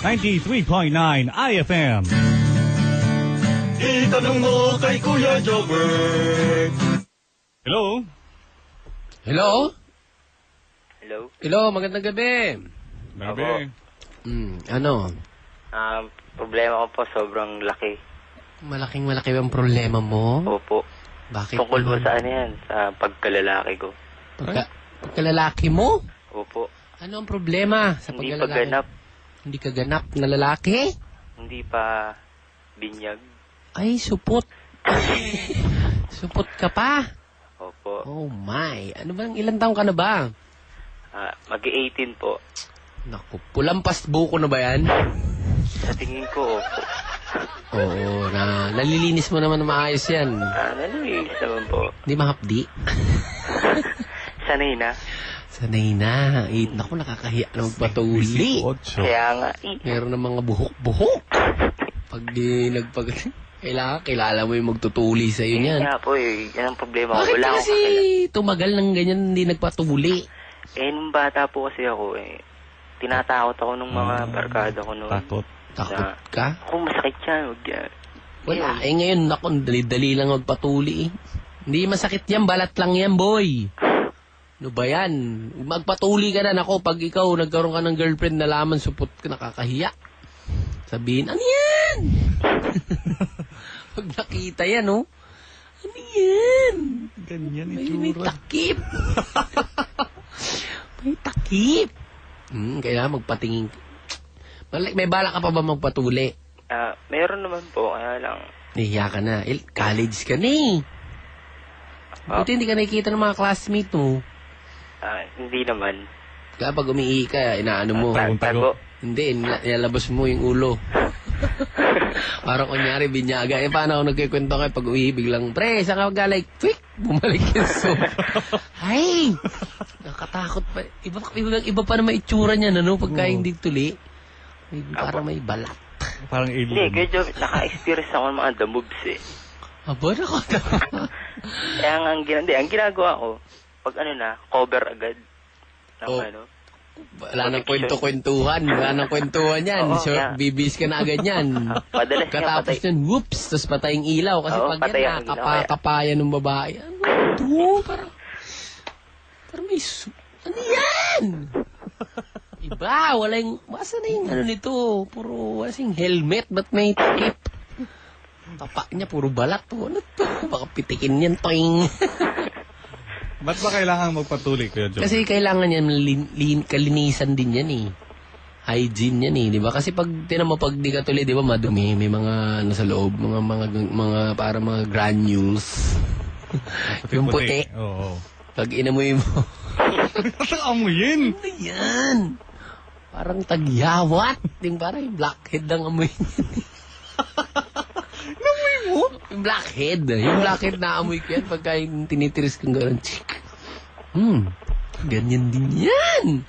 93.9 IFM. Itanong mo kay Kuya Jobert. Hello? Hello? Hello? Hello, magandang gabi. Grabe. Hmm, ano? Ah, problema ko po sobrang laki. Malaking malaki ang problema mo? Opo. Bakit? Tungkol po naman? sa ano yan, sa pagkalalaki ko. Pagka, pagkalalaki mo? Opo. Ano ang problema sa Hindi pagkalalaki? pa ganap, Hindi ka ganap na lalaki? hindi pa binyag. Ay, supot. supot ka pa? Opo. Oh my. Ano ba, ilan taong ka na ba? Ah, mag-18 po. Naku, pulampas buko na ba yan? Sa tingin ko, opo. Oo, na nalilinis mo naman na maayos yan. Ah, nalilinis naman po. Hindi mahapdi. Sanay na. Sanay na. Eh, naku, nakakahiya na magpatuli. 18. Kaya nga, eh, Meron ng mga buhok-buhok. Pag di nagpag... Kailangan, kilala mo yung magtutuli sa iyo niyan. kaya po eh, yan ang problema ko. Bakit Wala akong kasi kakilala. tumagal ng ganyan hindi nagpatuli? Eh, nung bata po kasi ako eh, tinatakot ako nung mga Ah, barkada ko noon. Takot. Takot ka? Ako, masakit yan. Huwag yan. Wala. Eh ngayon, naku, dali-dali lang magpatuli eh. Hindi masakit yan, balat lang yan, boy. Ano ba yan? Magpatuli ka na, nako, pag ikaw nagkaroon ka ng girlfriend, nalaman supot ka, nakakahiya. Sabihin, ano yan? pag nakita yan, oh. Ano yan? Ganyan May, may takip. may takip. Hmm, kailangan magpatingin. May bala ka pa ba magpatuli? Ah, meron naman po, kaya lang. Nahiya ka na. Eh, college ka na eh. Ah, Buti hindi ka nakikita ng mga classmate mo. Ah, hindi naman. Kaya pag umiihi ka, inaano mo. Tago. Hindi, nila- nilalabas mo yung ulo. Parang kunyari, binyaga. Eh, paano ako nagkikwento kayo pag umihi, biglang, pre, saan ka galing? Quick! Bumalik yung soap. Ay! Nakatakot pa. Iba, iba, iba pa naman itsura niya, ano, pagka hindi tuli. May, parang may balat. Parang Hindi, alien. kaya Job, naka-experience ako ng mga the moves eh. Aba, nako Kaya nga, ang, gina- hindi, ang ginagawa ko, pag ano na, cover agad. Ng Oh. ano. Wala nang kwento-kwentuhan. Wala nang kwentuhan yan. Oo, so, yeah. bibis ka na agad yan. Madalas Katapos patay. whoops, tapos pataying ilaw. Kasi Oo, pag patay yan, ang ilaw, nakakapaya ng babae. Ano ito? Parang, parang may, su- ano yan? Iba, walang, masa na yung ano nito? Puro, wala siyang helmet, ba't may takip? Tapa niya, puro balat. to. Ano to? Baka pitikin yan, toing. Ba't ba kailangan magpatuloy, Kuya Joe? Kasi kailangan yan, lin, lin, kalinisan din yan eh. Hygiene yan eh, di ba? Kasi pag, tinan mo, pag di ka tuloy, di ba, madumi, may mga, ano sa loob, mga, mga, mga, para mga granules. yung puti. Oo. Pag inamoy mo, Ang amuyin! ano yan? Parang tagyawat. Yung parang blackhead ang amoy niya. Mo? Yung blackhead. Yung blackhead na amoy ko yan pagka yung tinitiris kong gano'n. Chik. Hmm. Ganyan din yan.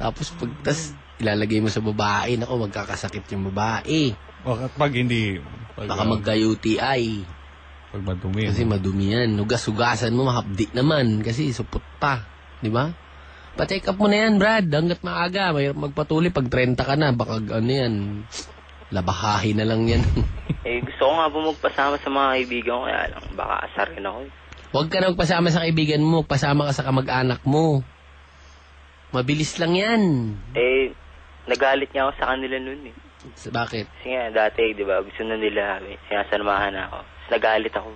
Tapos pag tas ilalagay mo sa babae, nako magkakasakit yung babae. O, at pag hindi... Pag, Baka ah, magka-UTI. Pag madumi. Kasi madumi yan. Hugas-hugasan mo, mahapdi naman. Kasi supot pa. Di ba? Pa-check up mo na yan, Brad. Hanggat maaga. May magpatuloy pag 30 ka na. Baka ano yan. Labahahi na lang yan. Eh, gusto ko nga po magpasama sa mga kaibigan ko, kaya lang, baka asarin ako. eh. Huwag ka na magpasama sa kaibigan mo. Pasama ka sa kamag-anak mo. Mabilis lang yan. Eh, nagalit niya ako sa kanila noon eh. Bakit? Kasi nga, dati, di ba, gusto na nila, sinasamahan ako. Tapos nagalit ako.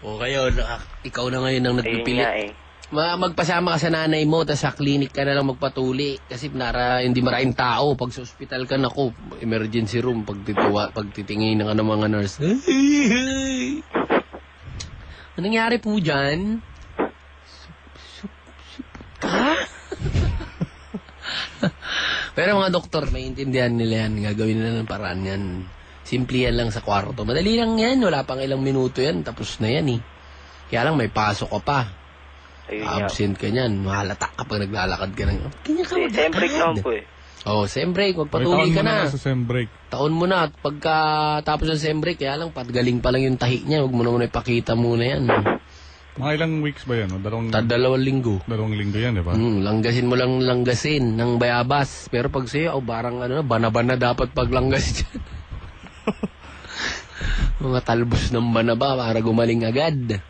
O kayo, na- ikaw na ngayon ang Ayun nagpipilit. nga eh. Ma magpasama ka sa nanay mo, tapos sa clinic ka na lang magpatuli. Kasi nara, hindi maraming tao. Pag sa ospital ka, naku, emergency room, pag, tituwa, pag titingin ka ng mga nurse. Anong nangyari po dyan? Ka? Pero mga doktor, maintindihan nila yan. Gagawin nila ng paraan yan. Simple yan lang sa kwarto. Madali lang yan. Wala pang ilang minuto yan. Tapos na yan eh. Kaya lang may pasok ka pa. Ayun nga. Absent ka niyan. Mahalata ka pag naglalakad ka ng... Ganyan ka Kasi siyempre naman po eh. Oh, sem break. May Magpatuloy taon ka mo na. Sa sem break. Taon mo na. At pagka tapos ng sem break, kaya lang, patgaling pa lang yung tahi niya. Huwag mo naman ipakita muna yan. Mga ilang weeks ba yan? no? Dalawang, linggo. dalawang linggo yan, di ba? Hmm, langgasin mo lang langgasin ng bayabas. Pero pag sa'yo, oh, barang ano, bana-bana dapat paglanggas dyan. Mga talbos ng banaba para gumaling agad.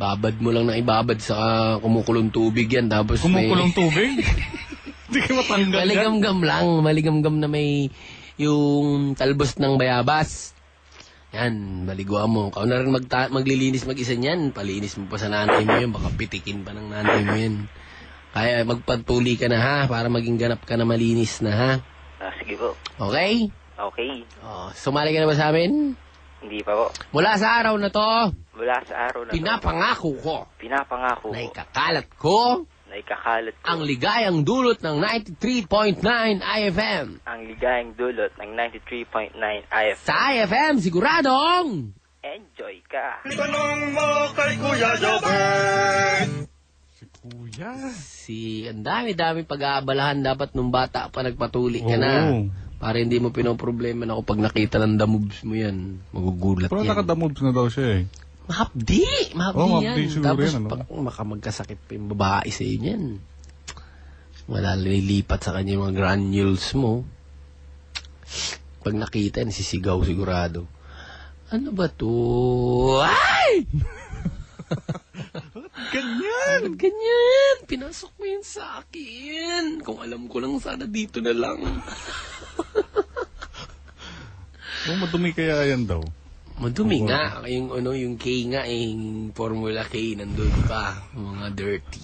Babad mo lang na ibabad sa kumukulong tubig yan. Tapos Kumukulong tubig? Hindi ka matanggal yan. Maligamgam lang. Maligamgam na may yung talbos ng bayabas. Yan, baliguan mo. Kau na rin magta- maglilinis mag-isa niyan. Palinis mo pa sa nanay mo yun. Baka pitikin pa ng nanay mo yan. Kaya magpatuli ka na ha, para maging ganap ka na malinis na ha. Ah, sige po. Okay? Okay. Oh, sumali ka na ba sa amin? Hindi pa po. Mula sa araw na to, Mula sa araw na to, pinapangako ko pinapangako na ko ikakalat ko na ikakalat ko ang ligayang dulot ng 93.9 IFM. ang ligayang dulot ng 93.9 IF. Sa IFM, siguradong Enjoy ka. Itanong mo kay Kuya Jobert. Si Kuya. Si, ang dami-dami pag-aabalahan dapat nung bata pa nagpatuli ka na. Oo. Para hindi mo pinoproblema na ako pag nakita ng the moves mo yan. Magugulat Pero yan. nakadamoves na daw siya eh. Mahapdi! Mahapdi Oo, yan. mahapdi siguro Tapos yan, ano? pag maka magkasakit pa yung babae sa inyo yan. Wala lilipat sa kanya yung mga granules mo. Pag nakita yan, sisigaw sigurado. Ano ba to? Ay! Ganyan! Ganyan? Pinasok mo yun sa akin. Kung alam ko lang sana dito na lang. Oh, madumi kaya yan daw. Madumi nga. Yung, ano, yung K nga, eh, yung Formula K nandun pa. Mga dirty.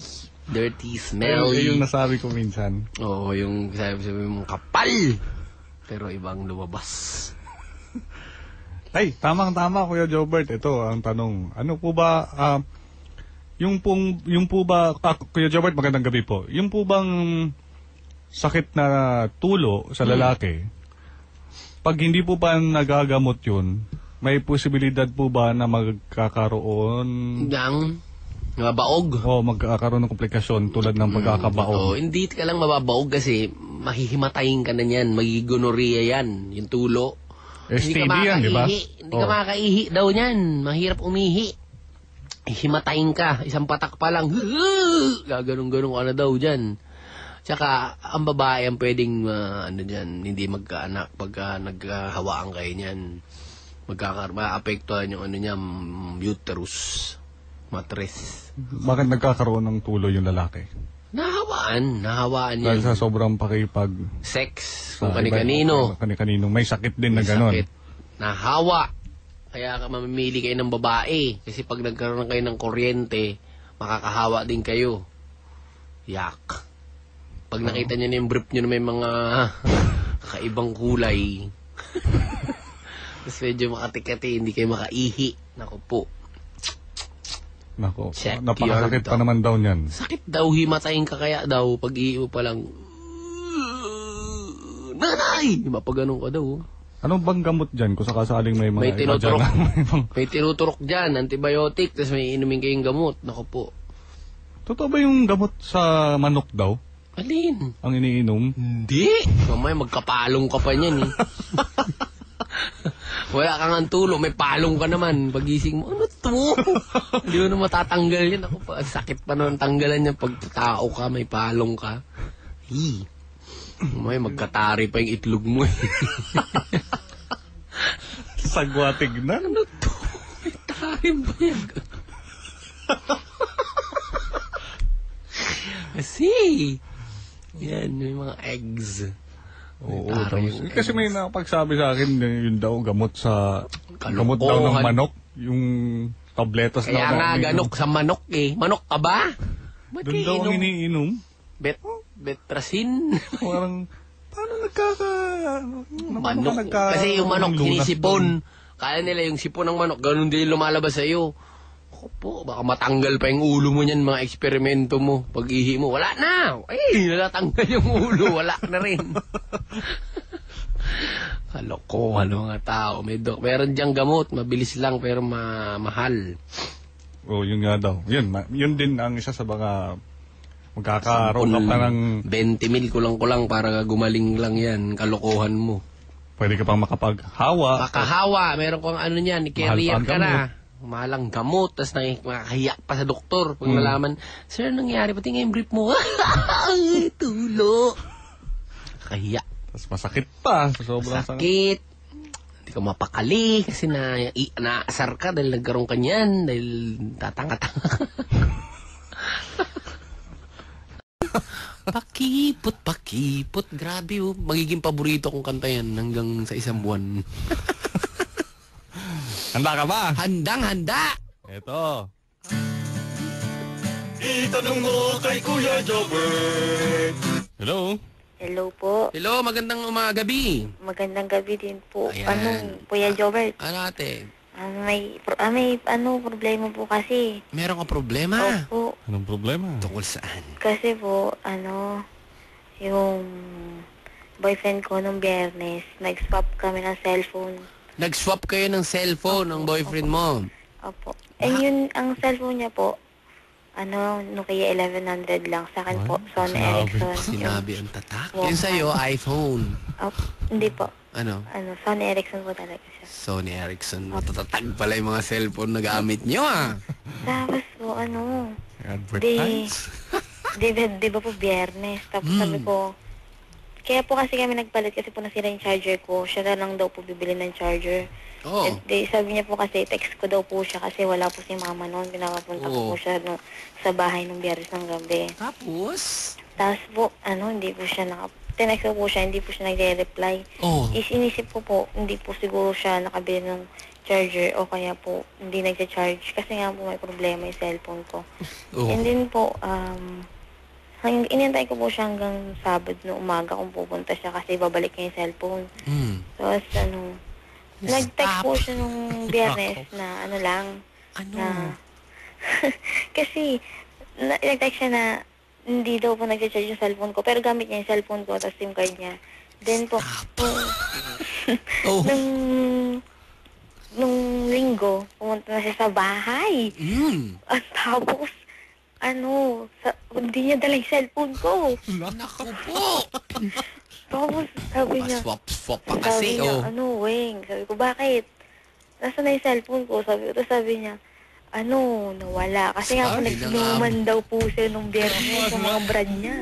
Dirty, smelly. yung nasabi ko minsan. Oo, yung sabi sabi mong kapal. Pero ibang lumabas. Ay, tamang-tama Kuya Jobert. Ito ang tanong. Ano po ba ah, yung pong yung po ba ah, Kuya Jobert magandang gabi po. Yung po bang sakit na tulo sa lalaki? Pag hindi po ba nagagamot 'yun, may posibilidad po ba na magkakaroon Dang, mabaog. o magkakaroon ng komplikasyon tulad ng Oo, pagkakabaog? hindi ka lang mababaog kasi mahihimatayin ka na niyan. Magigonorrhea yan, yung tulo. STD yan, di ba? makakaihi. Hindi ka Oh. makakaihi daw niyan. Mahirap umihi. Himatayin ka. Isang patak pa lang. Gaganong-ganong ka na daw dyan. Tsaka, ang babae ang pwedeng, ah, ano dyan, hindi magkaanak pagka naghahawaan kayo niyan. Magkakar, maapektuhan yung ano niya, uterus, matres. Bakit nagkakaroon ng tulo yung lalaki? Nahawaan, nahawaan Dahil yan. sa sobrang pakipag Sex, kung iba- kani-kanino. Kani-kanino. May sakit din na May ganon. sakit. Nahawa. Kaya ka mamimili kayo ng babae. Kasi pag nagkaroon kayo ng kuryente, makakahawa din kayo. Yak. Pag nakita niyo na yung brief niyo na may mga kakaibang kulay, tapos medyo makatikati, hindi kayo makaihi. Naku po. Nako, Check napakasakit pa naman daw niyan. Sakit daw, himatayin ka kaya daw. Pag iiho pa lang, Nanay! Mapaganon ka daw. Anong bang gamot dyan kung sakasaling may mga May iba tinuturok. dyan may mga- May tinuturok dyan, antibiotic, tapos may inumin kayong gamot. Naku po. Totoo ba yung gamot sa manok daw? Alin? Ang iniinom? Hindi. Mamaya magkapalong ka pa niyan eh. Wala kang antulo, may palong ka naman. Pagising mo, ano to? Hindi mo na matatanggal yan. Ako pa, sakit pa naman tanggalan niya pag tao ka, may palong ka. Hi. Mamaya magkatari pa yung itlog mo eh. Sagwa tignan. ano to? May tarim ba yan? Kasi, yan, may mga eggs. Oo, tapos- kasi may nakapagsabi sa akin yun daw gamot sa gamot daw ng Kalokohan. manok. Yung tabletas Kaya daw na nga, ganok sa manok eh. Manok ka ba? Ba't Doon daw ang iniinom. Bet, betrasin. Parang, paano nagkaka... ano, paano manok. ka nagka- Kasi yung manok, sinisipon. Kaya nila yung sipon ng manok, ganun din lumalabas sa iyo. Ako po, baka matanggal pa yung ulo mo niyan, mga eksperimento mo. Pag ihi mo, wala na. Ay, natatanggal yung ulo, wala na rin. Kalokohan ng mga tao. May dok. Meron diyang gamot, mabilis lang pero ma- mahal. Oo, yun nga daw. Yun, ma- yun din ang isa sa mga magkakaroon ka pa ng... 20 mil kulang-kulang para gumaling lang yan. Kalokohan mo. Pwede ka pang makapaghawa. Makahawa, meron kang ano niyan, carrier ka na. malang gamot, tapos nang makakahiya pa sa doktor. Pag Mm. nalaman, Sir, nangyari? Pati nga yung brief mo. Tulo. Kahiya. Tapos masakit pa. Sobrang sakit. Sakit. Hindi ka mapakali kasi na, i, naasar ka dahil nagkaroon ka niyan. Dahil tatanga-tanga. pakipot, pakipot. Grabe oh. Magiging paborito kong kanta yan hanggang sa isang buwan. Handa ka ba? Handang handa! Ito. Itanong mo kay Kuya Jobert. Hello? Hello po. Hello, magandang umaga, gabi. Magandang gabi din po. Ayan. Ano, Kuya Jobert? Ano ate? Ah, may, pro- ah, may ano, problema po kasi. Meron ka problema? Opo. Anong problema? Tungkol saan? Kasi po, ano, yung boyfriend ko nung biyernes, nag-swap kami ng cellphone. Nag-swap kayo ng cellphone ng boyfriend mo. Opo. Eh, yun, ang cellphone niya po, ano, Nokia 1100 lang. Sa akin po, Sony Sinabi. Ericsson. Sinabi ang tatak. Yung sa'yo, iPhone. Yung, op, hindi po. Ano? Ano, Sony Ericsson po talaga siya. Sony Ericsson. Matatatag pala yung mga cellphone na gamit nyo ah. Tapos po, ano, Advertise? Di, di, di ba po biyernes? Tapos Mm. sabi ko, kaya po kasi kami nagpalit kasi po nasira yung charger ko. Siya na lang daw po bibili ng charger. Oo. Eh, di, sabi niya po kasi, text ko daw po siya kasi wala po si mama noon. Pinapapunta Oo. ko po siya no, sa bahay nung biyernes ng gabi. Tapos? Tapos po, ano, hindi po siya naka... Tinext ko po siya, hindi po siya nagre-reply. Oh. Is inisip ko po, hindi po siguro siya nakabili ng charger o kaya po hindi nagcha-charge kasi nga po may problema yung cellphone ko. Oh. And then po, um, hang, inintay ko po siya hanggang Sabado na umaga kung pupunta siya kasi babalik niya yung cellphone. Hmm. Tapos ano, nag-text po siya nung biyernes na ano lang, Ano? na, kasi, na, nag-text siya na hindi daw po nag-charge yung cellphone ko, pero gamit niya yung cellphone ko, tapos SIM card niya. Then po, Oh. nung, nung linggo, pumunta na siya sa bahay. Hmm. At tapos, ano, sa, hindi niya dala yung cellphone ko. Naku po. Tapos, sabi niya, Swap-swap pa sabi kasi. niya, Oh. ano, Weng, sabi ko, bakit? Nasaan na yung cellphone ko? Sabi ko, tapos sabi niya, ano, nawala. Kasi nga po, Sabi na nagsinuman daw po siya nung biyernes sa mga brand niya.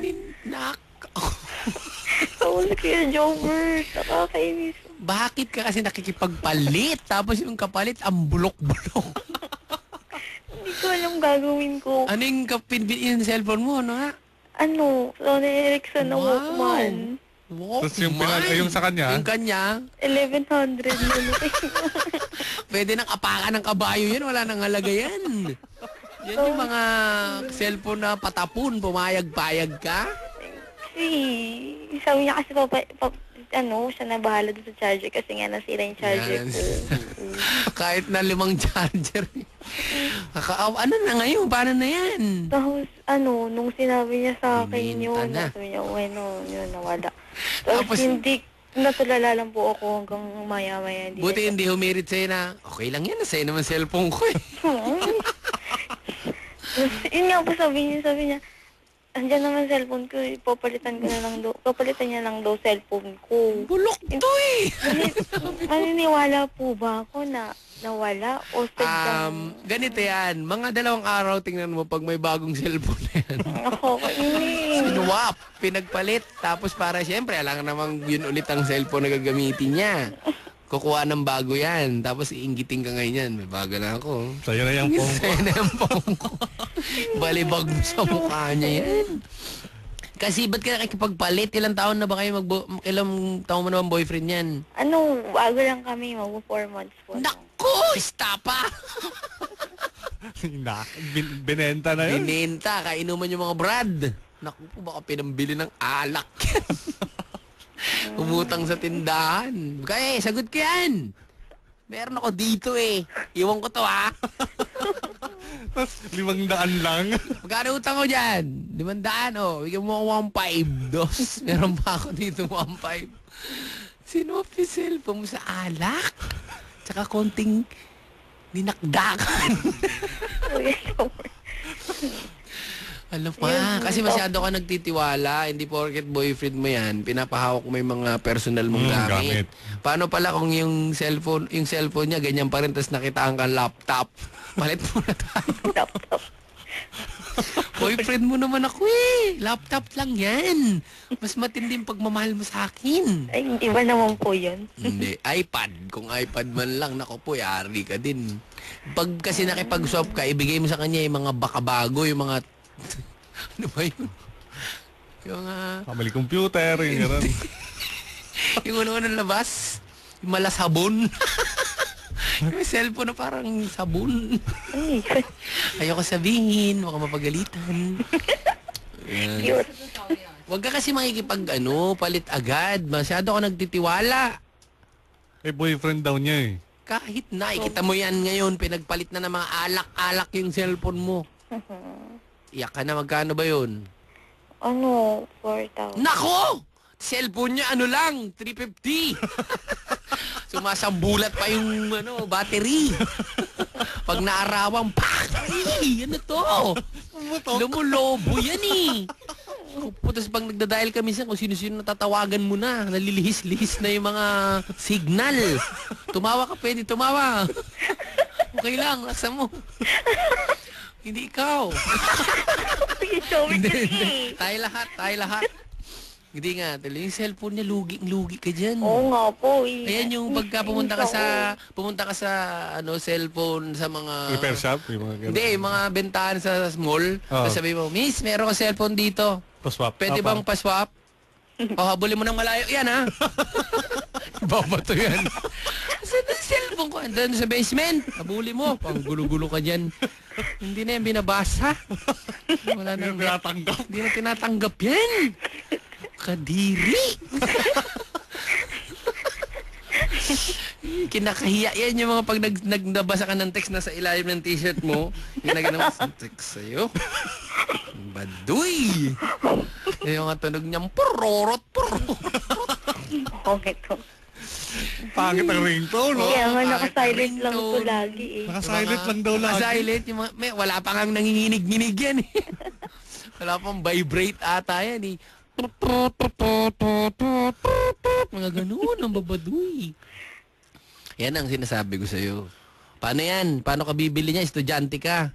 Nak. Tapos, kaya Jobert, nakakainis. Bakit ka kasi nakikipagpalit? Tapos yung kapalit, ang bulok-bulok. Hindi ko alam gagawin ko. ano yung kapin yung cellphone mo, ano nga? Ano, Sony Ericsson na Wow. Walkman. Walkman. Tapos yung pinag- yung sa kanya? Yung kanya, 1100 na pwede nang apakan ng kabayo yan, wala nang halaga yan. Yan yung mga cellphone na patapon, pumayag-payag ka. Kasi, sabi niya kasi papa, pa, ano, siya na bahala doon sa charger kasi nga nasira yung charger Yan. ko. Mm. Kahit na limang charger. Kakaaw, ano na ngayon? Paano na yan? Tapos, ano, nung sinabi niya sa akin Bininta yun, na. sabi niya, bueno, yun, nawala. Tapos, Tapos- hindi, natulala lang po ako hanggang maya-maya. Hindi Buti hindi humirit sa'yo na, okay lang yan, sa'yo naman cellphone ko eh. yun nga po sabi niya, sabi niya, andyan naman cellphone ko, eh, papalitan ko na lang daw, papalitan niya lang daw cellphone ko. Bulok to eh. Mani- Maniniwala po ba ako na nawala o sadyang Um, ganito yan, mga dalawang araw tingnan mo pag may bagong cellphone na yan. ako. Sinuwap, pinagpalit, tapos para siyempre, alam namang yun ulit ang cellphone na gagamitin niya. Kukuha ng bago yan, tapos iinggitin ka ngayon yan, may bago na ako. Sa'yo na yung phone ko. Sa'yo na yung ko. Balibag mo sa mukha niya yan. Kasi ba't ka nakikipagpalit? Ilang taon na ba kayo mag Ilang taon mo naman boyfriend yan? Ano, bago lang kami, mag 4 months po. Naku! Istapa! Na, bin, binenta na yun. Binenta, kainuman yung mga brad. Naku po, baka pinambili ng alak. Umutang sa tindahan. Kaya, sagot ko yan. Meron ako dito eh. Iwan ko to ha. Tapos limang daan lang. Magkano utang ko dyan? Limandaan oh. Bigyan mo ako 1.5. Dos. Meron pa ako dito 1.5. Sinop yung cellphone mo sa alak. Tsaka konting dinakdakan. Alam mo, ah, kasi masyado ka nagtitiwala. Hindi porket boyfriend mo yan, pinapahawak mo yung mga personal mong Mm, gamit. gamit. Paano pala kung yung cellphone, yung cellphone niya, ganyan pa rin, tapos nakitaan ka laptop. Palit mo na tayo. Laptop. Boyfriend mo naman ako eh. Laptop lang yan. Mas matinding pagmamahal mo sa akin. Ay, hindi ba naman po yun? Hindi, iPad. Kung iPad man lang, nako po, yari ka din. Pag kasi nakipag-swap ka, ibigay mo sa kanya yung mga bakabago, yung mga... ano ba yun? Yung. Kamali computer, yung gano'n. yung ano-ano labas. Yung malasabon. yung cellphone na parang sabon. Ay, Ayoko sabihin, baka mapagalitan. Cute. Huwag ka kasi makikipag ano, palit agad. Masyado ka nagtitiwala. Eh, boyfriend daw niya eh. Kahit na, ikita mo yan ngayon, pinagpalit na ng mga alak-alak yung cellphone mo. Iyak ka na, magkano ba yun? Ano, 4,000. Nako! Cellphone niya, ano lang, 350. Sumasambulat pa yung ano, battery. Pag naarawan, pak! Ay, ano to? Lumulobo yan eh. Tapos pag nagda-dial kami sa kung sino-sino natatawagan mo na, nalilihis-lihis na yung mga signal. Tumawa ka, pwede tumawa. Okay lang, nasa mo. Hindi ikaw. Sige, show me Hindi. Tayo lahat, tayo lahat. Hindi nga, tuloy yung cellphone niya, lugi-lugi ka dyan. Oo nga po eh. Ayan yung pagka pumunta ka sa pumunta ka sa ano cellphone sa mga Repair shop, yung mga. Hindi, yung mga bentahan sa mall. Oo. Tapos sabi mo, "Miss, meron ka cellphone dito. Pa-swap. Pwede Ah, bang pa-swap?" O, habulin mo ng malayo. Yan, ha? Babato yan. Kasi yung cellphone ko, andun sa basement. Habulin mo. Pang gulo-gulo ka dyan. Hindi na yan binabasa. Wala na tinatanggap. Hindi na tinatanggap yan. Kadiri. Kinakahiya yan yung mga pag nag, nagnabasa ka ng text na sa ilalim ng t-shirt mo. Yung nagano mo, text sa'yo. Baduy! Yung mga tunog niyang purorot, purorot. Okay to. Pangit ang ringtone, no? Kaya nga naka-silent lang ringtone? lagi eh. Naka-silent lang daw lagi. Silent, yung mga, may, wala pa nga nanginginig-nginig yan eh. wala pang vibrate ata yan eh. Mga ganun, ang babaduy. Yan ang sinasabi ko sa'yo. Paano yan? Paano ka bibili niya? Estudyante ka.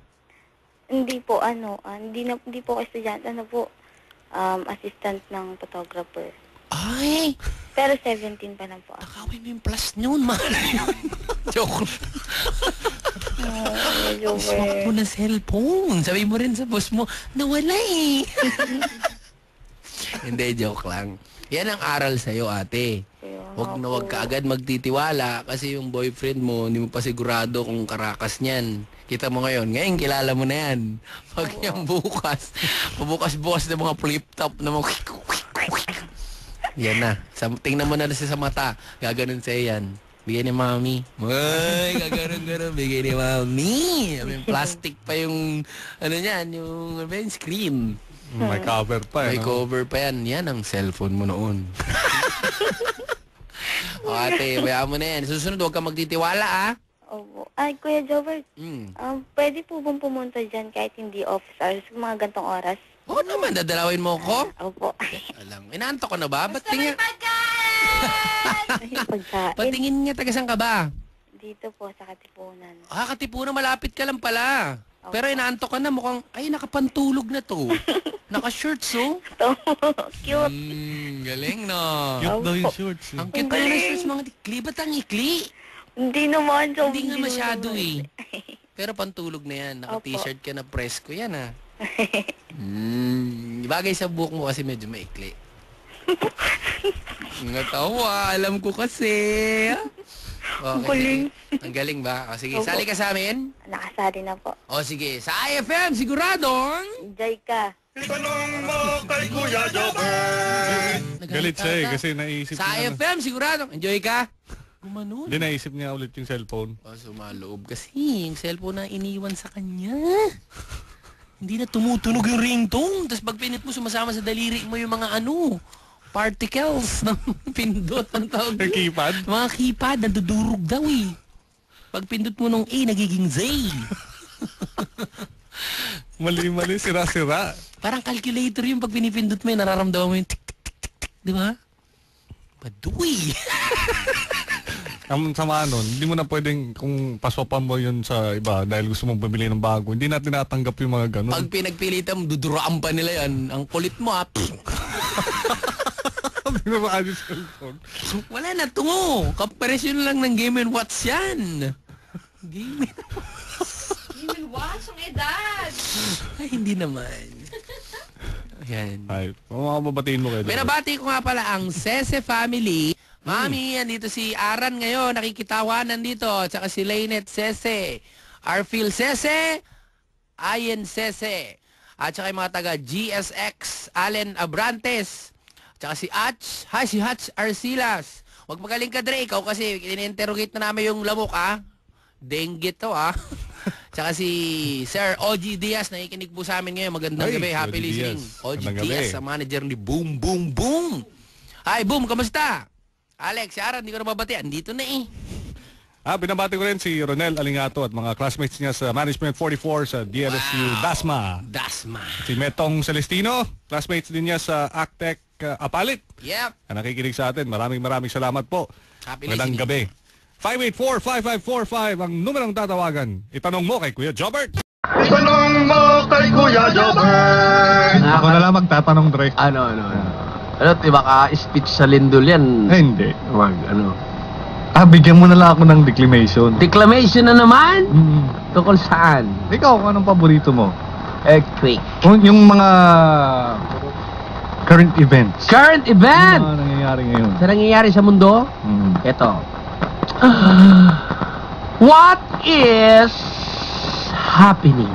Hindi po, ano, ah, hindi, na, hindi po ako estudyante, ano po, um, assistant ng photographer. Ay! Pero 17 pa lang po ako. Nakawin mo yung plus yun, mahal yun. Joke. Oh, medyo Swap mo weird. na cellphone. Sabi mo rin sa boss mo, nawala eh. Hindi, joke lang. Yan ang aral sa'yo, ate. Kaya Huwag nga na huwag po. ka agad magtitiwala kasi yung boyfriend mo, hindi mo pa sigurado kung karakas niyan. Kita mo ngayon, ngayon kilala mo na yan. Pag yung bukas, pabukas-bukas ng mga flip-top na mga Yan na. Sa, tingnan mo na siya sa mata. Gaganon sa'yo yan. Bigay ni mami. Ay, gaganon ganon. Bigay ni mami. May plastic pa yung, ano yan, yung, ano ba yun, screen. May cover pa, May no? cover pa yan. Yan ang cellphone mo noon. o ate, bayaan mo na yan. Susunod, huwag ka magtitiwala ah. Opo. Ay, Kuya Jobert, Mm. um, pwede po bang pumunta dyan kahit hindi office hours, mga gantong oras? Oo naman, dadalawin mo ko. Opo. Alam, inaanto ko na ba? Ba't tingin, Ay, pagkain. patingin nga tagasan ka ba? Dito po sa Katipunan. Ah, katipunan, malapit ka lang pala. Pero inaanto ka na, mukhang, ay, nakapantulog na to. Naka-shirts, oh. So, cute. Mm, galing, no? Cute daw yung shorts. eh. Ang cute na ng shirts, mga ikli. Ba't ang ikli? Hindi naman. So, Hindi nga naman masyado, naman. eh. Pero pantulog na yan. Naka-t-shirt ka na presko yan, ah. Mm, bagay sa buhok mo kasi medyo maikli. Ngatawa, alam ko kasi. Ang galing. Ang galing ba? O sige, Opo. sali ka sa amin. Nakasali na po. O sige, sa IFM, siguradong. Enjoy ka. Itanong mo kay Kuya Jobert. Galit siya eh, kasi naisip Sa niya. na- IFM, siguradong. Enjoy ka. Gumanon. Hindi naisip niya ulit yung cellphone. O, sumaloob kasi yung cellphone na iniwan sa kanya. Hindi na tumutunog yung ringtone. Tapos pag pinit mo, sumasama sa daliri mo yung mga ano, particles ng pindot. Ang tawag Yung keypad? Mga keypad, nadudurog daw eh. Pag pindot mo nung A, nagiging Z. Mali-mali, sira-sira. Parang calculator yung pag pinipindot mo yun, nararamdaman mo yung tik, tik, tik, tik, tik. Di ba? Baduy. Ang sama nun, hindi mo na pwedeng kung pasopan mo yun sa iba dahil gusto mong bumili ng bago. Hindi natin natanggap yung mga ganun. Pag pinagpilitan mo, duduraan pa nila yan. Ang kulit mo ha. Cellphone. Wala na tungo. Comparison lang ng Game and Watch yan. Game and Even watch ang edad. Ay, hindi naman. Ayan. Ay, mga babatiin mo kayo. Pero bati ko nga pala ang Sese family. Mami, andito si Aran ngayon, nakikitawanan dito. Tsaka si Lainette Sese. Arfil Sese. Ayen Sese. At saka yung mga taga GSX, Allen Abrantes. Tsaka si Atch. Hi, si Hatch Arsilas. Huwag magaling ka, Dre. Ikaw kasi, in-interrogate na namin yung lamok, ah. Dengue to, ah. Tsaka si Sir OG Diaz, nakikinig po sa amin ngayon. Magandang Ay, gabi, happy OG listening. Diaz. OG Magandang Diaz, gabi. sa manager ni Boom Boom Boom. Hi, Boom, kamusta? Alex, si Aaron, hindi ko na babatian. Dito na eh. Ah, binabati ko rin si Ronel Alingato at mga classmates niya sa Management 44 sa DLSU Dasma. Dasma. Si Metong Celestino, classmates din niya sa Actec uh, Apalit. Yep. Na nakikinig sa atin. Maraming maraming salamat po. Happy Magandang listening. gabi. 584-5545 ang numerong tatawagan. Itanong mo kay Kuya Jobert. Tanong mo kay Kuya Jobert. Ako na lang magtatanong, Dre. Ano, ano, ano? Ano, di ba ka speech sa lindol yan? Eh, hindi. Wag, ano? Ah, bigyan mo na lang ako ng declamation. Declamation na naman? Mm. Tungkol saan? Ikaw, anong paborito mo? Earthquake. Kung yung mga current events. Current Yung event! mga nangyayari ngayon. Sa nangyayari sa mundo? Mm. Ito. What is happening?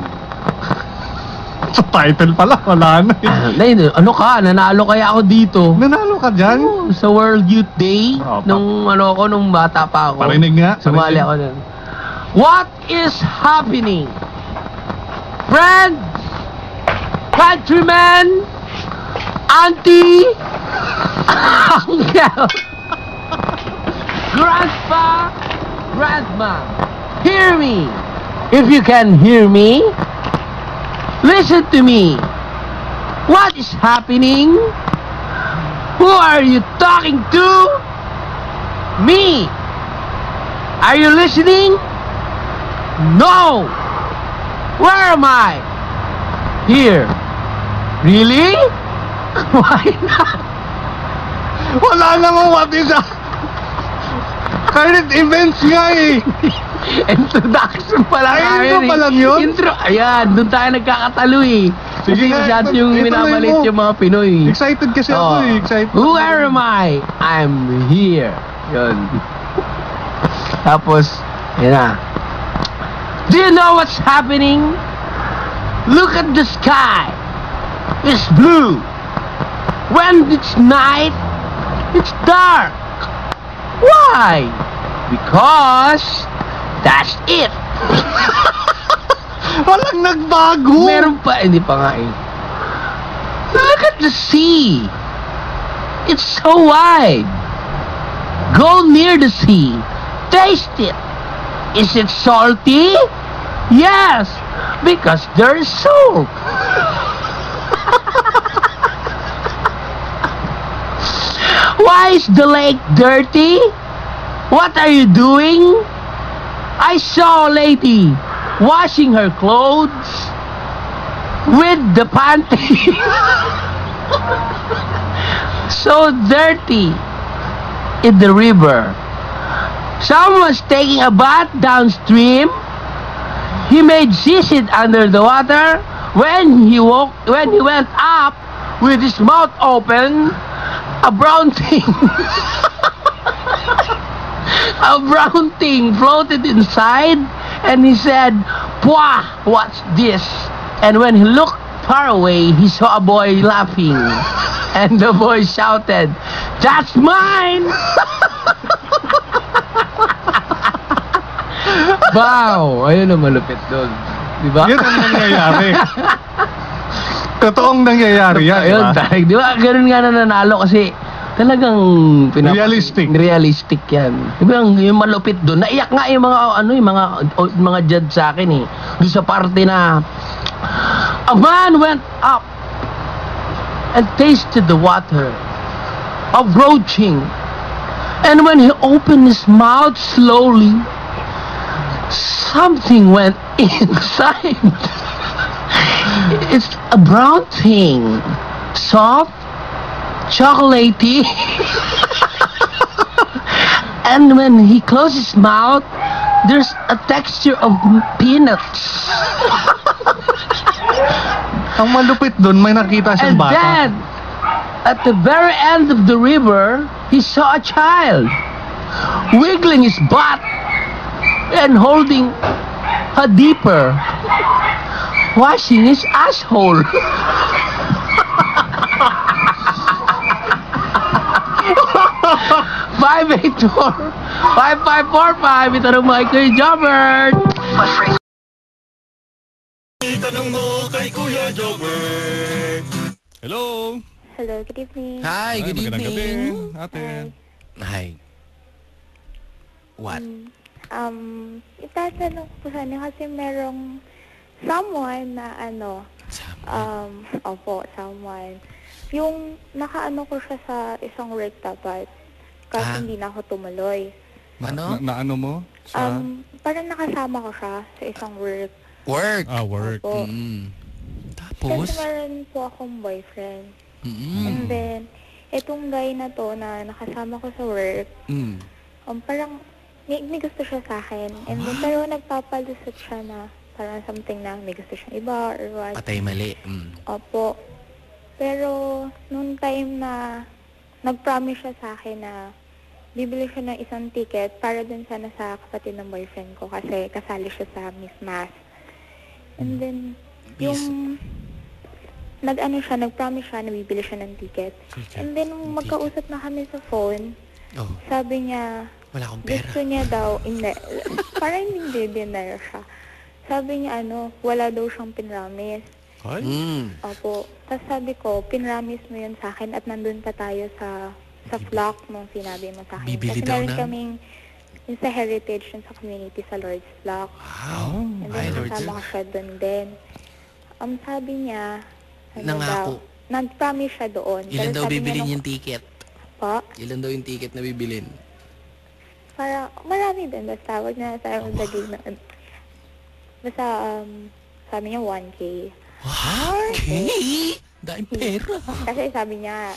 Sa title pala, wala na eh. Ah, na, ano ka? Nanalo kaya ako dito? Nanalo ka dyan? Oh, sa World Youth Day Oh, pa- nung ano ako nung bata pa ako. Parinig nga. Sumali parinig. ako nun. What is happening? Friends, countrymen, auntie, uncle, grandpa, grandma, hear me. If you can hear me, listen to me. What is happening? Who are you talking to? Me. Are you listening? No. Where am I? Here. Really? Why not? Wala namang what is a... current events nga eh. Introduction pa lang Ay, intro eh. pa lang yun? Intro. Ayan, doon tayo nagkakatalo eh. Sige Kasi nga, masyado ito- yung ituloy minamalit mo. yung mga Pinoy. Excited kasi ako Oh. eh. Excited. Where am I? I'm here. Yun. Tapos, yun na. Do you know what's happening? Look at the sky. It's blue. When it's night, it's dark. Why? Because that's it. Walang nagbago. Meron pa, hindi pa nga eh. Look at the sea. It's so wide. Go near the sea. Taste it. Is it salty? Yes, because there is salt. Why is the lake dirty? What are you doing? I saw a lady washing her clothes with the panties. so dirty in the river. Someone's taking a bath downstream. He made sissid under the water. When he woke, when he went up with his mouth open, a brown thing, a brown thing floated inside, and he said, "Pwah, what's this?" And when he looked far away, he saw a boy laughing, and the boy shouted, "That's mine!" Wow! Ayun ang malupit doon. Di ba? Yun ang nangyayari. Totoong nangyayari yan, di Ayun, ba? Di ba? Ganun nga na nanalo kasi talagang pinap- Realistic. Realistic yan. Yung, yung malupit doon? Naiyak nga yung mga ano yung mga o- mga judge sa akin eh. Doon sa parte na a man went up and tasted the water, approaching. And when he opened his mouth slowly, something went inside. It's a brown thing, soft, chocolatey. and when he closed his mouth, there's a texture of peanuts. Ang malupit doon, may nakita siyang And bata. then, at the very end of the river, he saw a child wiggling his butt and holding a dipper, washing his asshole. Five eight four five five four five. Ito ng Michael Jobbert. Itanong mo kay Kuya Jobber. Hello. Hello, good evening. Hi, good Ay, magandang evening. gabi, ate. Hi. What? Um, itatanong ko sana kasi merong someone na ano, um, opo, someone. Yung nakaano ko siya sa isang work dapat. Kasi Ah. hindi na ako tumuloy. Ano? Na, na ano mo? Sa Um, parang nakasama ko siya sa isang work. Work. ah, work. Opo. Mm. Kasi Tapos? meron po akong boyfriend. Mm. And then, itong guy na to na nakasama ko sa work, Mm. um, parang may, may gusto siya sa akin. And then, pero nagpapalusot siya na parang something na may gusto siyang iba or what. Patay mali. Mm. Opo. Pero, nung time na nag-promise siya sa akin na bibili siya ng isang ticket para dun sana sa kapatid ng boyfriend ko kasi kasali siya sa Miss Mass. And then, yung nag-ano siya, nag-promise siya na bibili siya ng ticket. And then, nung magkausap na kami sa phone, Oh, sabi niya, wala akong pera. gusto niya daw, hindi, parang hindi dinner siya. Sabi niya, ano, wala daw siyang pinramis. Mm. Opo. Tapos sabi ko, pinramis mo yun sa akin at nandun pa tayo sa sa flock nung sinabi mo sa akin. Bibili Kasi daw meron ng- kaming yung sa heritage yun sa community sa Lord's Flock. Wow. And Ay, then Lord. kasama ko siya dun din. Um, sabi niya, ano Nangako. daw, nag-promise siya doon. Ilan Pero daw sabi niya bibilin nung- yung ticket? Pa, Ilan daw yung ticket na bibilin? para, marami din. Basta, wag na tayo maglagay na, basta, um, sabi niya 1K. Okay. Daing pera. Kasi sabi niya,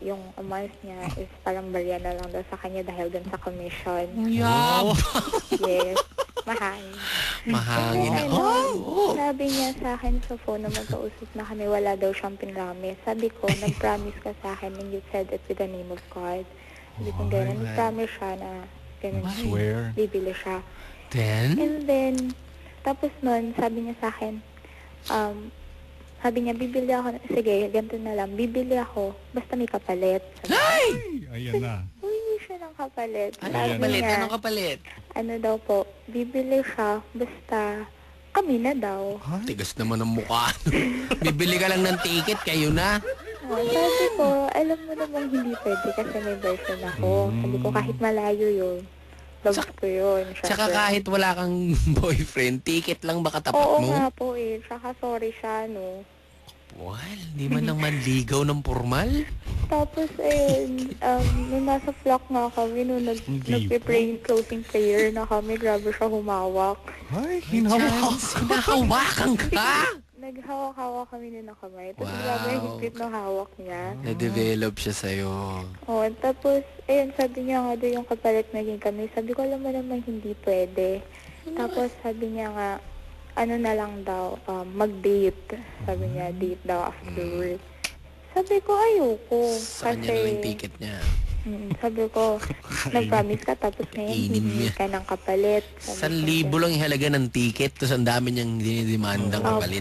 yung amount niya is parang barya na lang daw sa kanya dahil dun sa commission. Yab. Yes. Mahal. Mahangin na. Ano, Oh. Sabi niya sa akin sa phone na magkausap na kami, wala daw siyang pinramis. Sabi ko, nag-promise ka sa akin and you said it with the name of God. Sabi ko, gano'n, nag-promise siya na gano'n, Swear. bibili siya. Then? And then, tapos nun, sabi niya sa akin, um, sabi niya, bibili ako, sige, ganito na lang, bibili ako, basta may kapalit. Sabi, Ay! Ay, ayan na. Uy, siya ng kapalit. Ano Sabi kapalit? niya, Anong kapalit? ano daw po, bibili siya, basta kami na daw. Tigas naman ang mukha. Bibili ka lang ng ticket, kayo na. Ah, sabi ko, alam mo namang hindi pwede kasi may boyfriend ako. Sabi ko, kahit malayo yun, love Tsaka- ko yun. Tsaka syempre. kahit wala kang boyfriend, ticket lang baka tapat Oo mo? nga po eh. Tsaka sorry siya, no. Well, di man lang manligaw ng formal. Tapos, ayun, um, nung nasa flock nga kami, nung nag, Hindi nagpe-pray, closing prayer na kami, grabe siya humawak. Ay, Chance, hinahawakan ka! Naghawak-hawak kami nun ng kamay. Tapos Wow. grabe yung higpit ng hawak niya. Na-develop siya sa'yo. Oh, tapos, ayun, sabi niya nga doon yung kapalit naging kami. Sabi ko, alam mo naman hindi pwede. Tapos, sabi niya nga, ano na lang daw, um, mag-date. Sabi niya, date daw after work. Sabi ko, ayoko. Sa kanya na lang yung ticket niya. Mm, sabi ko, nag-promise ka, tapos ngayon Kainin hindi niya. ka ng kapalit. Sabi San ko, libo lang yung halaga ng ticket, tapos ang dami niyang dinidemandang kapalit.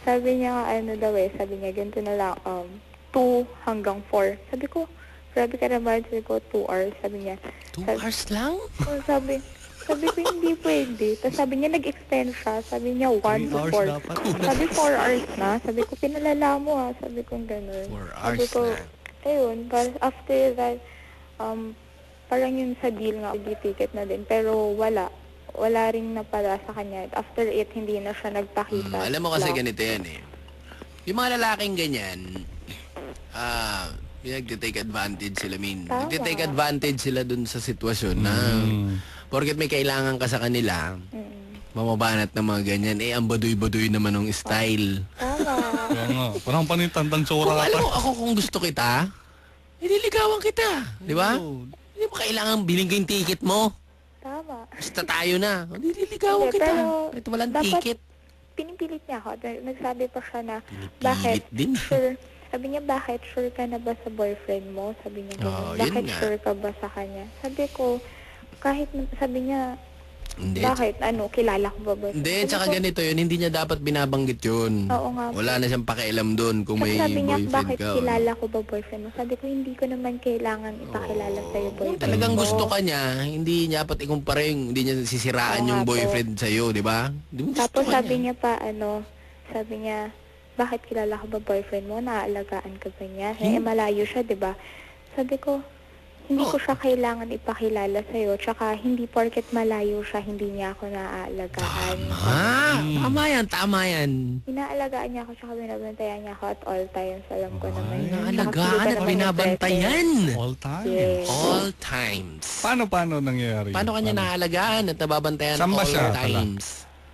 Sabi niya, ano daw eh, sabi niya, ganito na lang, um, 2 hanggang 4. Sabi ko, grabe ka naman, sabi ko, 2 hours. Sabi niya, Two sabi- hours lang? Oh, sabi, sabi ko hindi pwede. Tapos sabi niya nag-extend siya. Sabi niya 1 to 4. Sabi 4 hours na. Sabi ko pinalala mo ha. Sabi ko gano'n. Four Sabi hours ko, na. ayun. But after that, um, parang yun sa deal nga, ticket na din. Pero wala. Wala rin na pala sa kanya. After it, hindi na siya Mm, nagpakita. alam mo kasi Lang. ganito yan eh. Yung mga lalaking ganyan, ah, nagtitake advantage sila, min. Tama. Nagtitake advantage sila dun sa sitwasyon na porket may kailangan ka sa kanila, Mm. mamabanat ng mga ganyan, eh, ang baduy-baduy naman ng style. Tama. Kaya nga, parang panitandang Kung tsura ka alam mo, ako kung gusto kita, nililigawan kita. Di ba? Hindi mo kailangan biling ko yung ticket mo. Tama. Basta tayo na. Nililigawan Hindi, kita. pero Ito walang dapat- ticket. Pinipilit niya ako. Nag- Nagsabi pa siya na, Pinipilit bakit? din. Sure. Sabi niya, bakit? Sure ka na ba sa boyfriend mo? Sabi niya, yun bakit sure ka ba sa kanya? Sabi ko, kahit, sabi niya, Hindi. bakit? Ano, kilala ko ba boyfriend? Hindi, Sabi tsaka ko, ganito yun. Hindi niya dapat binabanggit yun. Oo nga po. Wala na siyang pakialam doon kung Tsaka may sabi niya, boyfriend bakit ka. kilala ko ba boyfriend mo? Sabi ko, hindi ko naman kailangan ipakilala sa'yo Kung boyfriend talagang mo. gusto ka niya, hindi niya dapat ikumpara yung, hindi niya sisiraan Oo yung nga po. boyfriend sa'yo, di ba? Di mo gusto Tapos ka sabi niya. niya pa, ano, sabi niya, bakit kilala ka ba boyfriend mo? Naaalagaan ka ba niya? Eh, malayo siya, di ba? Sabi ko, hindi Oh. ko siya kailangan ipakilala sa'yo. Tsaka, hindi porket malayo siya, hindi niya ako naaalagaan. Ah, tama yan, tama yan. Inaalagaan niya ako, tsaka binabantayan niya ako at all times. Alam ko naman yun. Tsaka Naalagaan at binabantayan. All time. Yes. All times. Paano, paano nangyayari? Paano kanya naalagaan at nababantayan Saan ba all siya pala? times?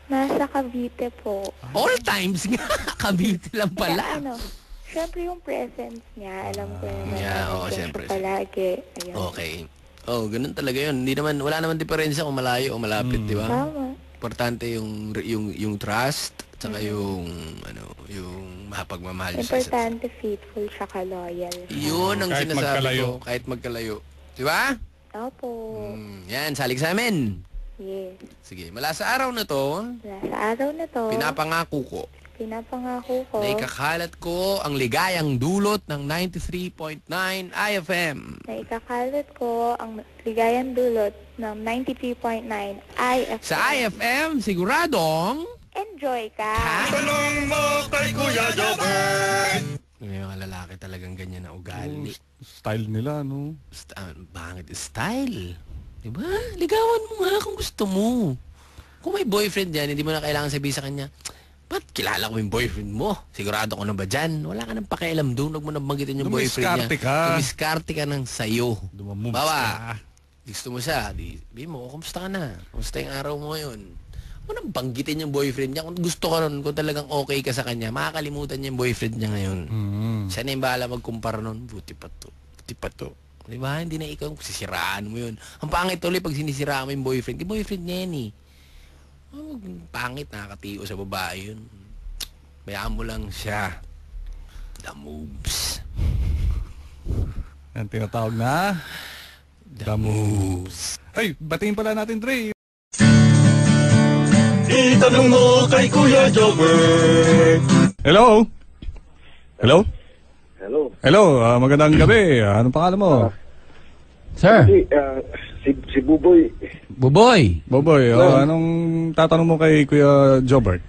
Nasa Cavite po. All times nga. Cavite lang Kaya pala. ano, syempre yung presence niya, alam ko naman. Yeah, na oo, syempre. siya palagi. Ayun. Okay. Oh, ganun talaga yun. Hindi naman, wala naman diferensya kung malayo o malapit, di ba? Tama. Importante yung, yung, yung trust, tsaka yung, ano, yung mapagmamahal sa isa't isa. Importante, faithful, tsaka loyal. Yun ang Kahit sinasabi magkalayo. ko, kahit magkalayo. Di ba? Opo. Mm, yan, salig sa amin. Yes. Sige, mula sa araw na to, Wala, Sa araw na to, pinapangako ko pinapangako ko, na ikakalat ko ang ligayang dulot ng 93.9 IFM. na ikakalat ko ang ligayang dulot ng 93.9 IFM. Sa IFM, siguradong Enjoy ka! Tanong mo kay Kuya Jobert. may mga lalaki talagang ganyan na ugali. Style nila, no? St- ah, bangit style. Diba? Ligawan mo nga kung gusto mo. Kung may boyfriend yan, hindi mo na kailangan sabihin sa kanya, ba't kilala ko yung boyfriend mo? Sigurado ko na ba dyan? Wala ka nang pakialam doon. Huwag mo nang banggitin yung boyfriend niya. Dumiskarte ka. Dumiskarte ka ng sayo. Dumamoves Bawa, ka. gusto mo siya, di, di mo, kumusta ka na? Kumusta yung araw mo ngayon? Huwag nang banggitin yung boyfriend niya. Kung gusto ka nun, kung talagang okay ka sa kanya, makakalimutan niya yung boyfriend niya ngayon. Mm. Siya na yung bahala magkumpara nun. Buti pa to. Buti pa to. Di ba? Hindi na ikaw sisiraan mo yun. Ang pangit tuloy pag sinisiraan mo yung boyfriend. Di boyfriend niya yan eh. Oh, pangit, nakakatiyo sa babae yun. Bayaan mo lang siya. The moves. Yan tinatawag na... The moves. Ay, batiin pala natin, Dre. Itanong mo kay Kuya Jobert. Hello? Hello? Hello. Hello, ah, magandang gabi. Ah, Anong pangalan mo? Sir, Si, ah, si, si Buboy. Buboy. Boboy, oh, anong tatanong mo kay Kuya Jobert?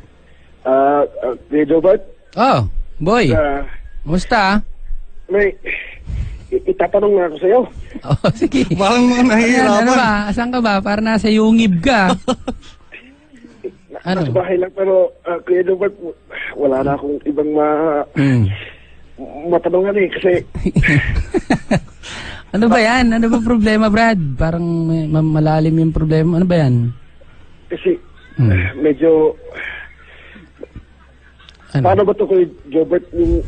Ah, uh, Kuya Jobert, Oh, boy. ah, Kumusta? may i- itatanong na ako sa'yo. Oh, sige. Parang Ayan, ano nahihirapan. ba? Asan ka ba? Para nasa yungib ka. Ano? Nasa bahay lang pero ah, Kuya Jobert, wala na akong ibang ma Hmm. matanungan eh kasi Ano ba yan? Ano ba problema, Brad? Parang may, ma- malalim yung problema. Ano ba yan? kasi Hmm. ah, medyo Ano? paano ba to Kuya Jobert yung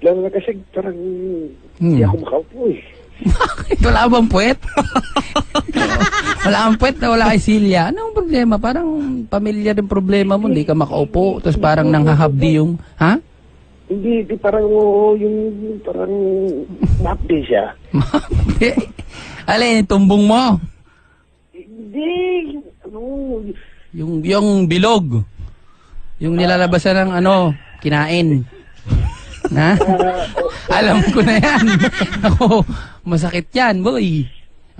lalo na kasi parang Hmm. hindi ako makaupo eh. Bakit? Wala bang puwet? wala kang puwet na wala kay Silya. Anong problema? Parang pamilya yung problema mo. Hindi ka makaupo. Tapos parang nanghahabdi yung... Ha? Hindi, di parang oo, yung parang mapdi siya. Alin, tumbong mo. Hindi, ano, Yung, yung bilog. Yung nilalabasan ng ano, kinain. Na? Alam ko na yan. Ako, masakit yan, boy.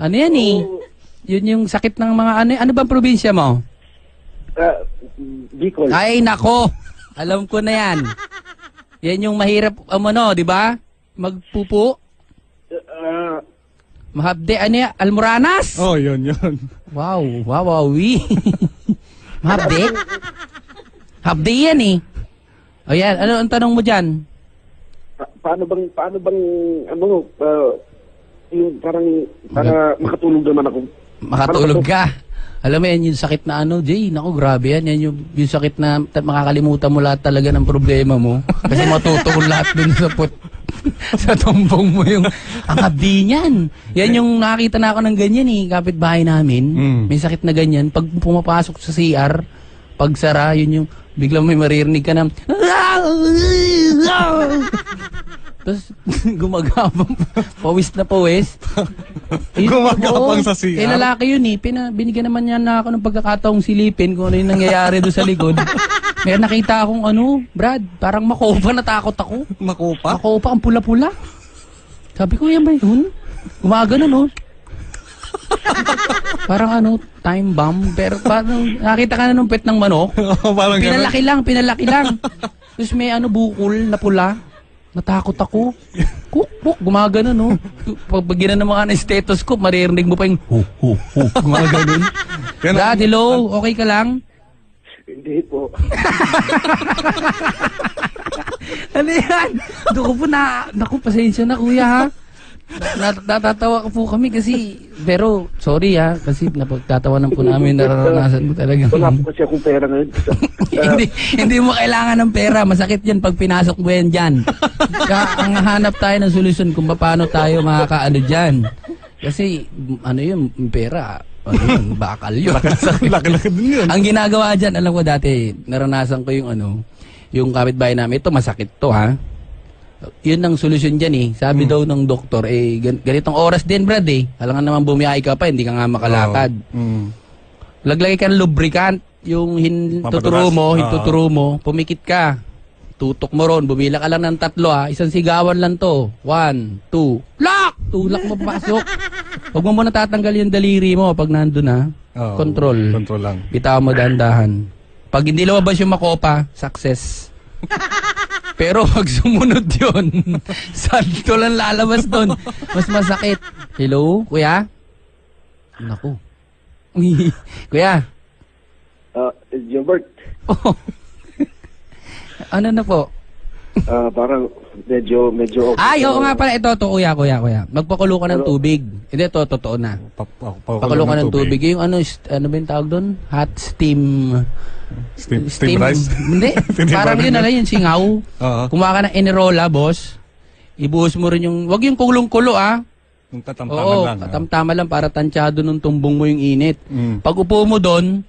Ano yan eh? Yun yung sakit ng mga ano. Ano ba probinsya mo? ah, Bicol. Ay, nako. Alam ko na yan. Yan yung mahirap, um, ano, di ba? Magpupo. Ah, Mahabde, ano yan? Almoranas? Oh, yun, yun. Wow, wow, wow, wi. Mahabde? Habde yan eh. O yan, ano ang tanong mo dyan? Pa- paano bang, paano bang, ano, uh, yung parang, para makatulog naman ako. Makatulog ka. Alam mo yan, yung sakit na ano, Jay, naku, grabe yan. Yan yung, yung sakit na ta- makakalimutan mo lahat talaga ng problema mo. Kasi matutuon lahat dun sa put, sa tumbong mo yung, ang abdi niyan. Yan yung nakakita na ako ng ganyan eh, kapitbahay namin. Mm. May sakit na ganyan. Pag pumapasok sa CR, pag sara, yun yung, biglang may maririnig ka ng, tapos gumagabang, pawis na pawis. Eh, Gumagapang oo. sa CR? Eh, lalaki yun eh. Pina, binigyan naman niya na ako ng pagkakataong silipin kung ano yung nangyayari doon sa likod. May nakita akong ano, Brad, parang makopa, natakot ako. Makopa? Makopa, ang pula-pula. Sabi ko, yan ba yun? Gumagano, no? parang ano, time bomb. Pero parang nakita ka na nung pet ng manok. Parang ganun. pinalaki lang, pinalaki lang. Tapos may ano, bukol na pula. Natakot ako. Kuk, kuk, gumagano, no? Pag ginan ng mga stethoscope, maririnig mo pa yung hu, hu, hu. Ang- Dad, hello, okay ka lang? Hindi po. Ano yan? Doon ko po na, naku, pasensya na kuya ha. Na, natatawa ko po kami kasi, pero sorry ha, kasi napagtatawanan po namin nararanasan mo talaga. Wala po kasi akong pera ngayon. hindi, hindi mo kailangan ng pera. Masakit yan pag pinasok mo yan dyan. Kaya ang hanap tayo ng solusyon kung paano tayo makakaano dyan. Kasi, ano yun, pera, ano yun, bakal yun. Laki-laki din yun. ang ginagawa dyan, alam ko dati, naranasan ko yung ano, yung kapitbahay namin, ito masakit to ha. Yun ang solusyon dyan eh. Sabi daw ng doktor, eh, gan- ganitong oras din, Brad eh. Alam nga naman bumiyahe ka pa, hindi ka nga makalakad. Mm. Laglagay ka ng lubricant, yung hintuturo Mapadulas. mo, Oo. hintuturo mo, pumikit ka. Tutok mo ron, bumila ka lang ng tatlo ha. Isang sigawan lang to. One, two, lock! Tulak mo papasok. Huwag mo muna tatanggal yung daliri mo pag nandun ha. Oo, Control. Control lang. Bitaw mo dahan-dahan. Pag hindi lumabas yung makopa, success. Pero pag sumunod yun, santo lang lalabas doon. Mas masakit. Hello, kuya? Naku. kuya? Uh, Gilbert, Oh. ano na po? ah, parang medyo, medyo okay. Ay, oo nga pala. Ito, to, kuya, kuya, kuya. Magpakulo ka ng tubig. Hindi, to, totoo na. Pa- pa- pa- Pakulo ka ng tubig. Yung ano, st- ano ba yung tawag doon? Hot steam... Steam, steam rice. Hindi. Tiniba parang yun na yung singaw. Oo. Kumuha ka ng Enerola, boss. Ibuhos mo rin yung... Wag yung kulong-kulo, ah. Yung tatamtaman Oo, lang. ah. katamtama lang para tansyado nung tumbong mo yung init. Mm. Pag upo mo doon,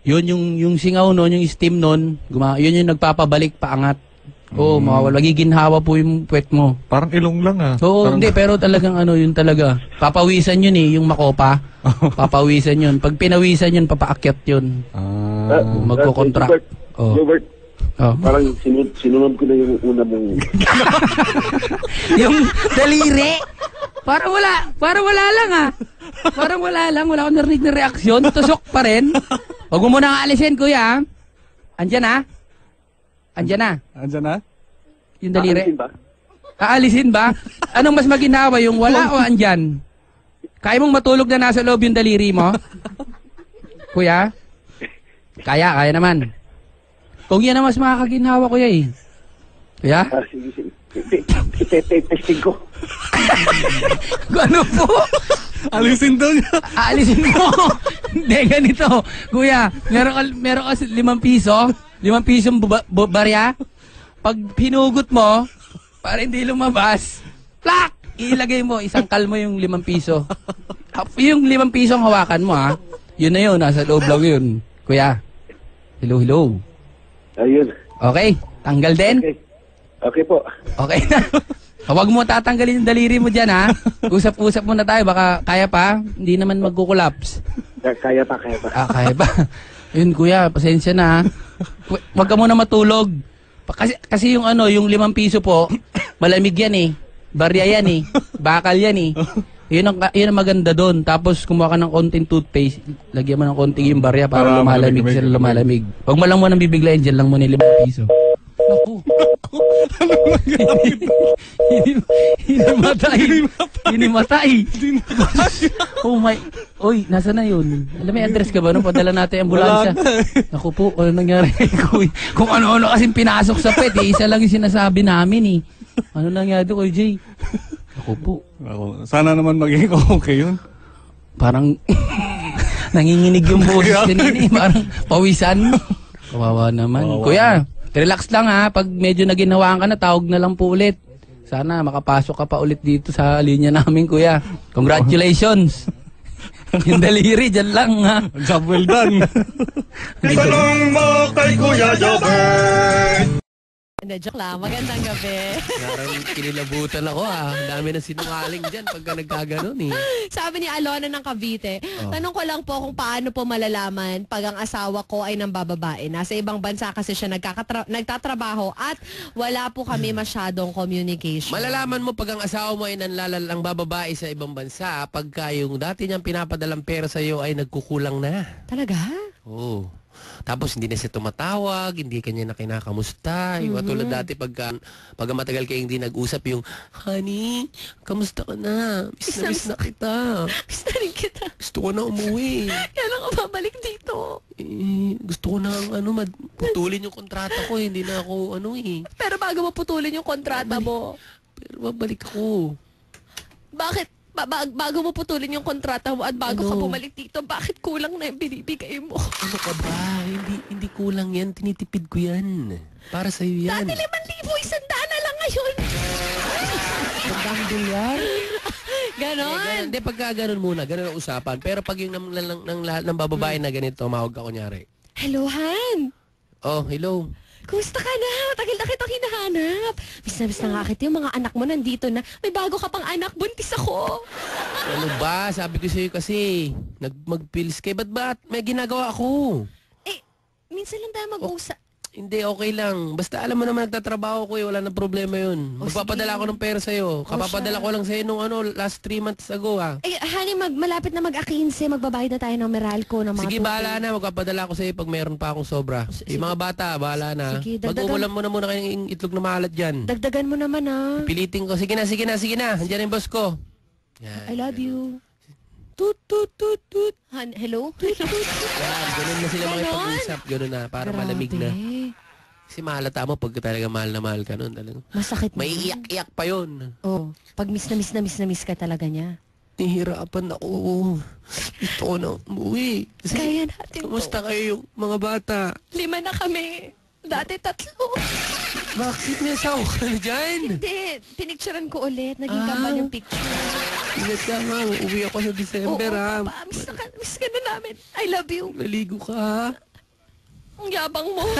yun yung, yung singaw nun, yung steam nun, guma, yun yung nagpapabalik paangat. Oo, Mm. mawawala. Magiginhawa po yung puwet mo. Parang ilong lang ah. Oo, Parang- hindi, pero talagang ano yun talaga. Papawisan yun eh, yung makopa. Papawisan yun. Pag pinawisan yun, papaakyat yun. Ah. Magko-contract. Gilbert, Oh. Gilbert, Oh. parang sinunod, sinunod ko na yung una mong... yung daliri. Para wala, para wala lang ah. Parang wala lang, wala akong narinig na reaksyon. Tusok pa rin. Huwag mo muna aalisin, kuya. ah. Andyan ah. Andyan na. Andyan na? Yung daliri. Aalisin ba? Aalisin ba? Anong mas maginawa, yung wala o andyan? Kaya mong matulog na nasa loob yung daliri mo? Kuya? Kaya, kaya naman. Kung yan ang mas makakaginhawa, kuya eh. Kuya? Ah, sige, sige. Ite-testing ko. ano po? Alisin daw niya. Aalisin mo. Hindi, ganito. Kuya, meron ka, meron ka limang piso, limang pisong bu- barya. Pag pinugot mo, para hindi lumabas, plak! Ilagay mo, isangkal mo yung limang piso. Yung limang piso ang hawakan mo, ha? Yun na yun, nasa loob lang yun. Kuya, hello, hello. Ayun. Okay, tanggal din? Okay. Okay po. Okay na. Huwag mo tatanggalin yung daliri mo dyan, ha? Usap-usap muna tayo, baka kaya pa, hindi naman magkukulaps. Kaya pa, kaya pa. Ah, kaya ba? Yun, kuya, pasensya na. Huwag ka muna matulog. Kasi, kasi yung ano, yung limang piso po, malamig yan eh. Barya yan eh. Bakal yan eh. Yun ang, yun ang maganda doon. Tapos kumuha ka ng konting toothpaste, lagyan mo ng konting yung barya para, Para lumalamig malamig, sila malamig. lumalamig. Huwag mo lang muna bibiglayin, dyan lang muna yung limang piso. Naku. Hindi hindi matay. Hindi matay. Oh my. Oy, nasa na yun? Alam may address ka ba nung padala natin ang ambulansya? Naku po, ano nangyari kay Kuy? Kung ano-ano kasing pinasok sa pet, eh, isa lang yung sinasabi namin eh. Ano nangyari doon kay Jay? Naku po. Ako, sana naman maging okay yun. Parang nanginginig yung boses kanina eh. Parang pawisan. Kawawa naman. Kawawa Kuya, relax lang ha. Pag medyo naginawaan ka na, tawag na lang po ulit. Sana makapasok ka pa ulit dito sa linya namin, kuya. Congratulations! yung daliri, dyan lang ha. Job well done. Tanong mo kay Kuya Jobert. Hindi, joke lang. Magandang gabi. Parang kinilabutan ako ah. Ang dami na sinungaling dyan pagka nagkaganon eh. Sabi ni Alona ng Cavite, Oh. tanong ko lang po kung paano po malalaman pag ang asawa ko ay nang bababae. Nasa ibang bansa kasi siya nagkakatra- nagtatrabaho at wala po kami masyadong communication. Malalaman mo pag ang asawa mo ay nanlalang bababae sa ibang bansa pagka yung dati niyang pinapadalang pera sa iyo ay nagkukulang na. Talaga? Oo. Tapos hindi na siya tumatawag, hindi kanya na kinakamusta. Yung katulad dati pagka, pagka matagal kayong hindi nag-usap yung, Honey, kamusta ka na? Miss na miss na kita. Miss na rin kita. Gusto ko na umuwi. Kailan ka babalik dito? Eh, gusto ko na ano, mad- putulin yung kontrata ko. eh. Hindi na ako ano eh. Pero bago mo putulin yung kontrata mo, Pero babalik ako. bakit ba- ba- bago mo putulin yung kontrata mo at bago ka Ano? bumalik dito, bakit kulang na yung binibigay mo? Ano ka ba? Hindi, hindi kulang yan. Tinitipid ko yan. Para sa'yo yan. Dati liman libo, isang daan na lang ngayon. Magdang dolyar. Ganon. Ganon. Hindi, pagka ganun muna, ganun ang usapan. Pero pag yung ng, ng, ng, lahat ng bababae na ganito, tumawag ka kunyari. Hello, Han. Oh, hello. Kumusta ka na? Tagal na kitang hinahanap. Miss na miss na nga kita. Yung mga anak mo nandito na. May bago ka pang anak. Buntis ako. Ano ba? Sabi ko sa'yo kasi, nag magpills kay ba't ba? May ginagawa ako. Eh, minsan lang tayo mag-usap. Hindi, okay lang. Basta alam mo naman nagtatrabaho ko eh, wala nang problema yun. O, Magpapadala sige. ako ng pera sa'yo. Kapapadala siya. ko lang sa'yo nung ano, last three months ago ha. Eh, honey, mag, malapit na mag-akinse. Magbabayad na tayo ng Meralco ng mga Sige, bahala na. Magpapadala ko sa'yo pag mayroon pa akong sobra. Yung mga bata, bahala na. Sige, dagdagan- Mag-umulam mo na muna kayong itlog na maalat dyan. Dagdagan mo naman ah. Piliting ko. Sige na, sige na, sige na. Andiyan yung boss ko. I love you. Tut, tut, tut, tut. Han, hello? Tut, tut, tut. Yan, ganun na sila mga Ganon? pag-usap. Ganun na, para malamig na. Kasi mahalata mo pag talaga mahal na mahal ka nun. Talagang. Masakit na. May iyak-iyak pa yun. Oh, pag miss na miss na miss na miss ka talaga niya. Nihirapan ako. Ko na umuwi. Kasi, Kaya natin Kamusta to. kayo yung mga bata? Lima na kami. Dati tatlo. Bakit may asawa ka na dyan? Hindi, pinicturean ko ulit. Naging Ah. yung picture. Ingat ka nga. Uwi ako sa December Oo, ha. papa, miss, na ka, miss ka na namin. I love you. Naligo ka ha. Ang yabang mo.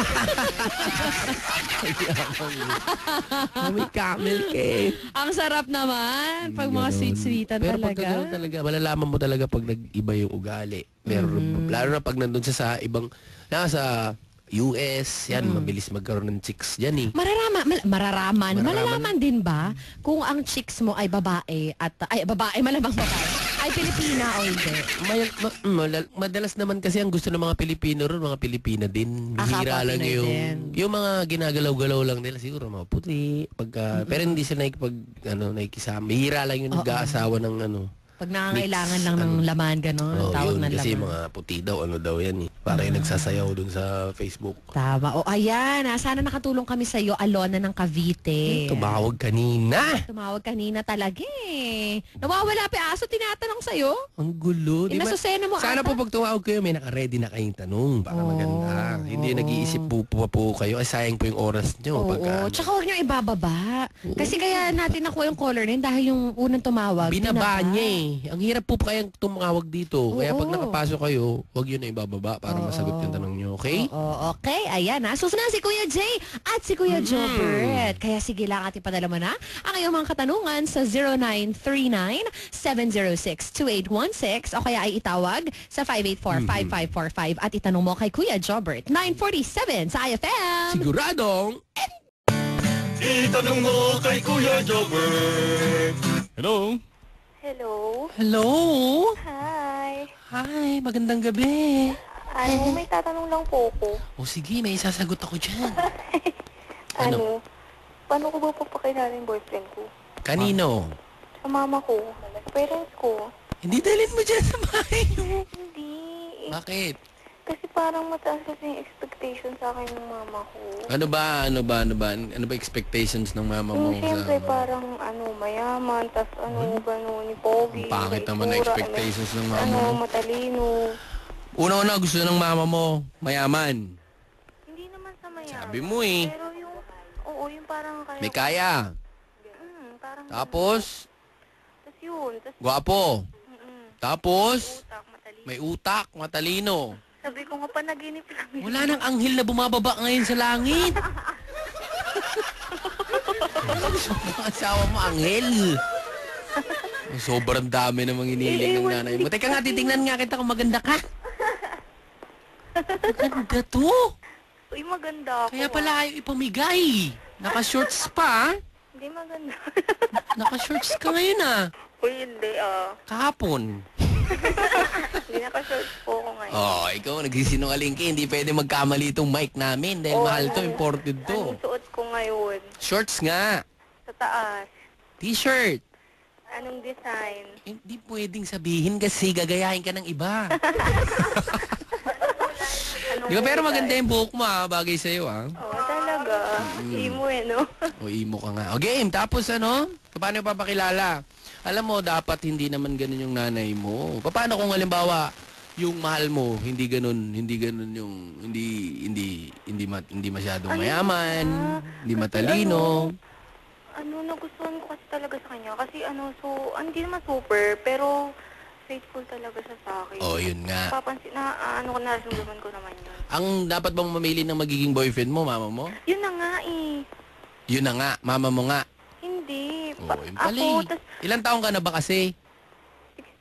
May camel ka eh. Ang sarap naman. Pag mga sweet-sweetan Pero talaga. pagka ganun talaga, malalaman mo talaga pag nag-iba yung ugali. Meron, Mm-hmm. lalo na pag nandun siya sa ibang, nasa US, yan, Mm. mabilis magkaroon ng chicks dyan eh. Mararama, mal- mararaman. Mararaman. Malalaman din ba kung ang chicks mo ay babae at ay babae malamang babae ay Pilipina o hindi? May, ma- malal- madalas naman kasi ang gusto ng mga Pilipino ron, mga Pilipina din. Ah, Hira lang yung, din. yung mga ginagalaw-galaw lang nila siguro, mga puti. Pagka, Pero hindi sila nakikipag, ano, nakikisama. Hira lang yung nag-aasawa ng ano. Pag nangangailangan lang ng laman, gano'n. Oh, tawag yun, ng kasi laman. mga puti daw, ano daw yan eh. Para yung nagsasayaw dun sa Facebook. Tama. O ayan, ah, sana nakatulong kami sa iyo, Alona ng Cavite. Tumawag kanina. Tumawag kanina talaga eh. Nawawala pa aso, tinatanong sa'yo. Ang gulo. Di ba? Inasusena mo Sana ata. po pag tumawag kayo, may naka-ready na kayong tanong. Para maganda. Hindi oo. nag-iisip po, po, po kayo. Ay, sayang po yung oras nyo. Oo, pagka, ano. tsaka huwag niyo ibababa. Kasi kaya natin nakuha yung caller na yun dahil yung unang tumawag. Binaba. niya eh. Ang hirap po kayang tumawag dito. Kaya pag Oo. nakapasok kayo, huwag yun na ibababa para masagot yung tanong nyo. Okay? Oo, okay. Ayan na. Susunod si Kuya Jay at si Kuya Mm-hmm. Jobert. Kaya sige lang at ipadala mo na ang iyong mga katanungan sa 0939-706-2816 o kaya ay itawag sa 584-5545 at itanong mo kay Kuya Jobert. 947 sa IFM. Siguradong Itanong mo kay Kuya Jobert. Hello? Hello? Hello? Hi. Hi, magandang gabi. Ano, may tatanong lang po ko. O sige, may isasagot ako dyan. Ano? Paano ko ba papakilala yung boyfriend ko? Kanino? Sa mama ko. Sa parents ko. Hindi dalhin mo dyan sa bahay. Hindi. Bakit? Kasi parang mataas kasi yung expectation sa akin ng mama ko. Ano ba, ano ba, ano ba? Ano ba expectations ng mama mo? Yung siyempre sa... parang ano, mayaman, tas ano, gano'n, ni Pogi. Ang pangit naman na expectations ng ano, mama Ano, mo. matalino. Una-una gusto ng mama mo, mayaman. Hindi naman sa mayaman. Sabi mo eh. Pero yung, oo, yung parang kaya... May kaya. Hmm, parang... Tapos, Tas yun, tas... gwapo. Mm-mm. Tapos, Utak, may utak, matalino. Sabi ko nga panaginip lang. yun. Wala nang anghel na bumababa ngayon sa langit. Ang asawa mo, anghel. Sobrang dami namang iniling ng nanay mo. Teka nga, titingnan nga kita kung maganda ka. Maganda to. Uy, maganda ako. Kaya ah. pala ayaw ipamigay. Naka-shorts pa. ah. Hindi maganda. Naka-shorts ka ngayon ah. Uy, hindi ah. Kahapon. Hindi naka-shorts po ako ngayon. Oh, ikaw nagsisinungaling ka. Hindi pwede magkamali itong mic namin dahil Oo, mahal to, ano- imported to. Anong suot ko ngayon? Shorts nga. Sa taas. T-shirt. Anong design? Hindi pwedeng sabihin kasi gagayahin ka ng iba. Anong Di ba? Pero maganda yung buhok mo ah. Bagay sa'yo ah. Oo, talaga. Imo eh, no? O imo ka nga. O game. Tapos ano? Paano papakilala? Alam mo, dapat hindi naman ganun yung nanay mo. Paano kung halimbawa, yung mahal mo, hindi ganun, hindi ganun yung, hindi, hindi, hindi, ma, hindi masyadong mayaman, nga. hindi matalino. Ano, nagustuhan ko kasi talaga sa kanya. Kasi ano, so, ah, hindi naman super, pero faithful talaga siya sa akin. Oh, yun nga. Papansin na, ah, ano ko, nararamdaman ko naman yun. Ang dapat bang mamili ng magiging boyfriend mo, mama mo? Yun na nga eh. Yun na nga, mama mo nga. Hindi. Oo, Pa- yun ako, pala eh. tas Ilan taong ka na ba kasi?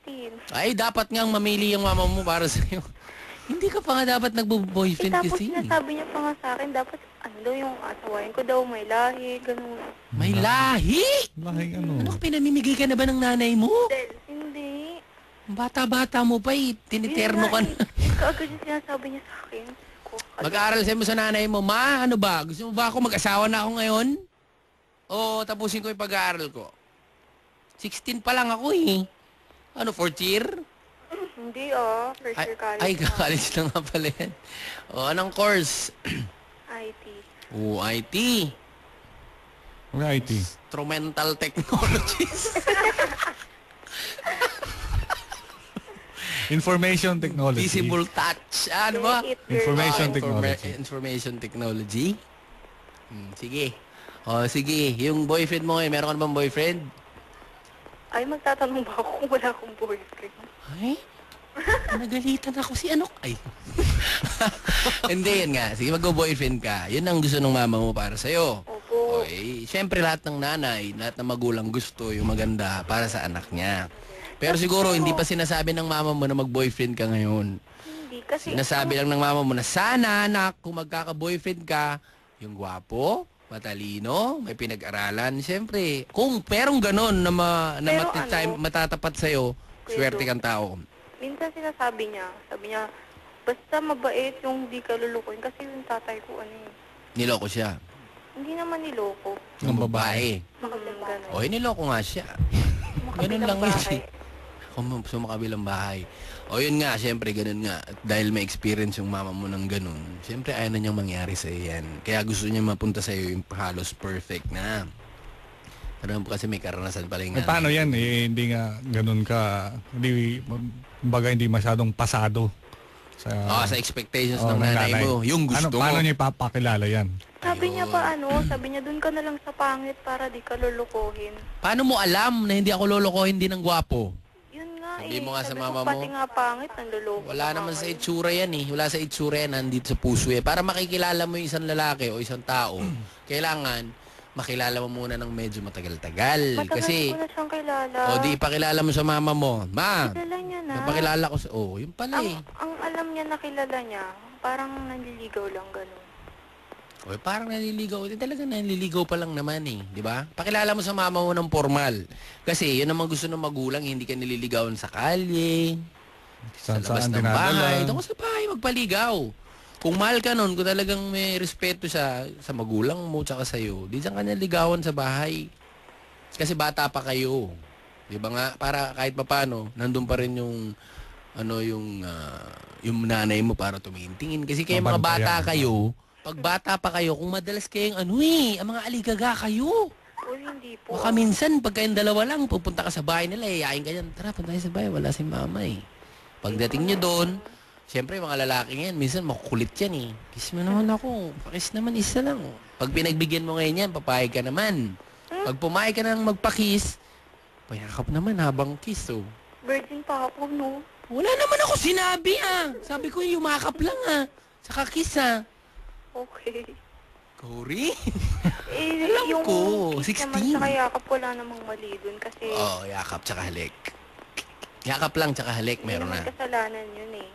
16. Ay, dapat nga mamili yung mama mo para sa'yo. Hindi ka pa nga dapat Eh, nagbo-boyfriend tapos kasi. sinasabi niya pa nga sa akin, dapat, ano daw yung asawain ko daw, may lahi, ganun. May lahi! Lahing ano? Ano, pinamimigay ka na ba ng nanay mo? Del, hindi. Bata-bata mo pa eh. Tiniterno ka na. Kaagad yung sinasabi niya sa akin. Ko, Mag-aaral sa'yo mo sa nanay mo, Ma, ano ba? Gusto mo ba ako mag-asawa na ako ngayon? O tapusin ko yung pag-aaral ko? 16 pa lang ako eh. Ano, fourth year? Hindi ah, first year college. ay na. college na nga pala yan. O, anong course? IT. O, IT. May IT. Instrumental Technologies. Information technology. Visible touch. Ah, ano ba? Information Ah, informa- technology. Information technology. Hmm, sige. O, sige. Yung boyfriend mo ngayon, meron ka na bang boyfriend? Ay, magtatanong ba ako kung wala akong boyfriend? Ay, nagalitan ako si ano. Ay. Hindi, yan nga. Sige, mag-boyfriend ka. Yun ang gusto ng mama mo para sa'yo. Opo. Okay. Siyempre, lahat ng nanay, lahat ng magulang gusto yung maganda para sa anak niya. Pero siguro, hindi pa sinasabi ng mama mo na mag-boyfriend ka ngayon. Hindi, kasi... Sinasabi lang ng mama mo na sana, anak, kung magkaka-boyfriend ka, yung gwapo, matalino, may pinag-aralan. Siyempre, kung perong ganon na, ma, na Pero mati- ano, time, matatapat sa'yo, Kuya swerte kang tao. Minsan sinasabi niya, sabi niya, basta mabait yung di ka lulukuin. Kasi yung tatay ko, ano eh, Niloko siya. hindi naman niloko. Ng babae. Makabilang gano'n. O, niloko nga siya. Ganun lang yun. eh. Kung sa makabilang bahay. O yun nga, syempre ganun nga. At dahil may experience yung mama mo ng ganun, syempre ayaw na niyang mangyari sa yan. Kaya gusto niya mapunta sa iyo yung halos perfect na. Pero kasi may karanasan pala yung Eh, paano yan? Eh, hindi nga ganun ka, hindi, baga hindi masyadong pasado. Sa, Ah, sa expectations Oh, ng nanay nanay. mo. Yung gusto ano, mo. Paano niya ipapakilala yan? Sabi niya pa ano, sabi niya, dun ka na lang sa pangit para di ka lulukuhin. Paano mo alam na hindi ako lolokohin din ng gwapo? Nga Sabi eh. mo nga sa Sabi mama ko, Pati mo. nga pangit, ang luloko. Wala naman sa itsura yan eh. Wala sa itsura yan. Nandito sa puso eh. Para makikilala mo yung isang lalaki o isang tao, kailangan makilala mo muna ng medyo matagal-tagal. Matagal Kasi, ko na siyang kilala. o di ipakilala mo sa mama mo. Ma, Kilala niya na. napakilala ko sa... Oh, yun pala eh. Ang, ang alam niya na kilala niya, parang nanliligaw lang ganun. O, parang naliligaw. Eh, talaga naliligaw pa lang naman eh. Di ba? Pakilala mo sa mama mo ng formal. Kasi yun naman gusto ng magulang, hindi ka nililigawan sa kalye, sa Saan labas saan ng bahay. Ka sa bahay, magpaligaw. Kung mahal ka nun, kung talagang may respeto siya sa magulang mo tsaka sa'yo, di saan kanya ligawan sa bahay. Kasi bata pa kayo. Di ba nga? Para kahit papano, nandun pa rin yung ano yung ah, yung nanay mo para tumingin Kasi kayo mga bata kayo, pag bata pa kayo, kung madalas kayong ano eh, ang mga aligaga kayo. O hindi po. Baka minsan, pag kayong dalawa lang, pupunta ka sa bahay nila, iyayin ka dyan, tara, punta sa bahay, wala si mama eh. Pagdating nyo doon, siyempre mga lalaki yan, minsan makukulit yan eh. Kiss mo naman ako, pakis naman isa lang. Pag pinagbigyan mo ngayon yan, papayag ka naman. Pag pumayag ka nang magpakiss, payakap naman habang kiss oh. Virgin pa ako, no? Wala naman ako sinabi ah. Sabi ko yumakap lang ah. Saka kiss ah. Okay. Cory? Eh, Alam yung ko, kiss 16. naman sa yakap, wala namang mali dun kasi Oh, yakap tsaka halik. Yakap lang tsaka halik, hindi meron naman na. kasalanan yun eh.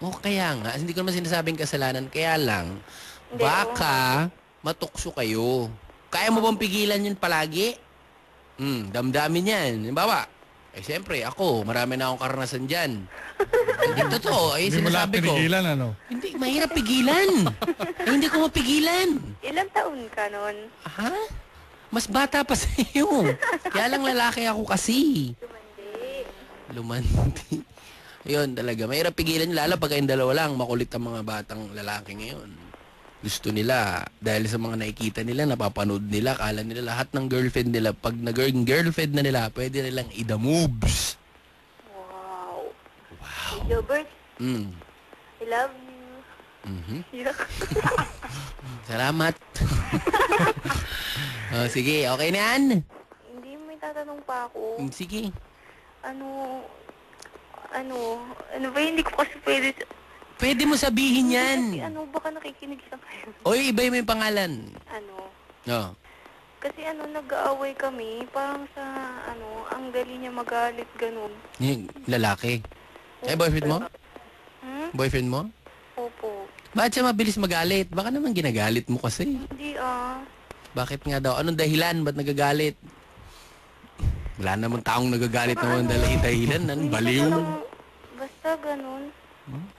O kaya nga, hindi ko naman sinasabing kasalanan, kaya lang, Hindi, baka matukso kayo. Kaya mo bang pigilan yun palagi? Hmm, damdamin yan. Halimbawa, eh siyempre, ako, marami na akong karanasan dyan. hindi totoo, eh Hindi mo lang sinasabi ko. pinigilan, ano? Hindi, mahirap pigilan. eh, hindi ko mapigilan. Ilang taon ka nun? Ha? Mas bata pa sa iyo. Kaya lang lalaki ako kasi. Lumandi. Ayun talaga. Mahirap pigilan nyo, lalo pag kayong dalawa lang, makulit ang mga batang lalaki ngayon. Gusto nila, dahil sa mga nakikita nila, napapanood nila, kala nila lahat ng girlfriend nila, pag nag girlfriend na nila, pwede nilang ida moves. Wow. Wow. Gilbert, Mm. I love you. Mhm. Yuck. Salamat. oh, sige, okay na yan? Hindi, may tatanong pa ako. Mm, Sige. Ano, ano, ano ba, hindi ko kasi pwede. Pwede mo sabihin yan. Kasi ano, baka nakikinig siya kayo. Oy, iba yung pangalan. Ano, Oh. kasi ano, nag-aaway kami, parang sa, ano, ang dali niya magalit, ganun. Yung lalaki. Eh, boyfriend mo? Hmm? Boyfriend mo? Opo. Bakit siya mabilis magalit? Baka naman ginagalit mo kasi. Hindi ah. Bakit nga daw? Anong dahilan? Ba't nagagalit? Wala namang taong nagagalit naman dahil dahilan. Ano? Baliw. Basta ganun.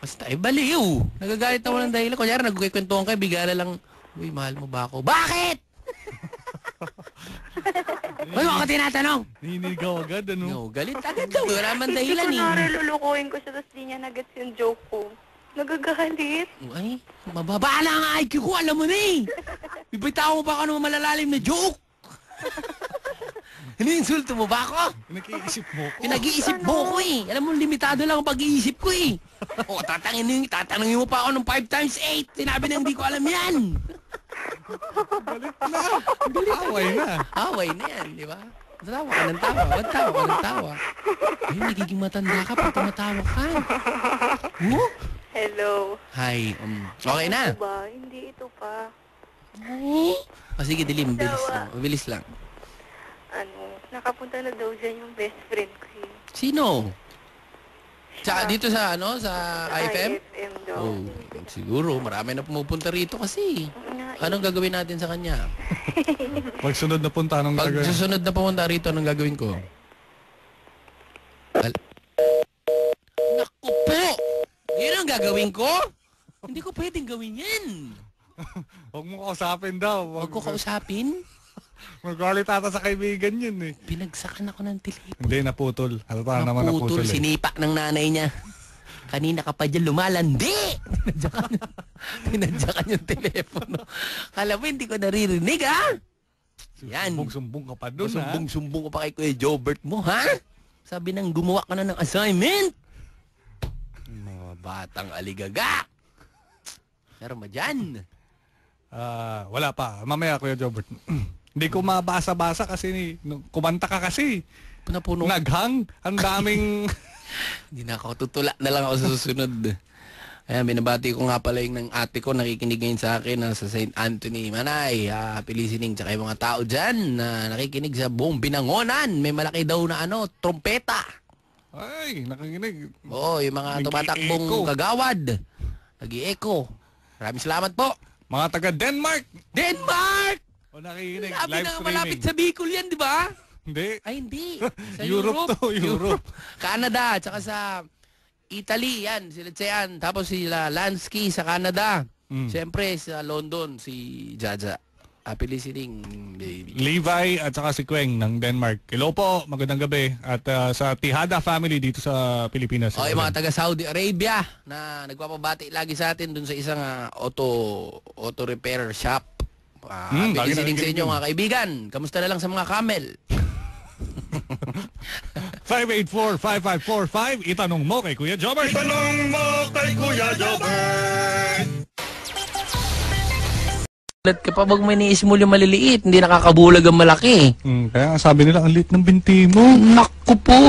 Basta, eh, baliw. Nagagalit naman ng dahilan. Kunyari, nagkikwentuhan kayo, bigla na lang, Uy, mahal mo ba ako? Bakit? Ba't mo ako tinatanong? Ninigaw agad, ano? No, galit agad daw. Wala man dahilan Hindi ko eh. lulukuhin ko siya, tapos di niya nagets yung joke ko. Nagagalit. Ay, mababa na ang IQ ko, alam mo na eh. Bibitaw mo ba ako ng malalalim na joke? Iniinsulto mo ba ako? Nag-iisip mo ko. Pinag-iisip mo ko eh. Alam mo, limitado lang ang pag-iisip ko eh. O, tatangin, tatanungin mo pa ako ng 5 times 8. Sinabi na hindi ko alam yan. Away na. Away na yan, di ba? Tawa ka ng tawa. Ba't tawa ka ng tawa? Ay, nagiging matanda ka pag tumatawa ka. Huh? Hello. Hi. Um, okay na. Ito ba? Hindi ito pa. O sige, dilim. Bilis lang. Bilis lang. Ano, nakapunta na daw dyan yung best friend ko. eh. Sino? Sa, dito sa, ano, sa IFM? IFM daw. Oh, siguro. Marami na pumupunta rito kasi. Anong gagawin natin sa kanya? Pag sunod na punta, anong Pag gagawin? susunod na pumunta rito, anong gagawin ko? Al- Naku po! Yun ang gagawin ko? Hindi ko pwedeng gawin yan. Huwag mo kausapin daw. Huwag ko kausapin. Magalit ata sa kaibigan yun eh. Pinagsakan ako ng telepono. Hindi, naputol. Halata naman naputol Naputol, eh. sinipa ng nanay niya. Kanina ka pa dyan lumalandi. Tinadyakan, yung telepono. Kala mo, hindi ko naririnig, ha? Yan. Sumbong-sumbong ka pa dun, ha? Sumbong-sumbong ka pa kay Kuya Jobert mo, ha? Sabi nang gumawa ka na ng assignment. Mga batang aligaga. Meron ba Ah, wala pa. Mamaya, Kuya Jobert. Hindi ko mabasa-basa kasi ni, kumanta ka kasi. Punapuno. Naghang. Ang daming... Hindi na ako tutula na lang ako sa susunod. Ayan, binabati ko nga pala yung ng ate ko nakikinig ngayon sa akin na sa St. Anthony. Manay, uh, happy listening. Tsaka yung mga tao dyan na nakikinig sa buong binangonan. May malaki daw na ano, trompeta. Ay, nakikinig. Oo, yung mga tumatakbong kagawad. Nag-i-echo. Maraming salamat po. Mga taga Denmark. Denmark! O nakikinig. Sabi Live na streaming. malapit sa Bicol yan, di ba? Hindi. Ay, hindi. Sa Europe to, Europe. Canada, tsaka sa Italy, yan, sila yan. Tapos sila Lansky sa Canada. Mm. Siyempre sa London, si Jaja. Happy listening, baby. Levi at saka si Queng ng Denmark. Hello po, magandang gabi. At ah, sa Tihada family dito sa Pilipinas. O, yung mga taga Saudi Arabia na nagpapabati lagi sa atin dun sa isang ah, auto auto repair shop. Uh, Hmm, lagi listening sa inyo mga kaibigan. Kamusta na lang sa mga camel? 584-5545. Itanong mo kay Kuya Jobber. Itanong mo kay Kuya Jobert. Ulat ka pa bag may ni-small yung maliliit, hindi nakakabulag ang malaki. Mm, kaya nga sabi nila, ang lit ng binti mo. Naku po,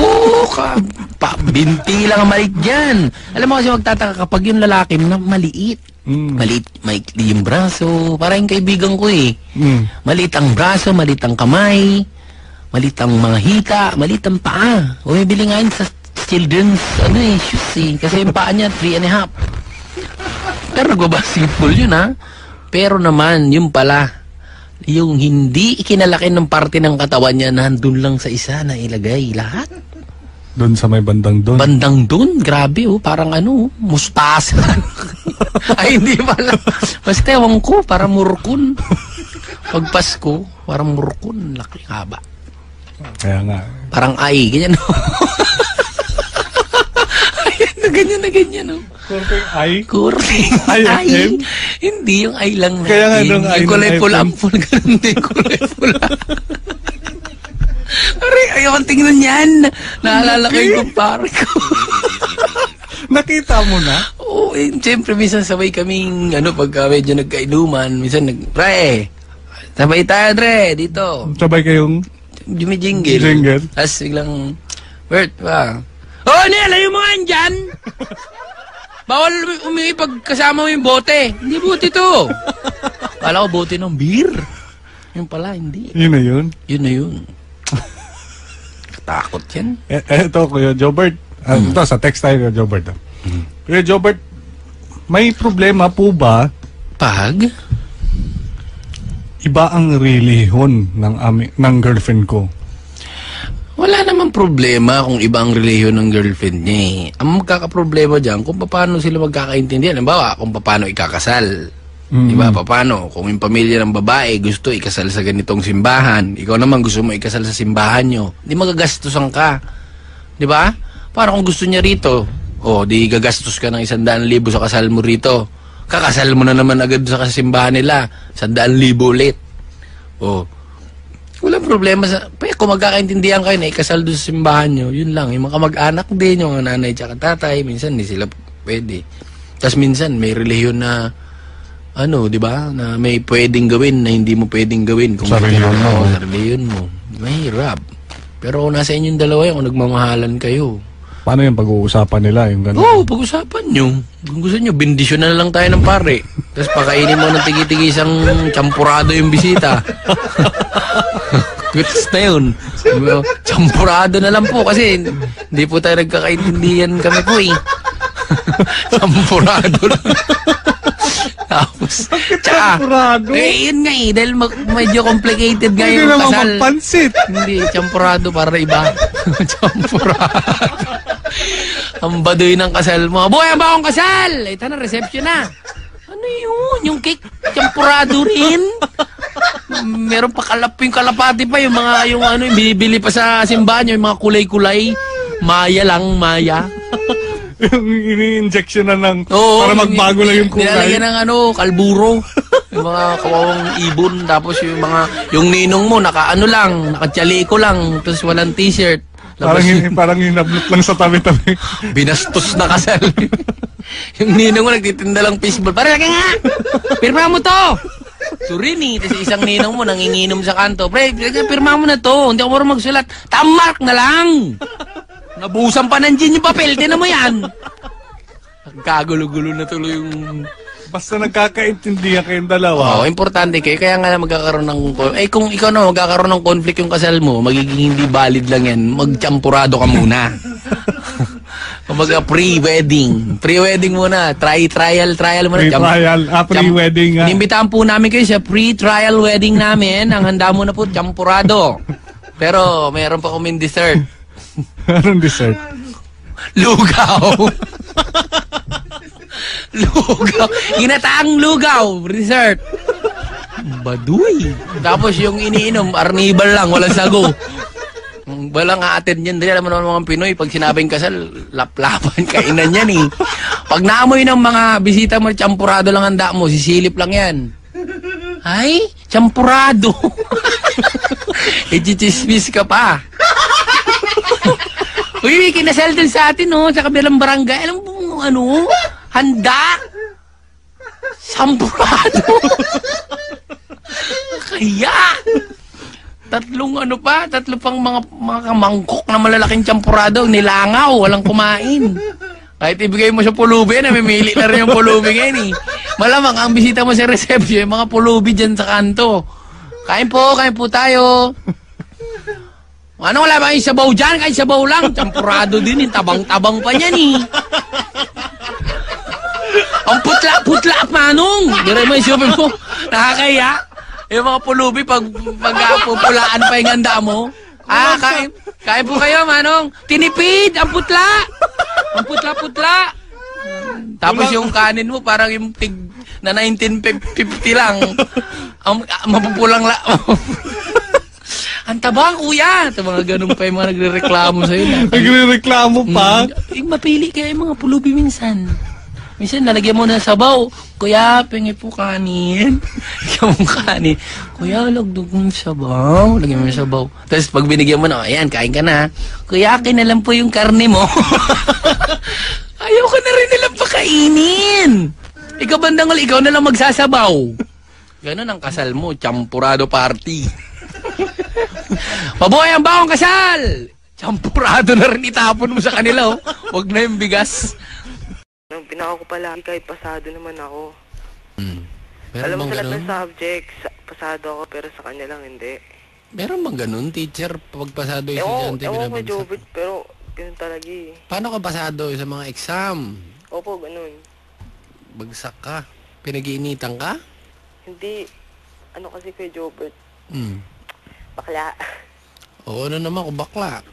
ka, pa, binti lang ang maliit dyan. Alam mo kasi magtataka kapag yung lalaki na maliit. Mm. Maliit, maikli yung braso. Para yung kaibigan ko eh. Mm. Maliit ang braso, maliit ang kamay, maliit ang mga hita, maliit ang paa. Bumibili nga yun sa children's ano eh, shoes eh. Kasi yung paa niya, three and a half. Pero nagbabasketball yun ha. Pero naman, yun pala, yung hindi ikinalaki ng parte ng katawan niya, nandun lang sa isa na ilagay lahat. Doon sa may bandang doon. Bandang dun, grabe oh, parang ano, mustasa. Ay, hindi pala. Basta ewan ko, parang murkun. Pag Pasko, parang murkun, laki haba. Kaya nga. Parang ay, ganyan na ganyan na ganyan oh. Kurting ay? Kurting Ay, ay. Hindi yung ay lang natin. Kaya nga nung ay Yung kulay ng pula, FM. pula, ganun din, kulay pula. Aray, ayaw tingnan yan. Naalala ko yung kumpare ko. Nakita mo na? Oo, eh, siyempre minsan sabay kaming, ano, pagka medyo nagkainuman, minsan nag, pre, sabay tayo, Dre, dito. Sabay kayong Jumijingle. Jingle. Tapos biglang, Bert, pa. Oh, Nel, ayaw mo nga yan dyan. Bawal umi- umihi pag kasama mo yung bote. Hindi bote to. Kala ko bote ng beer. Yung pala, hindi. Yun na yun. Yun na yun. Katakot yan. Eh, eh, ito, Kuya Jobert. Hmm. Ito, sa text tayo, Kuya Jobert. ah. Kuya Jobert, may problema po ba Pag? iba ang relihon ng, ami, ng girlfriend ko? Wala namang problema kung iba ang relihiyon ng girlfriend niya eh. Ang magkakaproblema dyan kung paano sila magkakaintindihan. Halimbawa, kung paano ikakasal. Mm. Di ba? Paano? Kung yung pamilya ng babae gusto ikasal sa ganitong simbahan, ikaw naman gusto mo ikasal sa simbahan nyo, di magagastusan ka. Di ba? Para kung gusto niya rito, o di gagastos ka ng isandaan libo sa kasal mo rito. Kakasal mo na naman agad sa simbahan nila, isandaan libo ulit. O, Walang problema sa... Pero kung magkakaintindihan kayo na ikasal doon sa simbahan nyo, yun lang. Yung mga kamag-anak din, yung mga nanay tsaka tatay, minsan hindi sila pwede. Tapos minsan may relihiyon na ano, di ba? Na may pwedeng gawin na hindi mo pwedeng gawin. Kung Sa gusto relihiyon mo. Oo, Sa relihiyon mo. Mahirap. Pero kung nasa inyong dalawa yun, kung nagmamahalan kayo, Paano yung pag-uusapan nila? Yung gano'n? Oo, pag-usapan nyo. Kung gusto nyo, bendisyon na lang tayo ng pare. Tapos pakainin mo ng tigi-tigi isang champurado yung bisita. Goods na yun. Champurado na lang po kasi hindi po tayo nagkakaintindihan kami po eh. champurado lang. Tapos, tsaka, champurado? eh, yun nga eh, dahil mag- medyo complicated nga Hindi yung naman kasal. magpansit. Hindi, champurado para iba. champurado. Ang baduy ng kasal mo. Buhay ba akong kasal? Ito na, reception na. Ano yun? Yung cake, champurado rin? Meron pa kalap, yung kalapati pa, yung mga, yung ano, yung bibili pa sa simbahan, yung mga kulay-kulay. Maya lang, maya. yung ini-injection na ng... Oo, para magbago lang yung Nilalagyan kulay. ng ano, kalburo. yung mga kawawang ibon. Tapos yung mga, yung ninong mo, naka ano lang, nakachaliko lang. Tapos walang t-shirt. Parang, hin- parang hinablot lang sa tabi-tabi. binastos na kasal. yung ninong mo nagtitinda lang fishball. Pare, laki nga! Pirma mo to! Turini, tapos isang ninong mo nanginginom sa kanto. Pre, pirma mo na to. Hindi ako marunong magsulat. Tamark na lang! Nabusan pa ng gin yung papel. Tinan mo yan. Nagkagulo-gulo na tuloy yung... Basta nagkakaintindihan kayong dalawa. Oo, importante kayo. Kaya nga magkakaroon ng... Eh, kung ikaw na magkakaroon ng conflict yung kasal mo, magiging hindi valid lang yan. Magchampurado ka muna. Kumbaga pre-wedding. Pre-wedding muna. Try, trial, trial muna. Pre-trial. Ah, pre-wedding nga. Inimbitahan po namin kayo sa pre-trial wedding namin. Ang handa mo na po, champurado. Pero meron pa kaming dessert. Anong dessert? Lugaw. lugaw. Ginataang lugaw. Resort. Baduy. Tapos yung iniinom, arnibal lang, walang sago. Walang aatin yan. Dali alam mo naman mga Pinoy, pag sinabing kasal, laplapan, kainan yan eh. Pag naamoy ng mga bisita mo, champurado lang ang da mo, sisilip lang yan. Ay, champurado. Ichismis ka pa. Uy, kinasal din sa atin, no? Sa kabilang barangay. Alam mo, ano? Handa? Sampurado. Kaya, tatlong ano pa, tatlo pang mga, mga kamangkok na malalaking champurado, nilangaw, walang kumain. Kahit ibigay mo sa pulubi, namimili na rin yung pulubi ngayon eh. Malamang ang bisita mo sa reception, yung mga pulubi dyan sa kanto. Kain po, kain po tayo. Ano wala ba yung sabaw dyan? Kahit sabaw lang. Champurado din, tabang-tabang pa niyan eh. Ang putla-putla, manong. Dire mo yung super mo. Nakakaya. Yung mga pulubi, pag, pag pupulaan pa yung handa mo. Ah, kain, kain po kayo, manong. Tinipid, ang putla. Ang putla-putla. Tapos yung kanin mo, parang yung tig na 1950 lang. Ang mapupulang la... ang tabang, kuya! Ito mga ganun pa yung mga nagre-reklamo sa'yo. na. Nagre-reklamo pa? Mm, eh, mapili kayo yung mga pulubi minsan. Minsan, nalagyan mo ng sabaw. Kuya, pingi po kanin. Lagyan mo kanin. Kuya, lagdag mo yung sabaw. Lagyan mo yung sabaw. Tapos pag binigyan mo na, ayan, kain ka na. Kuya, akin na lang po yung karne mo. Ayaw ko na rin nilang pakainin. Ikaw bandang ikaw na lang magsasabaw. Ganon ang kasal mo, champurado party. Mabuhay ang bagong kasal! Champurado na rin itapon mo sa kanila, oh. Huwag na yung bigas. Nung pinaka ko pala, kahit pasado naman ako. Meron Alam mo sa lahat ng subjects, pasado ako pero sa kanya lang hindi. Meron bang ganun, teacher? Pagpasado yung Ewan, estudyante, ewan ko? Jobit, pero ganun talaga eh. Paano ka pasado sa mga exam? Opo, ganun. Bagsak ka? Pinag-iinitan ka? Hindi, ano kasi kay Jobit, Hmm. Bakla. Oo, ano naman kung bakla?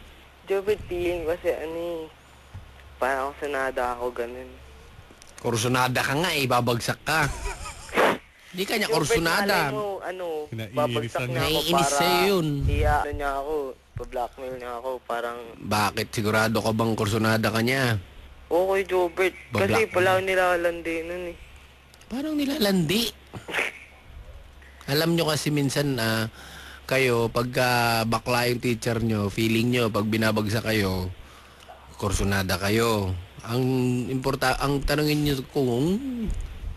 Jobit feeling kasi ano eh, parang sanada ako ganun. Kursunada ka nga eh, babagsak ka. Hindi ka niya kursunada. Mo, ano, babagsak niya. niya ako Naiinis para sa'yo yun. iya, ano niya ako, pa-blackmail niya ako, parang, Bakit? Sigurado ka bang kursunada ka niya? okay Jobit, kasi Bablack- pala ako nilalandi nun eh. Parang nilalandi. Alam nyo kasi minsan na kayo, pagka bakla yung teacher nyo, feeling nyo, pag binabagsak kayo, kursunada kayo. Ang importa ang tanongin nyo kung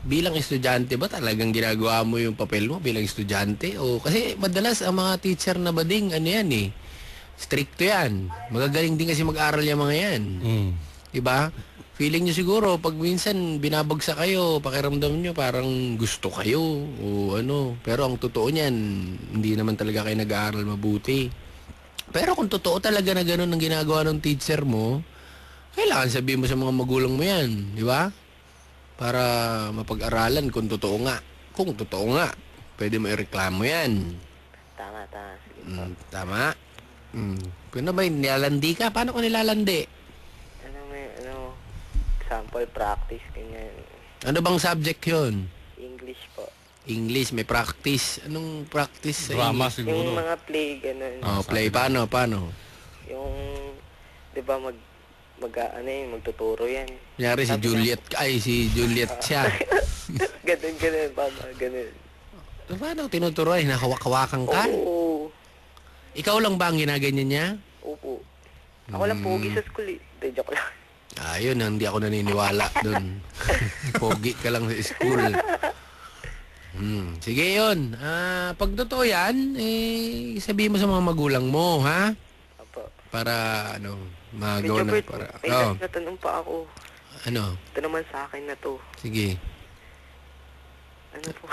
bilang estudyante ba talagang ginagawa mo yung papel mo bilang estudyante o kasi madalas ang mga teacher na bading ano yan eh stricto yan magagaling din kasi mag-aral yung mga yan Mm. Diba? Feeling nyo siguro, pag minsan binabagsak kayo, pakiramdam nyo parang gusto kayo o ano. Pero ang totoo niyan, hindi naman talaga kayo nag-aaral mabuti. Pero kung totoo talaga na ganun ang ginagawa ng teacher mo, kailangan sabihin mo sa mga magulang mo yan. Di ba? Para mapag-aralan kung totoo nga. Kung totoo nga, pwede mo ireklamo yan. Tama, tama. Sige. Mm, tama? Mm. Kung na ba, nilalandi ka? Paano ko nilalandi? Sample practice, ganyan. Ano bang subject yon? English po. English, may practice. Anong practice sa Drama English? siguro. Yung mga play, ganun. Oh, play. Paano? Paano? Yung, di ba, mag, mag, ano yun, magtuturo yan. Kunyari si Juliet, ay si Juliet siya. ganun, ganun, mama, ganun. Paano tinuturoy? Nakawak-hawakan ka? Oo, Ikaw lang ba ang ginaganyan niya? opo. Ako lang pogi sa school eh. Hindi, joke lang. Ayun, hindi ako naniniwala doon. Pogi ka lang sa school. Hmm. Sige yun. Ah, pag totoo yan, eh, sabihin mo sa mga magulang mo, ha? Apo. Para, ano, magawa na, Bert, para, may oh, natanong pa ako. ano, Ito naman sa akin na to. sige. Ano po?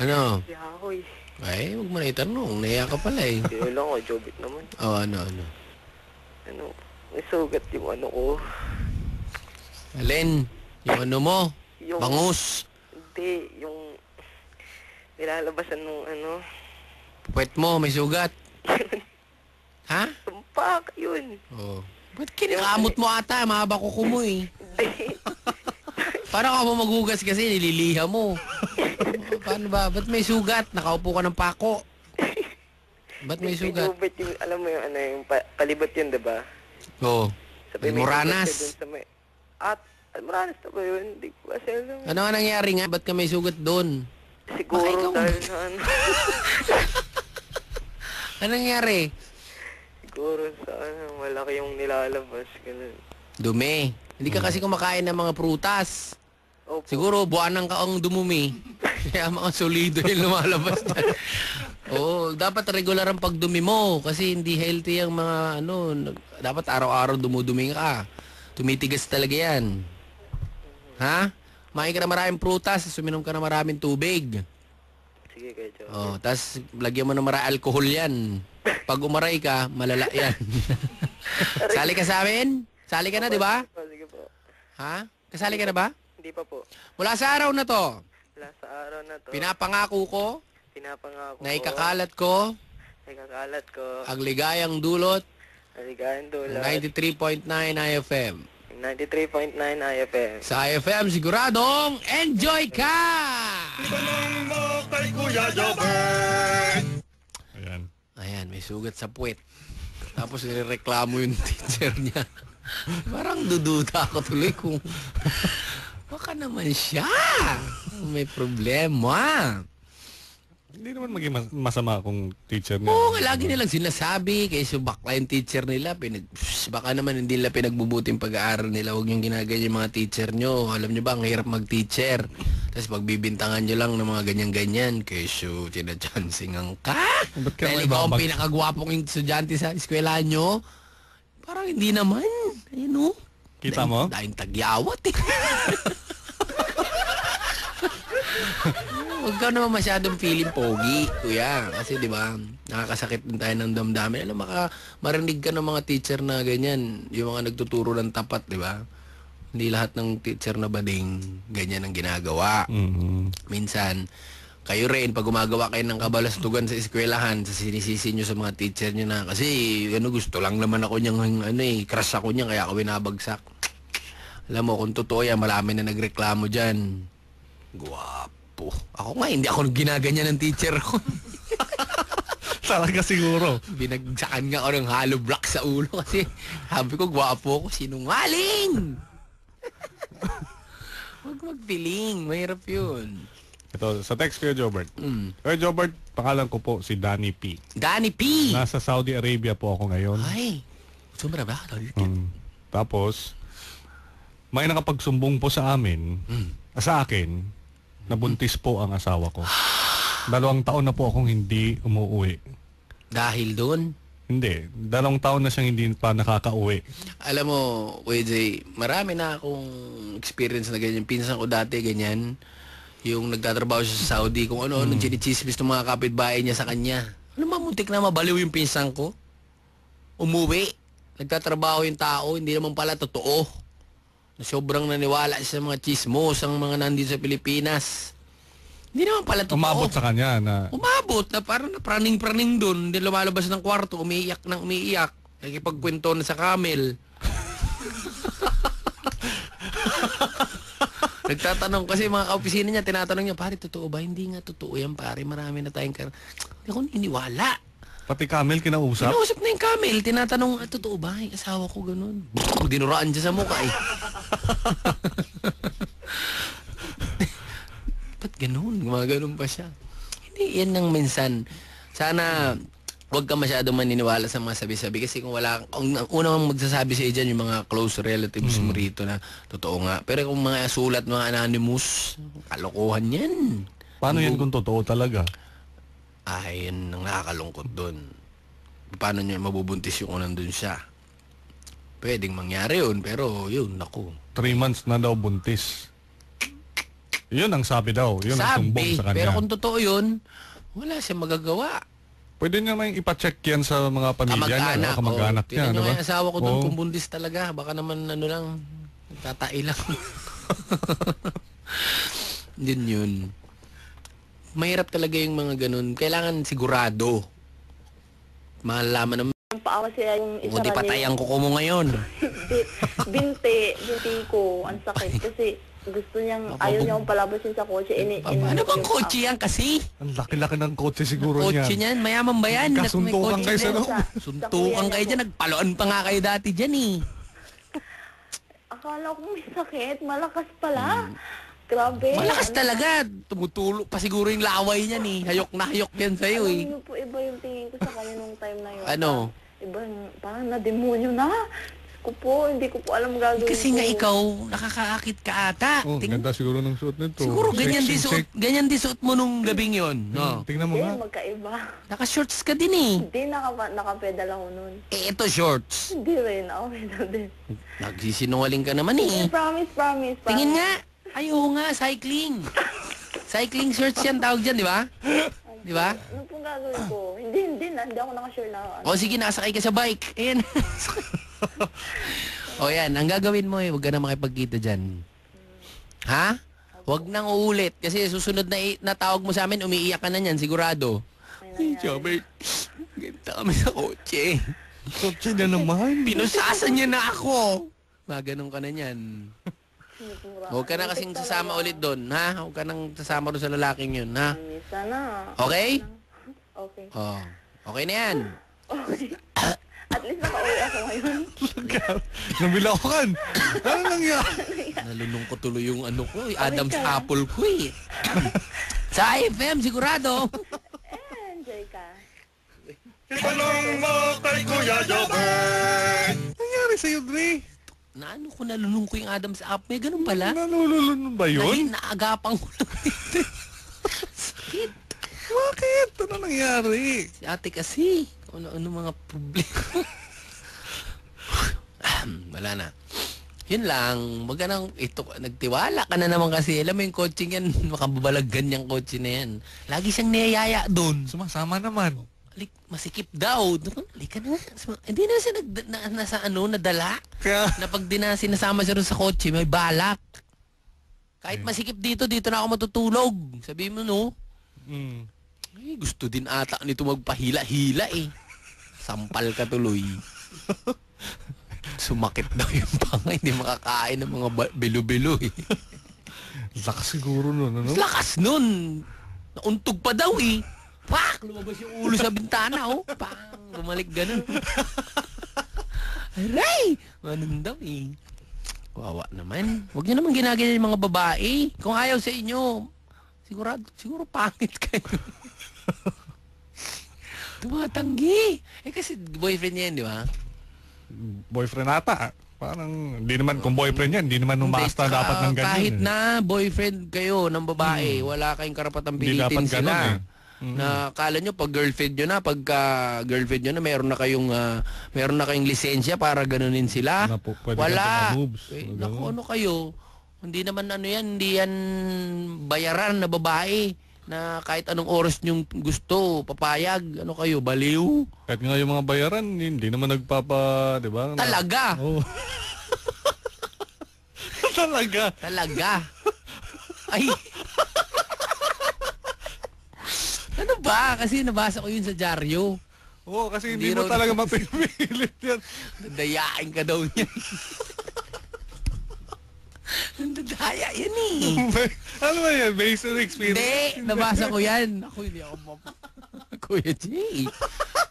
Ano? Eh. Ay, huwag mo na itanong. Naiya ka pala eh. Hindi lang ako, Jobit naman. Oh, ano, ano. Ano, may sugat yung ano ko. Alin, yung ano mo, Yung, bangus, Hindi, yung nilalabasan nung ano. puwet mo, may sugat. ha? Tumpak, yun. Oh. Ba't kinakamot mo ata? Mahaba ko kumo eh. Paano ka mo maghugas kasi nililiha mo? Paano ba? Ba't may sugat? Nakaupo ka ng pako. Ba't may sugat? Gubat yung, alam mo yung ano, yung pa, palibot yun, diba? Oo. Sabi, may Moranas. sa may... At, Moranas na ba yun? Hindi ko kasi alam. Ano nga nangyari nga? Ba't ka may sugat doon? Siguro Baka ikaw- dahil sa ano. Ano nangyari? siguro sa ano, malaki yung nilalabas. Ganun. Dumi. Hindi ka kasi kumakain ng mga prutas. Opo. Siguro buwanang ka ang dumumi. Kaya mga solido yung lumalabas na. Oo, dapat regular ang pagdumi mo kasi hindi healthy ang mga ano, nag- dapat araw-araw dumudumi ka. Tumitigas talaga 'yan. Ha? Main ka na maraming prutas, suminom ka na maraming tubig. Sige, kayo, Joe. Oh, tas lagyan mo ng maraming alcohol 'yan. Pag umaray ka, malala 'yan. Sali ka sa amin? Sali ka na, di ba? Sige po. Ha? Kasali ka na ba? Hindi pa po. Mula sa araw na to, Wala sa araw na to. pinapangako ko Pinapangako na ko. ikakalat ko na ikakalat ko. ang ligayang dulot Aligayan dulot. 93.9 IFM. 93.9 IFM. Sa IFM, siguradong enjoy ka! Tanong mo kay Kuya Jobert. Ayan. Ayan, may sugat sa puwet. Tapos nireklamo yung teacher niya. Parang dududa ako tuloy kung baka naman siya may problema. Hindi naman maging mas- masama kung teacher niya. Oo, nga, lagi nilang sinasabi, kaysa bakla yung teacher nila, pinag, baka naman hindi nila pinagbubuting pag-aaral nila, huwag niyong ginaganyan yung mga teacher nyo. Alam niyo ba, ang hirap mag-teacher. Tapos pagbibintangan nyo lang ng mga ganyan-ganyan, kaysa tinachansingan ka. Ba't ka Dahil may ikaw ang babag- pinakagwapong estudyante sa eskwela nyo. Parang hindi naman. Ayun o. Kita mo? Dahil tagyawat eh. Huwag ka naman masyadong feeling pogi, kuya. Kasi di ba, nakakasakit din tayo ng damdamin. Alam, maka, marinig ka ng mga teacher na ganyan, yung mga nagtuturo ng tapat, di ba? Hindi lahat ng teacher na bading ganyan ang ginagawa. Mhm. Minsan, kayo rin, pag gumagawa kayo ng kabalastugan sa eskwelahan, sa sinisisi nyo sa mga teacher nyo na, kasi ano, gusto lang naman ako niyang, ano eh, crush ako niya, kaya ako binabagsak. Alam mo, kung totoo yan, marami na nagreklamo dyan. Guwapo. Ako nga, hindi ako ginaganyan ng teacher ko. Talaga siguro. Binagsakan nga ako ng hollow block sa ulo kasi sabi ko, gwapo ako, sinungaling! Huwag magpiling, mahirap yun. Ito, sa text Kuya Jobert. Mm. Kuya Jobert, pangalan ko po si Danny P. Danny P! Nasa Saudi Arabia po ako ngayon. Ay, sobra ba? Mm. Tapos, may nakapagsumbong po sa amin, Mm. sa akin, nabuntis po ang asawa ko. Dalawang taon na po akong hindi umuwi. Dahil doon? Hindi. Dalawang taon na siyang hindi pa nakakauwi. Alam mo, WJ, marami na akong experience na ganyan. Pinsan ko dati ganyan. Yung nagtatrabaho siya sa Saudi, kung ano-ano, mm. chinichismis ng mga kapitbahay niya sa kanya. Ano mamuntik na mabaliw yung pinsan ko? Umuwi. Nagtatrabaho yung tao, hindi naman pala totoo. Na sobrang naniwala sa mga chismos ang mga nandito sa Pilipinas. Hindi naman pala totoo. Umabot sa kanya na Umabot na parang praning-praning doon. Hindi lumalabas ng kwarto, umiiyak nang umiiyak. Nakipagkwento na sa camel. Nagtatanong kasi mga kaopisina niya, tinatanong niya, pare, totoo ba? Hindi nga totoo yan, pare. Marami na tayong kar... Hindi ako niniwala. Pati Camel kinausap. Kinausap na yung camel. Tinatanong, ah, totoo ba? Yung asawa ko ganun. Brrr, dinuraan siya sa mukha eh. Ba't ganun? Gumaganon pa siya. Hindi, yan ang minsan. Sana, huwag ka masyadong maniniwala sa mga sabi-sabi. Kasi kung wala, ang, ang unang magsasabi sa dyan, yung mga close relatives mo rito na totoo nga. Pero kung mga sulat, mga anonymous, kalokohan yan. Paano yan kung totoo talaga? Ay, yun ang nakakalungkot doon. Paano niya mabubuntis yung kung nandun siya? Pwedeng mangyari yun, pero yun, naku. Three months na daw buntis. Yun ang sabi daw. Yun ang sumbong Sabi, sa kanya. pero kung totoo yun, wala siya magagawa. Pwede niya may ipacheck yan sa mga pamilya niya, Kamag-anak. oh. niya, Tingnan di nyo ba? nga yung asawa ko doon Oo. kung bundis talaga. Baka naman ano lang, tatai lang. yun yun. Mahirap talaga yung mga ganun. Kailangan sigurado. Malalaman naman. paa kasi yung isa O di patay ang kuko mo ngayon. Binti, binti ko, ang sakit kasi gusto niyang, ayaw niya akong palabasin sa kotse. Ini, ini, Ano bang kotse yan kasi? Ang laki-laki ng kotse siguro Kotse niyan. niyan, mayaman ba yan? Kasuntukan kayo sa loob. Suntukan kayo dyan, nagpaloan pa nga kayo dati dyan eh. Akala ko may sakit, malakas pala. Grabe. Malakas Ano- talaga. Tumutulo pa siguro yung laway niyan eh. Hayok na hayok yan sa'yo eh. Alam niyo po, iba yung tingin ko sa kanya nung time na yun. Ano? Iba, yung- parang na-demonyo na. Ko po, hindi ko po alam gagawin Kasi ko. nga ikaw, nakakaakit ka ata. Oh, Ting- ganda siguro ng suot nito. siguro ganyan din suot, ganyan din suot mo nung gabing yon. No? Tingnan mo Hindi, nga. magkaiba. Naka-shorts ka din eh. Hindi, naka, nakapedal ako nun. Eh, ito shorts. Hindi rin, ako pedal din. Nagsisinungaling ka naman eh. Promise, promise, promise. Tingin nga. Ay, oo nga, cycling. Cycling shorts yan tawag dyan, di ba? Di ba? Ano pong gagawin ko? Hindi, hindi na. Hindi ako nakasure na. Ano. O sige, nakasakay ka sa bike. Ayan. o yan, ang gagawin mo eh, huwag ka na makipagkita dyan. Ha? Huwag nang uulit. Kasi susunod na, na tawag mo sa amin, umiiyak ka na niyan, sigurado. Ay, Jobert, ganda kami sa kotse. Kotse na naman. Pinusasan niya na ako. Mga ganun ka na niyan. Huwag ka na kasing sasama ulit doon, ha? Huwag ka nang sasama doon sa lalaking yun, ha? Sana. Okay? Okay. Oh. Okay na yan. Okay. At least nakauwi ako ngayon. Nabilakan. Ano nangyari? Nalunong ko tuloy yung ano ko, yung Adam's apple ko eh. Sa IFM, sigurado. Enjoy ka. Itanong mo kay Kuya Jobert. nangyari sa'yo, Dre? Na ano ko nalunong ko yung Adam's apple, may ganun pala. Nalululun ba yun? Nahi- naagapan ko lang dito. Sakit. Bakit? Ano nangyari? Si ate kasi, ano-ano mga problema. Wala na. Yun lang, wag ka nang, ito, nagtiwala ka na naman kasi. Alam mo yung coaching yan, makababalag ganyang kotse na yan. Lagi siyang niyayaya doon. Sumasama naman. Alik, masikip daw. Doon, Alik ka na. Hindi na siya nag, na, nasa ano, nadala. Na pag di na sinasama siya sa kotse, may balak. Kahit masikip dito, dito na ako matutulog. Sabi mo, no? mm, Eh, gusto din ata nito magpahila-hila eh. Sampal ka tuloy. Sumakit daw yung panga, hindi makakain ng mga bilo-bilo eh. lakas siguro nun, ano? Lakas nun! Nauntog pa daw eh. Pak! Lumabas yung ulo sa bintana oh. Pang! Bumalik ganun. Aray! Ganun daw eh. Wawa naman. Huwag niyo naman ginaganyan yung mga babae. Kung ayaw sa inyo, sigurado, siguro pangit kayo. Tumatanggi. Eh kasi boyfriend niya yan, di ba? Boyfriend ata. Parang, hindi naman, kung boyfriend yan, hindi naman umasta Hindi, dapat ng ganyan. Kahit eh. na boyfriend kayo ng babae, wala kayong karapatang Hindi dapat pilitin sila. ganun eh. Na kala nyo pag girlfriend nyo na, pagka girlfriend nyo na, meron na kayong ah, meron na kayong lisensya para ganunin sila. Na po, Wala. tumamoves. Eh, naku, ano kayo? Hindi naman ano yan, hindi yan bayaran na babae na kahit anong oras nyong gusto, papayag, ano kayo, baliw? Kahit nga yung mga bayaran, hindi naman nagpapa, di ba? Talaga. Oo. Talaga. Talaga. Ay. Ano ba? Kasi nabasa ko yun sa dyaryo. Oo, kasi Hindi hindi, mo talaga mapipilit yan. Dadayain ka daw niya. Nandadaya yan eh. ano ba yan? Based on experience? Hindi, nabasa ko yan. Ako hindi ako map... Kuya Jay.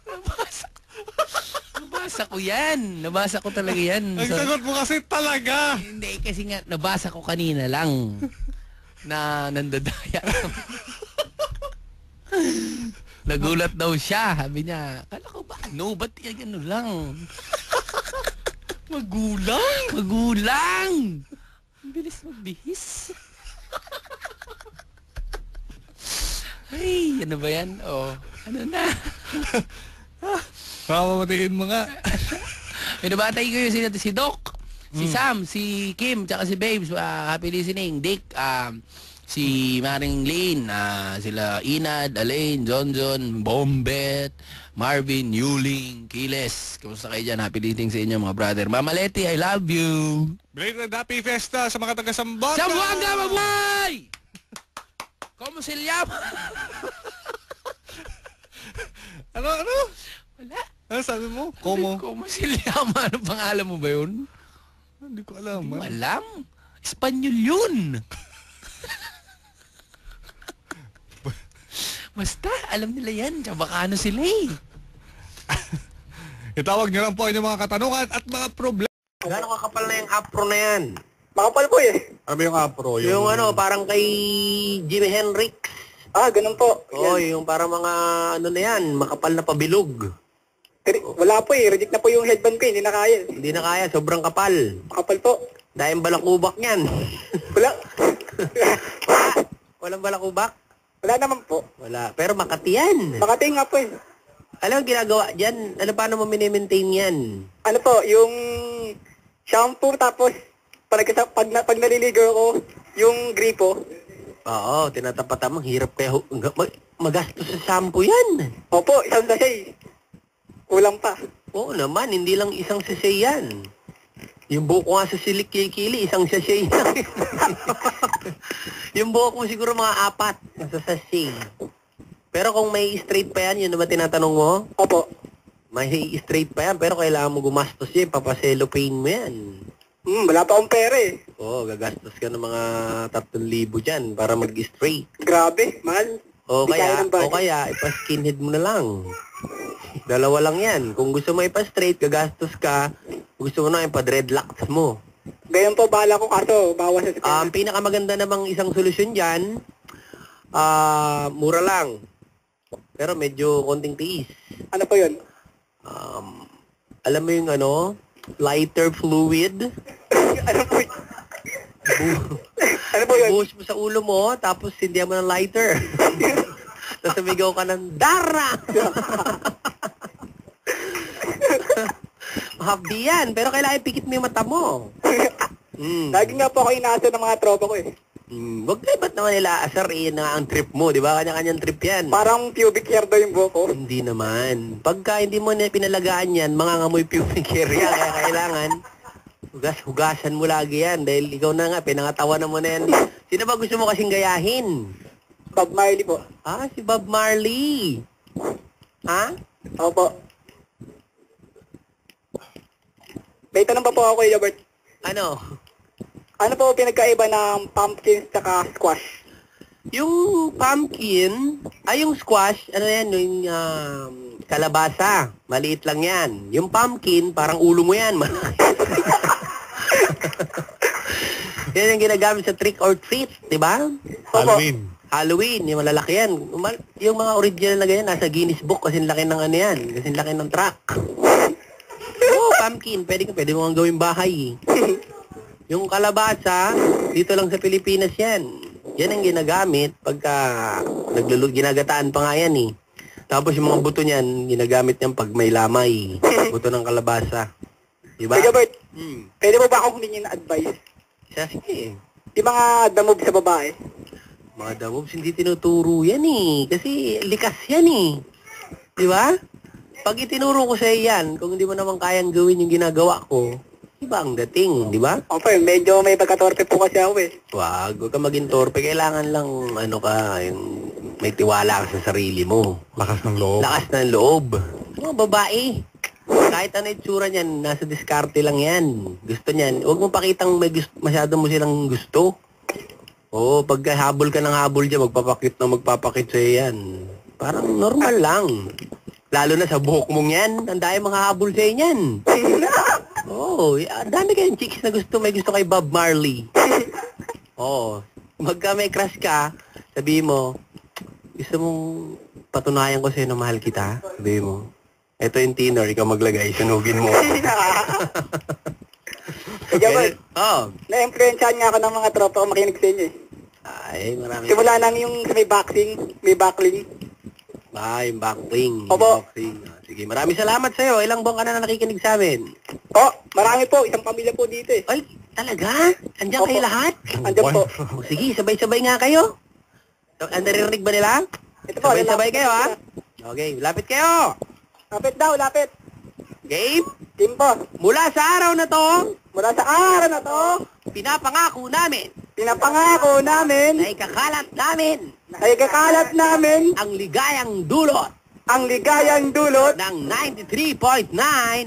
Nabasa Nabasa ko yan. Nabasa ko talaga yan. Ang Sa- sagot mo kasi talaga. Hindi, kasi nga, nabasa ko kanina lang na nandadaya. Nagulat daw siya. Sabi niya, kala ko ba, no, ba't yan ano lang? Magulang? Magulang! Ang bilis magbihis. Ay, ano ba yan? Oh, ano na? Mamamatiin mo nga. Pinabatay ko yung si, si Doc, si Sam, si Kim, tsaka si Babes. Ah, happy listening. Dick, um, si Maring Lane, ah, sila Inad, Alain, John John, Bombet, Marvin, Yuling, Kiles. Kamusta kayo dyan? Happy listening sa inyo mga brother. Mama Leti, I love you. Belated Happy Fiesta sa mga taga-Sambanga. Sambuanga, mabuhay! Como se llama? Ano, ano? Wala. Ano sabi mo? Como? Como Silyama. Ano pangalan mo ba yun? Hindi ko alam. Hindi mo alam? Espanyol yun. Basta, alam nila yan. Tsabakano sila eh. Itawag nyo lang po inyong mga katanungan at mga problema. Gano'ng kakapal na yung afro na yan? Makapal po eh. Ano yung afro? Yung, ano, parang kay Jimi Hendrix. Ah, ganun po. Oo, yung parang mga ano na yan, makapal na pabilog. Wala po eh. Reject na po yung headband ko. Hindi na kaya. Hindi na kaya, sobrang kapal. Makapal po. Dahil balakubak yan. Wala. Walang balakubak? Wala naman po. Wala. Pero Makati yan. Makati nga po eh. Alam ang ginagawa dyan? Ano paano mo minimaintain yan? Ano po, yung shampoo tapos pag, pag, na, pag naliligo ako, yung gripo. Oo, tinatapat mo. Hirap kaya hu- mag- magastos sa shampoo yan. Opo, isang sachet. Kulang pa. Oo naman, hindi lang isang sachet yan. Yung buhok ko nga sa silik kili, isang sachet lang. yung buhok mo siguro mga apat sa sachet. Pero kung may straight pa yan, yun na ba tinatanong mo? Opo. May straight pa yan, pero kailangan mo gumastos yan, papacellophane mo yan. Hmm, wala pa akong pera eh. Oo, gagastos ka ng mga 3,000 dyan para mag-straight. Grabe, mahal. O Di kaya o kaya, ipa-skinhead mo na lang. Dalawa lang yan. Kung gusto mo ipa-straight, gagastos ka. Gusto mo na ipa-dreadlocks mo. Ganyan po, bahala ko kaso, bawas sa Ang pinakamaganda namang isang solusyon dyan, ah, mura lang. Pero medyo konting tiis. Ano po yun? Um, alam mo yung ano, lighter fluid? ano po ano po yun? Buhos mo sa ulo mo, tapos sindihan mo ng lighter. tapos sumigaw ka ng Dara! Mahapdi yan, pero kailangan ipikit mo yung mata mo. Mm. Lagi nga po ako inaasa ng mga tropa ko eh. Mm, wag na, ba't naman nila asar eh, na ang trip mo, di ba? Kanya-kanyang trip yan. Parang pubic hair daw yung buhok ko. Hindi naman. Pagka hindi mo na pinalagaan yan, mga ngamoy pubic area, kaya kailangan hugas, hugasan mo lagi yan dahil ikaw na nga, pinangatawanan mo na yan. Sino ba gusto mo kasing gayahin? Bob Marley po. Ah, si Bob Marley. Ha? Opo. May tanong pa po ako kay Robert. Ano? Ano po pinagkaiba ng pumpkin at squash? Yung pumpkin, ay yung squash, ano yan, yung um, kalabasa. Maliit lang yan. Yung pumpkin, parang ulo mo yan. yan yung ginagamit sa trick or treat, di ba? Halloween. Halloween, yung malalaki yan. Yung mga original na ganyan, nasa Guinness Book kasi laki ng ano yan. Kasi laki ng truck. Oo, pumpkin. Pwede, ka- pwede mo nga gawing bahay. yung kalabasa, dito lang sa Pilipinas yan. Yan ang ginagamit pagka naglulu ginagataan pa nga yan eh. Tapos yung mga buto niyan, ginagamit niyan pag may lamay. Buto ng kalabasa. Diba? Kay Robert, Hmm. pwede mo ba akong humingi ng advice? Siya, sige. Yung mga damog sa babae. Mga damobs, hindi tinuturo yan eh. Kasi likas yan eh. Di ba? Pag itinuro ko sa yan, kung hindi mo naman kayang gawin yung ginagawa ko, iba ang dating, di ba? Opo, medyo may pagkatorpe po kasi ako eh. Wag, huwag ka maging torpe. Kailangan lang, ano ka, yung may tiwala ka sa sarili mo. Lakas ng loob. Lakas ng loob. Mga babae. Kahit ano itsura niyan, nasa diskarte lang yan. Gusto niyan. Huwag mo pakitang may gusto, masyado mo silang gusto. Oo, pag habol ka ng habol dyan, magpapakit na magpapakit sa'yo yan. Parang normal lang. Lalo na sa buhok mong yan, ang dami mga habol sa'yo yan. Oo, oh, ang dami kayong chicks na gusto, may gusto kay Bob Marley. Oo, magka may crush ka, sabi mo, gusto mong patunayan ko sa'yo na mahal kita? Sabi mo, eto yung tinor, ikaw maglagay, sunugin mo. Kay Robert, oh, na-influensyahan nga ako ng mga tropa ko makinig sa inyo eh. ay, marami. Simula nang yung may boxing, may backling. Ay, backling. Opo. Backling. Ah, Sige, maraming salamat sa'yo. Ilang buwan ka na nakikinig sa amin? Oh, marami po, isang pamilya po dito eh. Ay, talaga? Andiyan Opo. kayo lahat? Andyan po. Sige, sabay-sabay nga kayo. Ang naririnig ba nila? Ito po, Sabay-sabay kayo, na ha? Okay, lapit kayo. Lapit daw, lapit. Game? Team po. Mula sa araw na to, Mula sa araw na to, pinapangako namin pinapangako namin na ikakalat namin ay kakalat namin ang ligayang dulot ang ligayang dulot ng 93.9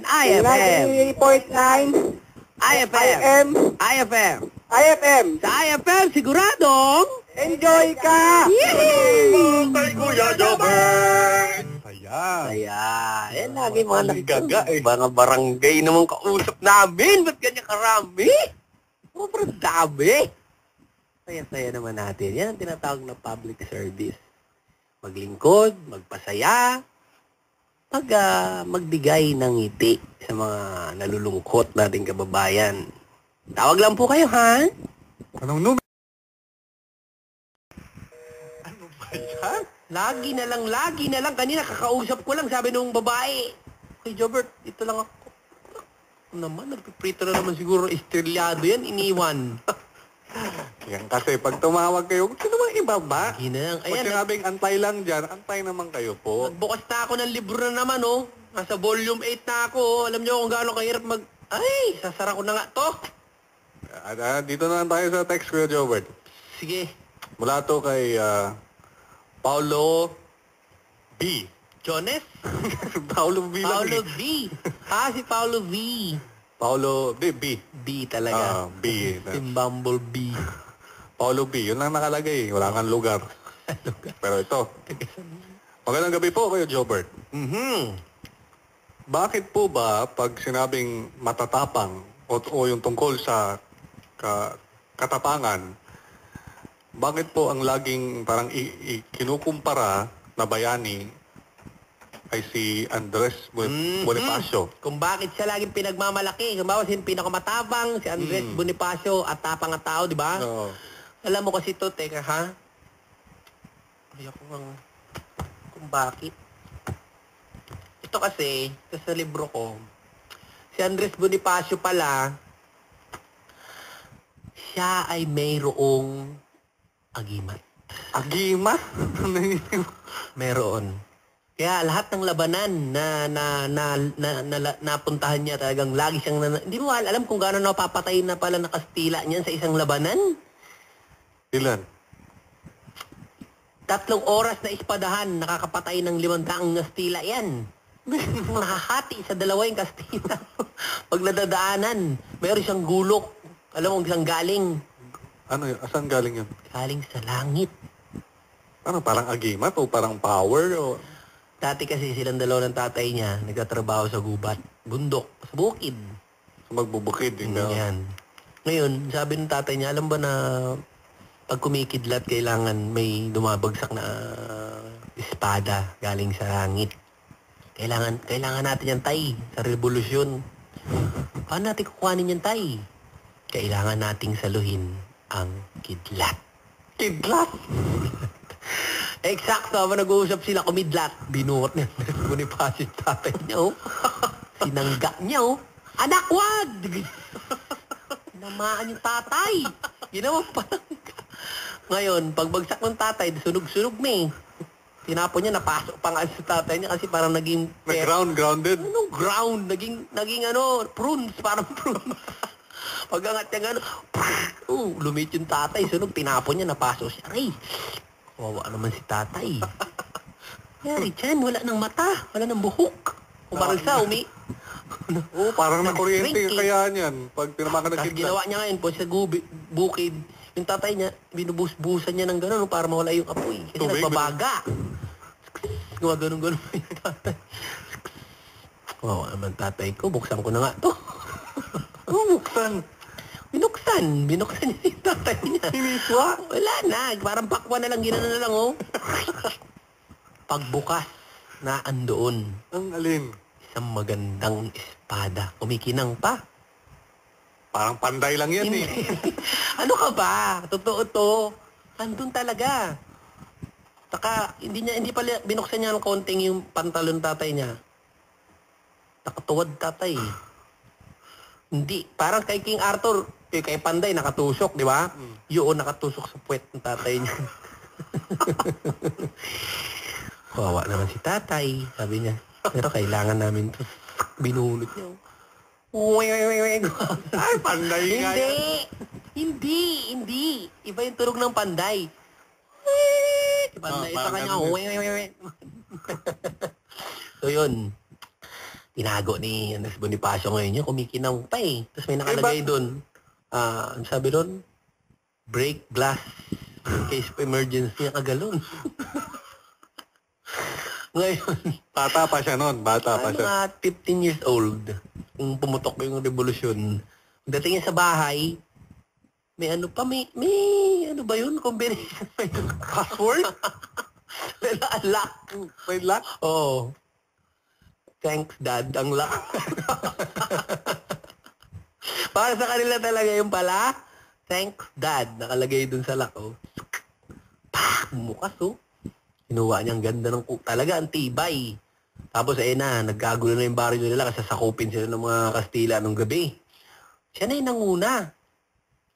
IFM. 93.9 IFM. IFM. IFM. Sa IFM, siguradong Enjoy ka! Kay Kuya Jobert. Saya. Saya. Yan lagi mga naggaga eh. Mga barangay naman kausap namin. Ba't ganyan karami? Sobrang dami. Saya-saya naman natin. Yan ang tinatawag na public service. Maglingkod, magpasaya, pag ah, magbigay ng ngiti sa mga nalulungkot nating kababayan. Tawag lang po kayo, ha? Anong numero? Ha? Lagi na lang, lagi na lang. Kanina kakausap ko lang, sabi nung babae. Kay Jobert, ito lang ako. Ano naman, nagpiprito na naman siguro estrelyado yan, iniwan. Yan kasi pag tumawag kayo, gusto naman ibaba. Lagi na lang. Pag Ayan, sinabing antay lang dyan, antay naman kayo po. nagbukas na ako ng libro na naman, oh. Nasa volume 8 na ako. oh. Alam niyo kung gaano kahirap mag... Ay, sasara ko na nga to. Ah, ah, dito na lang tayo sa text, Kuya Jobert. Sige. Mula to kay ah, Paulo B. Jones? Paulo B lang. Paulo eh. V. Ah, si Paulo V. Paulo B. B. B talaga. Ah, B. Si Bumblebee. Paulo B. Yun lang nakalagay. Wala kang lugar. Pero ito. Magandang gabi po, Kuya Jobert. Mhm. Bakit po ba pag sinabing matatapang o, o yung tungkol sa ka, katapangan, bakit po ang laging parang i, i- kinukumpara na bayani ay si Andres Bu- Mhm. Bonifacio? Kung bakit siya laging pinagmamalaki. Kung bakit si pinakamatabang, si Andres Mm. Bonifacio at tapang at tao, di ba? Oo. Alam mo kasi to, teka ha? Ayoko nga kung bakit. Ito kasi, ito sa libro ko, si Andres Bonifacio pala, siya ay mayroong agimat. Agimat? Meron. Kaya lahat ng labanan na na na na, na- napuntahan niya talagang lagi siyang na, hindi mo alam kung gaano napapatay na pala na Kastila niyan sa isang labanan. Ilan? Tatlong oras na ispadahan, nakakapatay ng limandaang Kastila yan. Nakahati sa dalawa yung Kastila. Pag nadadaanan, meron siyang gulok. Alam mo, isang galing. Ano yun? Asan galing yun? Galing sa langit. Ano, parang agimat o parang power o... Dati kasi silang dalawa ng tatay niya, nagtatrabaho sa gubat, bundok, sa bukid. So magbubukid. Yung Mm, yan. Ngayon, sabi ng tatay niya, alam ba na pag kumikidlat, kailangan may dumabagsak na ah, espada galing sa langit. Kailangan, kailangan natin yan, tay, sa revolusyon. Paano natin kukuhanin yan, tay? Kailangan nating saluhin ang kidlat. Kidlat? Eksakto, habang nag-uusap sila, kumidlat. Binuot niya. Bonifacio yung tatay niya, oh. Sinangga niya, oh. Anak, wag! Namaan yung tatay. Ginawa pa. Ngayon, pagbagsak ng tatay, sunog-sunog na eh. Tinapon niya, napasok pa nga sa tatay niya kasi parang naging... Nag-ground, grounded? Anong ground? Naging, naging ano, prunes, parang prunes. Pag-angat niya gano'n, oh, lumit yung tatay, sunog, tinapon niya, napasok siya. Ay, kawawa naman si tatay. Yari dyan, wala ng mata, wala ng buhok. Umaral sa, umi. Oo, parang nakuryente Nag-drink eh. kaya niyan. Pag tinamakan ng Tapos kidlat. ginawa niya ngayon po sa gubi, bukid, yung tatay niya, binubus-busan niya ng gano'n para mawala yung apoy. Kasi Tubig, nagbabaga. Gawa gano'n-gano'n pa yung tatay. Wow, naman tatay ko, buksan ko na nga to. Oh, buksan. Binuksan. Binuksan niya yung tatay niya. Siniswa? Wala na. Parang pakwa na lang, ginano na lang, oh. Pagbukas na andoon. Ang alin? Isang magandang espada. Kumikinang pa. Parang panday lang yan eh. ano ka ba? Totoo to. Andun talaga. Saka, hindi niya, hindi pala, binuksan niya ng konting yung pantalon tatay niya. Nakatuwad tatay. hindi. Parang kay King Arthur, eh, kay Panday, nakatusok, di ba? Yun, nakatusok sa puwet ng tatay niya. Kawawa naman si tatay, sabi niya. Pero kailangan namin to. Binunot niya. Uy. Ay, panday nga Hindi. yan. Hindi, hindi. Iba yung tunog ng panday. Panday Ah, sa parang kanya. ganun so yun, tinago ni Andres Bonifacio ngayon yun. Kumikinang pa eh. Tapos may nakalagay doon. Ah, ano sabi doon? Break glass in case of emergency. Nakagalon. ngayon, Bata pa siya noon. Bata pa ano siya. mga 15 years old, kung pumutok yung revolusyon, dating niya sa bahay, may ano pa, may, may ano ba yun? Combination pa yun. Password? may la- lock. May lock? Oo. Thanks, Dad. Ang lock. Para sa kanila talaga yung pala, thanks, Dad. Nakalagay dun sa lock, oh. Pak! Bukas, oh. Kinuha niya ang ganda ng ku- talaga, ang tibay. Tapos ayun na, nagkagulo na yung barrio nila kasi sakupin sila ng mga Kastila nung gabi. Siya na yung nanguna.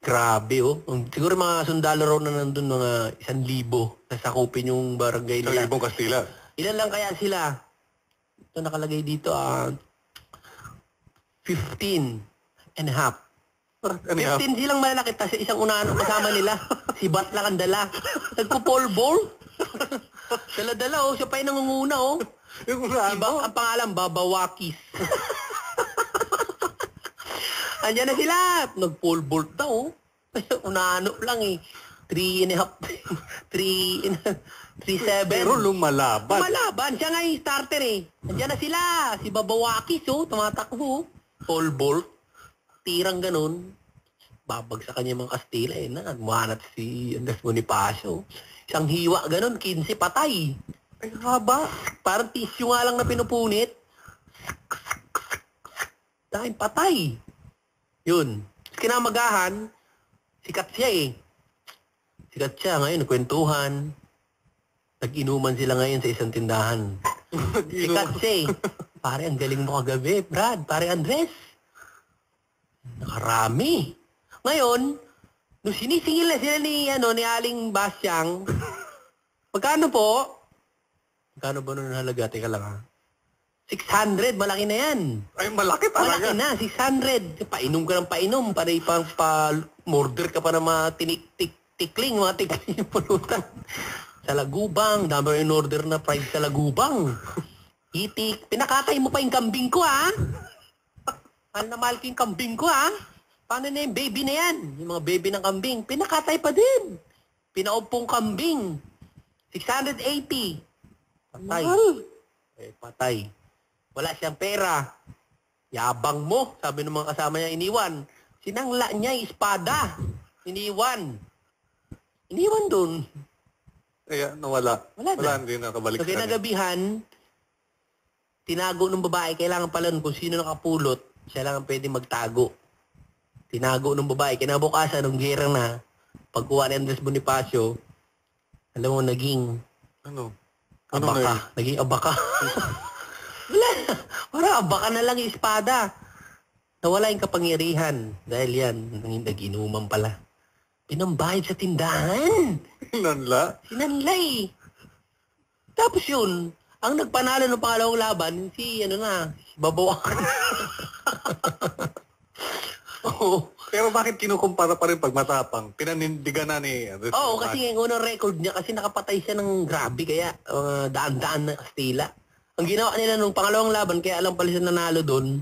Grabe oh. Siguro mga sundalo raw na nandun mga isang libo na sakupin yung barangay nila. Isang libong Kastila. Ilan lang kaya sila? Ito nakalagay dito ah 15 and a half. and a half? 15 silang malalaki tapos isang unahan ang kasama nila. si Bat lang ang dala. Nagpo-polbol. Dala-dala oh, siya pa yung nangunguna oh. Yung si ba, ang pangalan, Babawakis. Andiyan na sila. Nag-polbol daw oh. Unano lang eh. 3 and a half. 3 and 3 7. Pero lumalaban. Lumalaban. Siya nga yung starter eh. Andiyan na sila. Si Babawakis oh. Tumatakbo oh. Paul Bolt. Tirang ganun. Babagsak kanya yung mga Kastila eh. Na, Muhanat si Andres Bonifacio. Isang hiwa ganun. 15 patay. Ay haba. Parang tissue nga lang na pinupunit. Dahil patay. Yun. Kinamagahan, sikat siya eh. Sikat siya ngayon, kwentuhan. Nag-inuman sila ngayon sa isang tindahan. sikat siya eh. Pare, ang galing mo kagabi, Brad. Pare Andres. Nakarami. Ngayon, nung sinisingil na sila ni, ano, ni Aling Basyang, magkano po? Magkano ba nung halaga? Teka lang ha. 600, malaki na yan. Ay, malaki talaga. Malaki na, 600. Painom ka ng painom, para ipang pa, murder ka pa ng mga tinik-tik-tikling, mga tikling yung pulutan. Sa lagubang, dami in order na fried sa lagubang. Itik, pinakatay mo pa yung kambing ko, ha? Mahal na mahal ko kambing ko, ha? Paano na yung baby na yan? Yung mga baby ng kambing, pinakatay pa din. Pinaupong kambing. 680. Patay. Eh, patay. Wala siyang pera. Yabang mo, sabi ng mga kasama niya, iniwan. Sinangla niya yung espada. Iniwan. Iniwan dun. Kaya nawala. Wala na. Wala, hindi nakabalik So sa kanya. kinagabihan, tinago ng babae, kailangan pala nun kung sino nakapulot, siya lang ang pwede magtago. Tinago ng babae, kinabukasan, nung gera na, pagkuha ni Andres Bonifacio, alam mo, naging Ano? Ano abaka. na? Naging abaka. Wala na. Parang abaka na lang yung espada. Nawala yung kapangyarihan. Dahil yan, naging nag-inuman pala. Pinambayad sa tindahan. Nanla? Sinanla eh. Tapos yun, ang nagpanalo ng pangalawang laban, si ano na, si Babawakan. Oo. Pero bakit kinukumpara pa rin pag matapang? Pinanindigan na ni Oo, kasi yung unang record niya, kasi nakapatay siya ng grabe, kaya uh, daan-daan na Kastila. Ang ginawa nila nung pangalawang laban, kaya alam pala siya nanalo doon,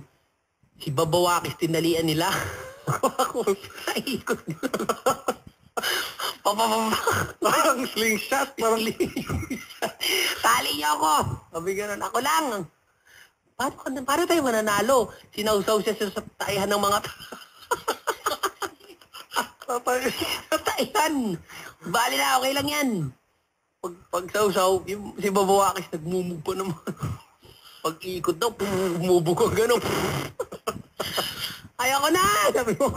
si Babawakis tinalian nila. Ako, naikot nila. Papapapa. Parang slingshot. Parang Tali niyo ako! Sabi ganun, ako lang. Paano, paano tayo mananalo? Sinausaw siya sa taihan ng mga Taihan! Bali na, okay lang yan. Pag, pag sausaw, yung, si Babawakis nagmumug pa naman. Pag ikot daw, bumubog ka gano'n. Ayoko na! Sabi mo,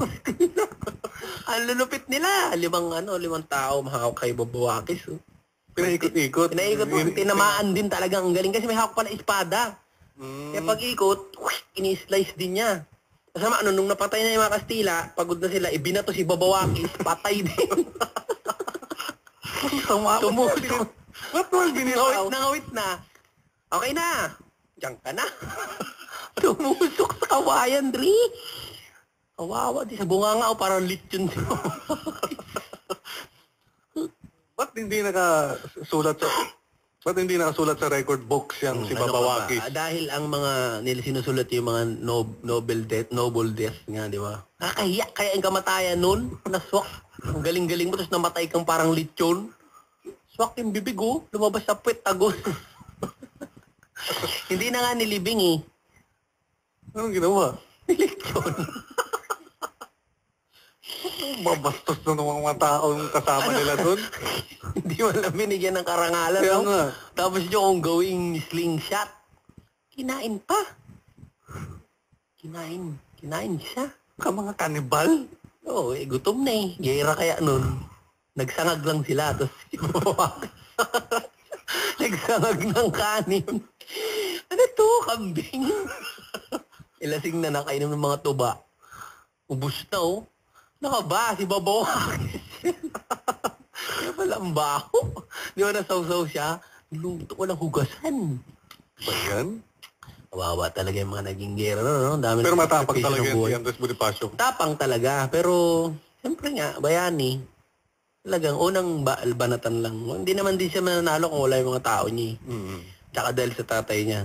ang lulupit nila. Limang, ano, limang tao mahawak kay Babawakis. Oh. Pinaikot-ikot. Pinaikot mo, tinamaan din talaga. Ang galing kasi may hawak pa na espada. Kaya pag ikot, ini-slice din niya. Kasama, ano, nung napatay na yung mga Kastila, pagod na sila, ibinato si Babawakis, patay din. Tumusok. Ba't mo Ngawit na ngawit na. Okay na. Diyan ka na. Tumusok sa kawayan, Dri. Kawawa, di sa bunga nga, oh, parang lechon siya. Ba't Ba't hindi nakasulat sa... Ba't hindi nakasulat sa record books yung si Ano ka Babawakis? ba? Ah, Dahil ang mga nila sinusulat yung mga nob, Nobel death, noble death nga, di ba? Nakakahiya kaya ang kamatayan nun. Naswak. Ang galing-galing mo, tapos namatay kang parang lechon. Swak yung bibig, oh. Lumabas sa puwet, tagos. Hindi na nga nilibing, eh. Anong ginawa? Lechon. Babastos na ng mga taong kasama nila doon. Hindi mo lang binigyan ng karangalan, Kaya no? nga. Tapos yung gawing slingshot. Kinain pa. Kinain. Kinain siya. Ka mga kanibal? Oo, eh, gutom na eh. Gera kaya nun. Nagsangag lang sila, tapos Nagsangag ng kanin. Ano to, kambing? Ilasing na nakainom ng mga tuba. Ubus na oh. Naka ba, si Babawakis. Kaya pala ang baho. Di ba nasawsaw siya? Luto ko lang hugasan. Ba yan? Kawawa talaga yung mga naging gera, no? no? Dami Pero ng matapang talaga yan si Andres Bonifacio. Tapang talaga, pero siyempre nga, bayani. Talagang unang ba banatan lang. Hindi naman din siya mananalo kung wala yung mga tao niya. eh. Mm. Tsaka dahil sa tatay niya.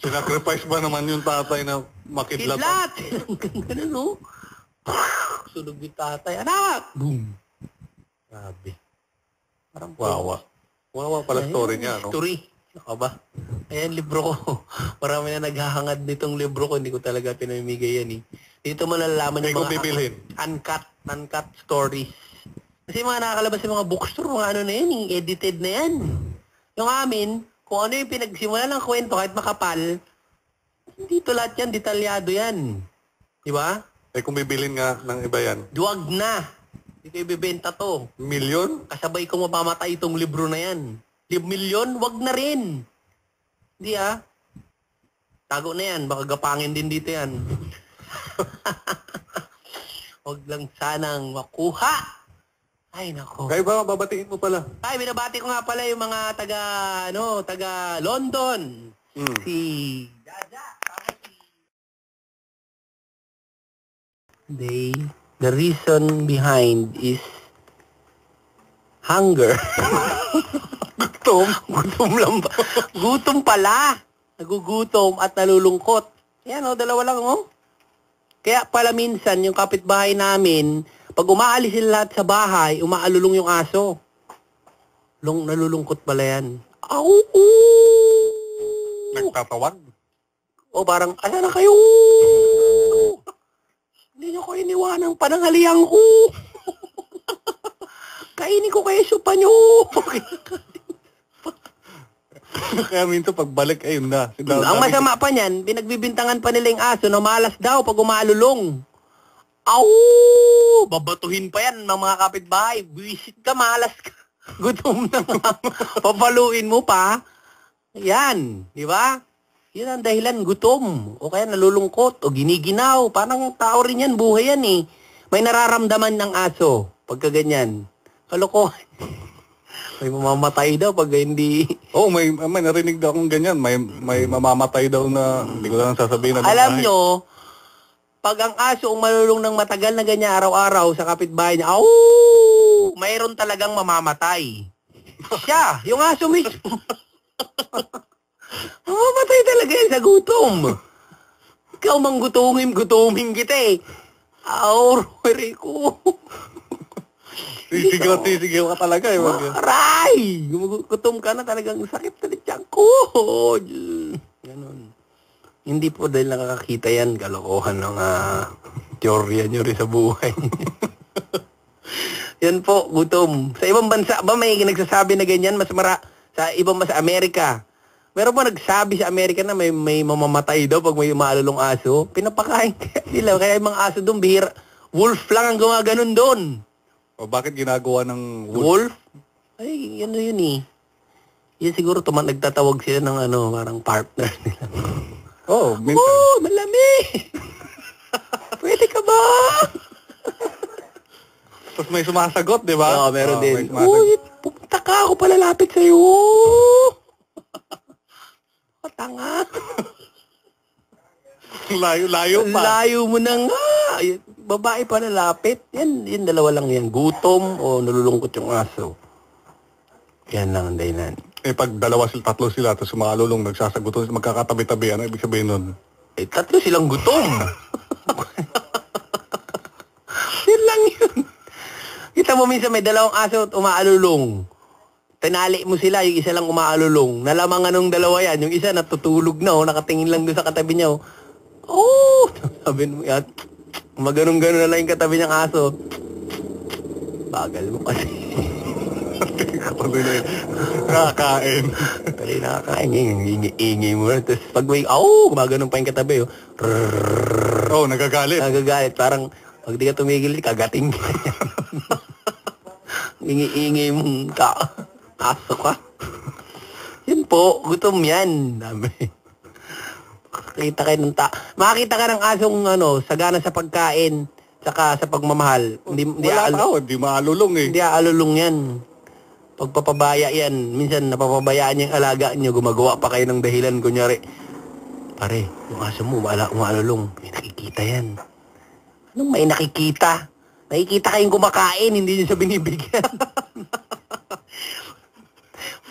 Sinacrifice ba naman yung tatay na makidlat? Kidlat! Ganun, no? Sunog yung tatay. Anak! Boom! Grabe. Parang Wawa. Wawa pala story niya, no? Story. Ano ba? Ayan, libro ko. Marami na naghahangad nitong libro ko. Hindi ko talaga pinamimigay yan eh. Dito malalaman Ay, yung mga bibilhin. uncut, uncut stories. Kasi mga nakakalabas yung mga bookstore, mga ano na yan, yung edited na yan. Yung amin, kung ano yung pinagsimula ng kwento, kahit makapal, dito lahat yan, detalyado yan. Di ba? Eh kung bibilin nga ng iba yan. Duwag na. Hindi ko ibibenta to. Milyon? Kasabay ko mapamatay itong libro na yan. Lib milyon, wag na rin. Hindi ah. Tago na yan, baka gapangin din dito yan. wag lang sanang makuha. Ay, nako. Kaya ba, babatiin mo pala? Ay, binabati ko nga pala yung mga taga, ano, taga London. Mm. Si Jaja. They, the reason behind is hunger. gutom? gutom lang ba? gutom pala. Nagugutom at nalulungkot. Yan o, dalawa lang o. Kaya pala minsan, yung kapitbahay namin, pag umaalis sila lahat sa bahay, umaalulong yung aso. Lung, nalulungkot pala yan. Au! Nagtatawag? O parang, asa na kayo? Hindi niyo ko iniwanang pananghaliang ko. Kainin ko kayo supa niyo. Kaya minsan pagbalik, ayun na. Si Ang masama pa niyan, pinagbibintangan pa nila yung aso na malas daw pag umalulong. Au! Babatuhin pa yan ng mga kapitbahay. Visit ka, malas ka. Gutom na. Papaluin mo pa. Yan, di ba? Yun ang dahilan, gutom. O kaya nalulungkot o giniginaw. Parang tao rin yan, buhay yan eh. May nararamdaman ng aso pagka ganyan. Kalokohan. May mamamatay daw pag hindi... Oo, oh, may, may narinig daw akong ganyan. May, may mamamatay daw na, hindi ko lang sasabihin na Alam nyo, pag ang aso ang malulong ng matagal na ganyan araw-araw sa kapitbahay niya, au! Mayroon talagang mamamatay. Siya, yung aso mismo. Mamamatay talaga yan sa gutom. Ikaw mang gutumim, gutuming kita eh. Aur, ko. Sisigaw, sisigaw ka talaga. Eh, Aray! Gutom ka na talagang sakit na tiyan ko. Ganon. Hindi po dahil nakakakita yan, kalokohan ng uh, teorya nyo rin sa buhay. yan po, gutom. Sa ibang bansa ba may nagsasabi na ganyan? Mas mara sa ibang mas Amerika. Meron ba nagsabi sa Amerika na may may mamamatay daw pag may umalulong aso? Pinapakain kaya nila. Kaya yung mga aso doon, bihira. Wolf lang ang gumaganon doon. O bakit ginagawa ng Wolf? Ay, ano yun eh. Yan siguro tuman nagtatawag sila ng ano, parang partner nila. Oo, oh, minsan. Oh, malami! Pwede ka ba? Tapos may sumasagot, di ba? Oo, meron din. Uy, pupunta ka ako palalapit sa'yo. Patanga. Layo-layo pa. Layo mo na nga. Babae pa lalapit. Yan, yan dalawa lang yan. Gutom o nalulungkot yung aso. Yan lang ang dahilan. Eh, pag dalawa sila, tatlo sila, tapos mga lulong nagsasagutan, magkakatabi-tabi, ano ibig sabihin nun? Eh, tatlo silang gutom. yun lang yun. Kita mo minsan may dalawang aso at umaalulong. Tinali mo sila, yung isa lang umaalulong. Nalamangan ng dalawa yan. Yung isa natutulog na, oh, nakatingin lang doon sa katabi niya. Oh, oh! sabi mo yan. Maganong-ganon na lang yung katabi niyang aso. Bagal mo kasi. Nakakain. Pwede nakakain. Ingi-ingi mo. Tapos pag may, oh, gumaganon pa yung katabi. Oh, oh nagagalit. Nagagalit. Parang, pag di ka tumigil, kagating ka. Ingi-ingi mong ka. Aso ka. Yun po, gutom yan. Dami. Makakita kayo ng ta... Makakita ka ng asong ano, sagana sa pagkain, saka sa pagmamahal. Hindi, hindi Wala pa, oh, hindi maalulong eh. Hindi aalulong yan. Pagpapabaya yan. Minsan napapabayaan niya yung alaga niyo, gumagawa pa kayo ng dahilan. Kunyari, pare, yung aso mo, maala, umaalulong. May nakikita yan. Anong may nakikita? Nakikita kayong kumakain, hindi niyo siya binibigyan.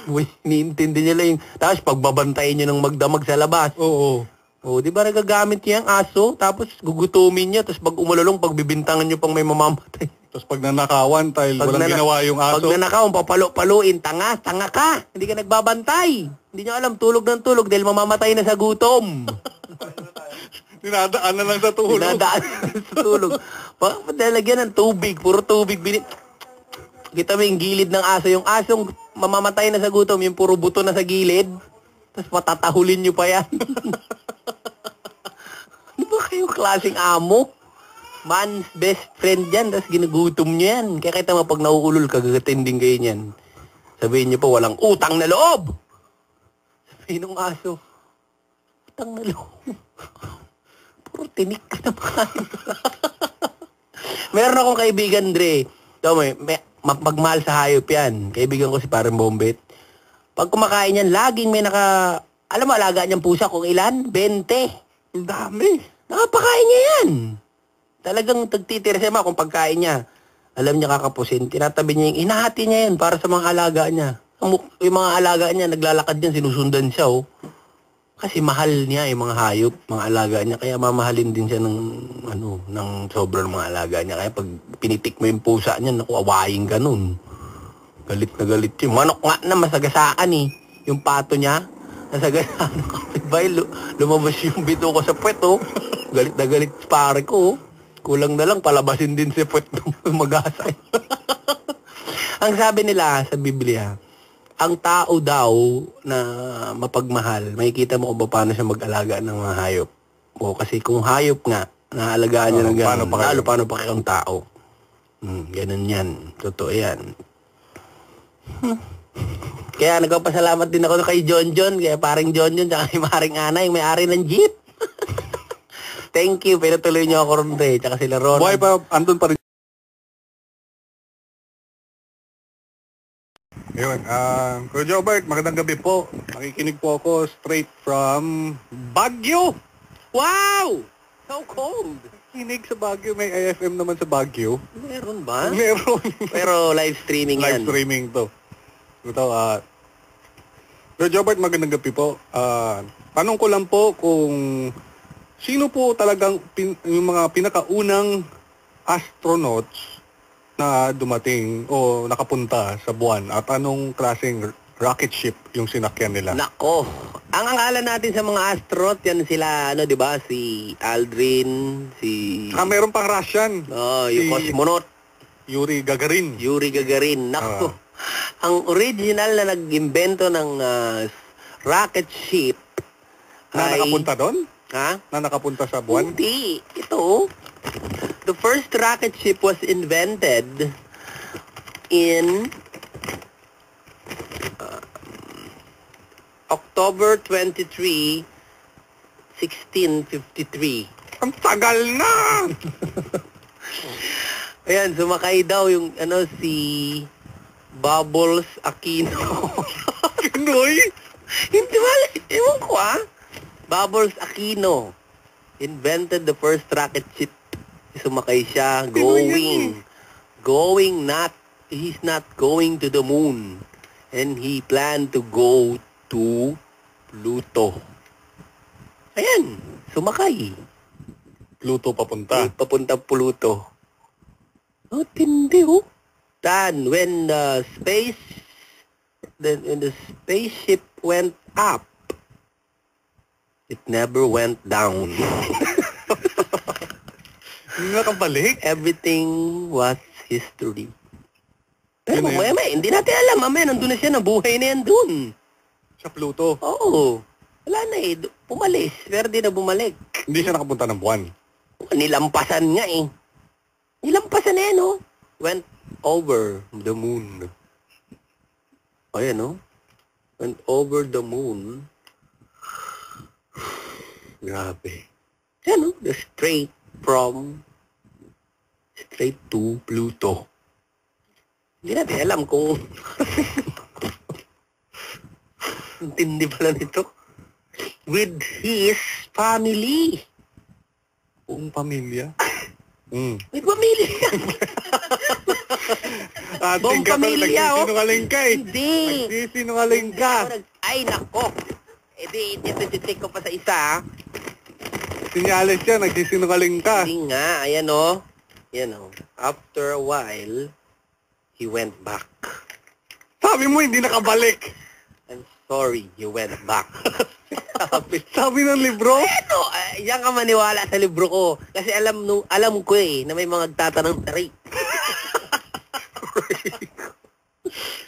Uy, niintindi niya lang yung... Tapos pagbabantayin niyo ng magdamag sa labas. Oo. Oo, di ba nagagamit niya ang aso, tapos gugutumin niya, tapos pag umalulong, pag bibintangan niyo pang may mamamatay. Tapos pag nanakawan, dahil walang nana- ginawa yung aso. Pag nanakaw, papalo-paluin, tanga, tanga ka. Hindi ka nagbabantay. Hindi niyo alam, tulog ng tulog dahil mamamatay na sa gutom. Dinadaan na lang sa tulog. Dinadaan sa tulog. Pa, padalagyan ng tubig, puro tubig. Bini Kita mo yung gilid ng aso. Yung asong mamamatay na sa gutom, yung puro buto na sa gilid. Tapos patatahulin nyo pa yan. ano ba kayong klaseng amo? Man's best friend yan, tapos ginugutom nyo yan. Kaya kita mo, pag nauulol ka, gagatinding kayo niyan. Sabihin nyo pa, walang utang na loob! Sabihin ng aso, utang na loob. Puro tinik ka naman. Meron akong kaibigan, Dre. Ito may, mapagmahal sa hayop yan. Kaibigan ko si Parang Bombet. Pag kumakain yan, laging may naka... Alam mo, alaga niyang pusa kung ilan? 20. Ang dami. Nakapakain niya yan. Talagang tagtitira siya kung pagkain niya. Alam niya kakapusin. Tinatabi niya yung inahati niya yan para sa mga alaga niya. Yung mga alaga niya, naglalakad yan, sinusundan siya, oh. Kasi mahal niya yung mga hayop, mga alaga niya. Kaya mamahalin din siya ng, ano, ng sobrang mga alaga niya. Kaya pag pinitik mo yung pusa niya, naku, awayin ka nun. Galit na galit yun. Manok nga na, masagasaan eh. Yung pato niya, nasagasaan. Lu- lumabas yung bito ko sa puwet. Galit na galit pare ko. Kulang na lang, palabasin din si puwet ng magasay. Ang sabi nila sa Biblia, ang tao daw na mapagmahal, makikita mo kung paano siya mag-alaga ng mga hayop. O kasi kung hayop nga, naalagaan niya Oo, ng gano'n, paano lalo paano pa kayo ang tao. Hmm, ganun yan. Totoo yan. Hmm. Kaya nagpapasalamat din ako kay John John, kaya paring John John, tsaka kay Maring Ana, yung may-ari ng jeep. Thank you, pinatuloy niyo ako ron, Ray, tsaka sila Ron. Buhay pa, andun pa rin. Yun, ah, Kuya Jobert, magandang gabi po. Nakikinig po ako straight from Baguio. Wow! So cold. Kinig sa Baguio, may AFM naman sa Baguio. Meron ba? Meron. Pero live streaming Live yan. streaming to. Ito, ah, Kuya Jobert, magandang gabi po. Ah, tanong ko lang po kung sino po talagang pin, yung mga pinakaunang astronauts na dumating o nakapunta sa buwan at anong klaseng rocket ship yung sinakyan nila? Nako. Ang angalan natin sa mga astronaut, yan sila, ano, di ba? Si Aldrin, si... Ah, meron pang Russian. Oh, yung Si- cosmonaut. Yuri Gagarin. Yuri Gagarin. Nako. Ang original na nag-imbento ng ah, rocket ship Na ay- nakapunta doon? Ha? Na nakapunta sa buwan? Hindi. Ito, the first rocket ship was invented in uh, October 23, 1653. Ang tagal na! Ayan, sumakay daw yung ano si Bubbles Aquino. Pinoy? Hindi wala. Ewan ko ah. Bubbles Aquino invented the first rocket ship sumakay siya, going, going not, he's not going to the moon. And he planned to go to Pluto. Ayan, sumakay. Pluto papunta. Papunta Pluto. Oh, tindi oh. Then, when the space, then when the spaceship went up, it never went down. Nakabalik? Everything was history. Pero mamaya, mamaya, hindi natin alam. Mamaya, nandun na siya, nabuhay na yan dun. Sa Pluto? Oo. Wala na eh. Du- Pumalis. Pero di na bumalik. Hindi siya nakapunta ng buwan. Nilampasan nga eh. Nilampasan na yan, oh. Went over the moon. Ayan, oh. Went over the moon. Grabe. Yan, oh. The straight from straight to Pluto. Hindi natin alam kung Intindi pala nito. With his family. Buong pamilya? Mm. May pamilya. Ate Buong pamilya, oh. nagsisinungaling ka eh. Hindi. Nagsisinungaling ka. Ay, nako. Eh di, titik ko pa sa isa. ah. Sinyalis siya, nagsisinungaling ka. Hindi nga, ayan o. Ayan o. After a while, he went back. Sabi mo, hindi nakabalik. I'm sorry, he went back. Sabi, Sabi ng libro? ano, uh, yan ka maniwala sa libro ko. Kasi alam no, alam ko eh, na may mga nagtatanong tarik.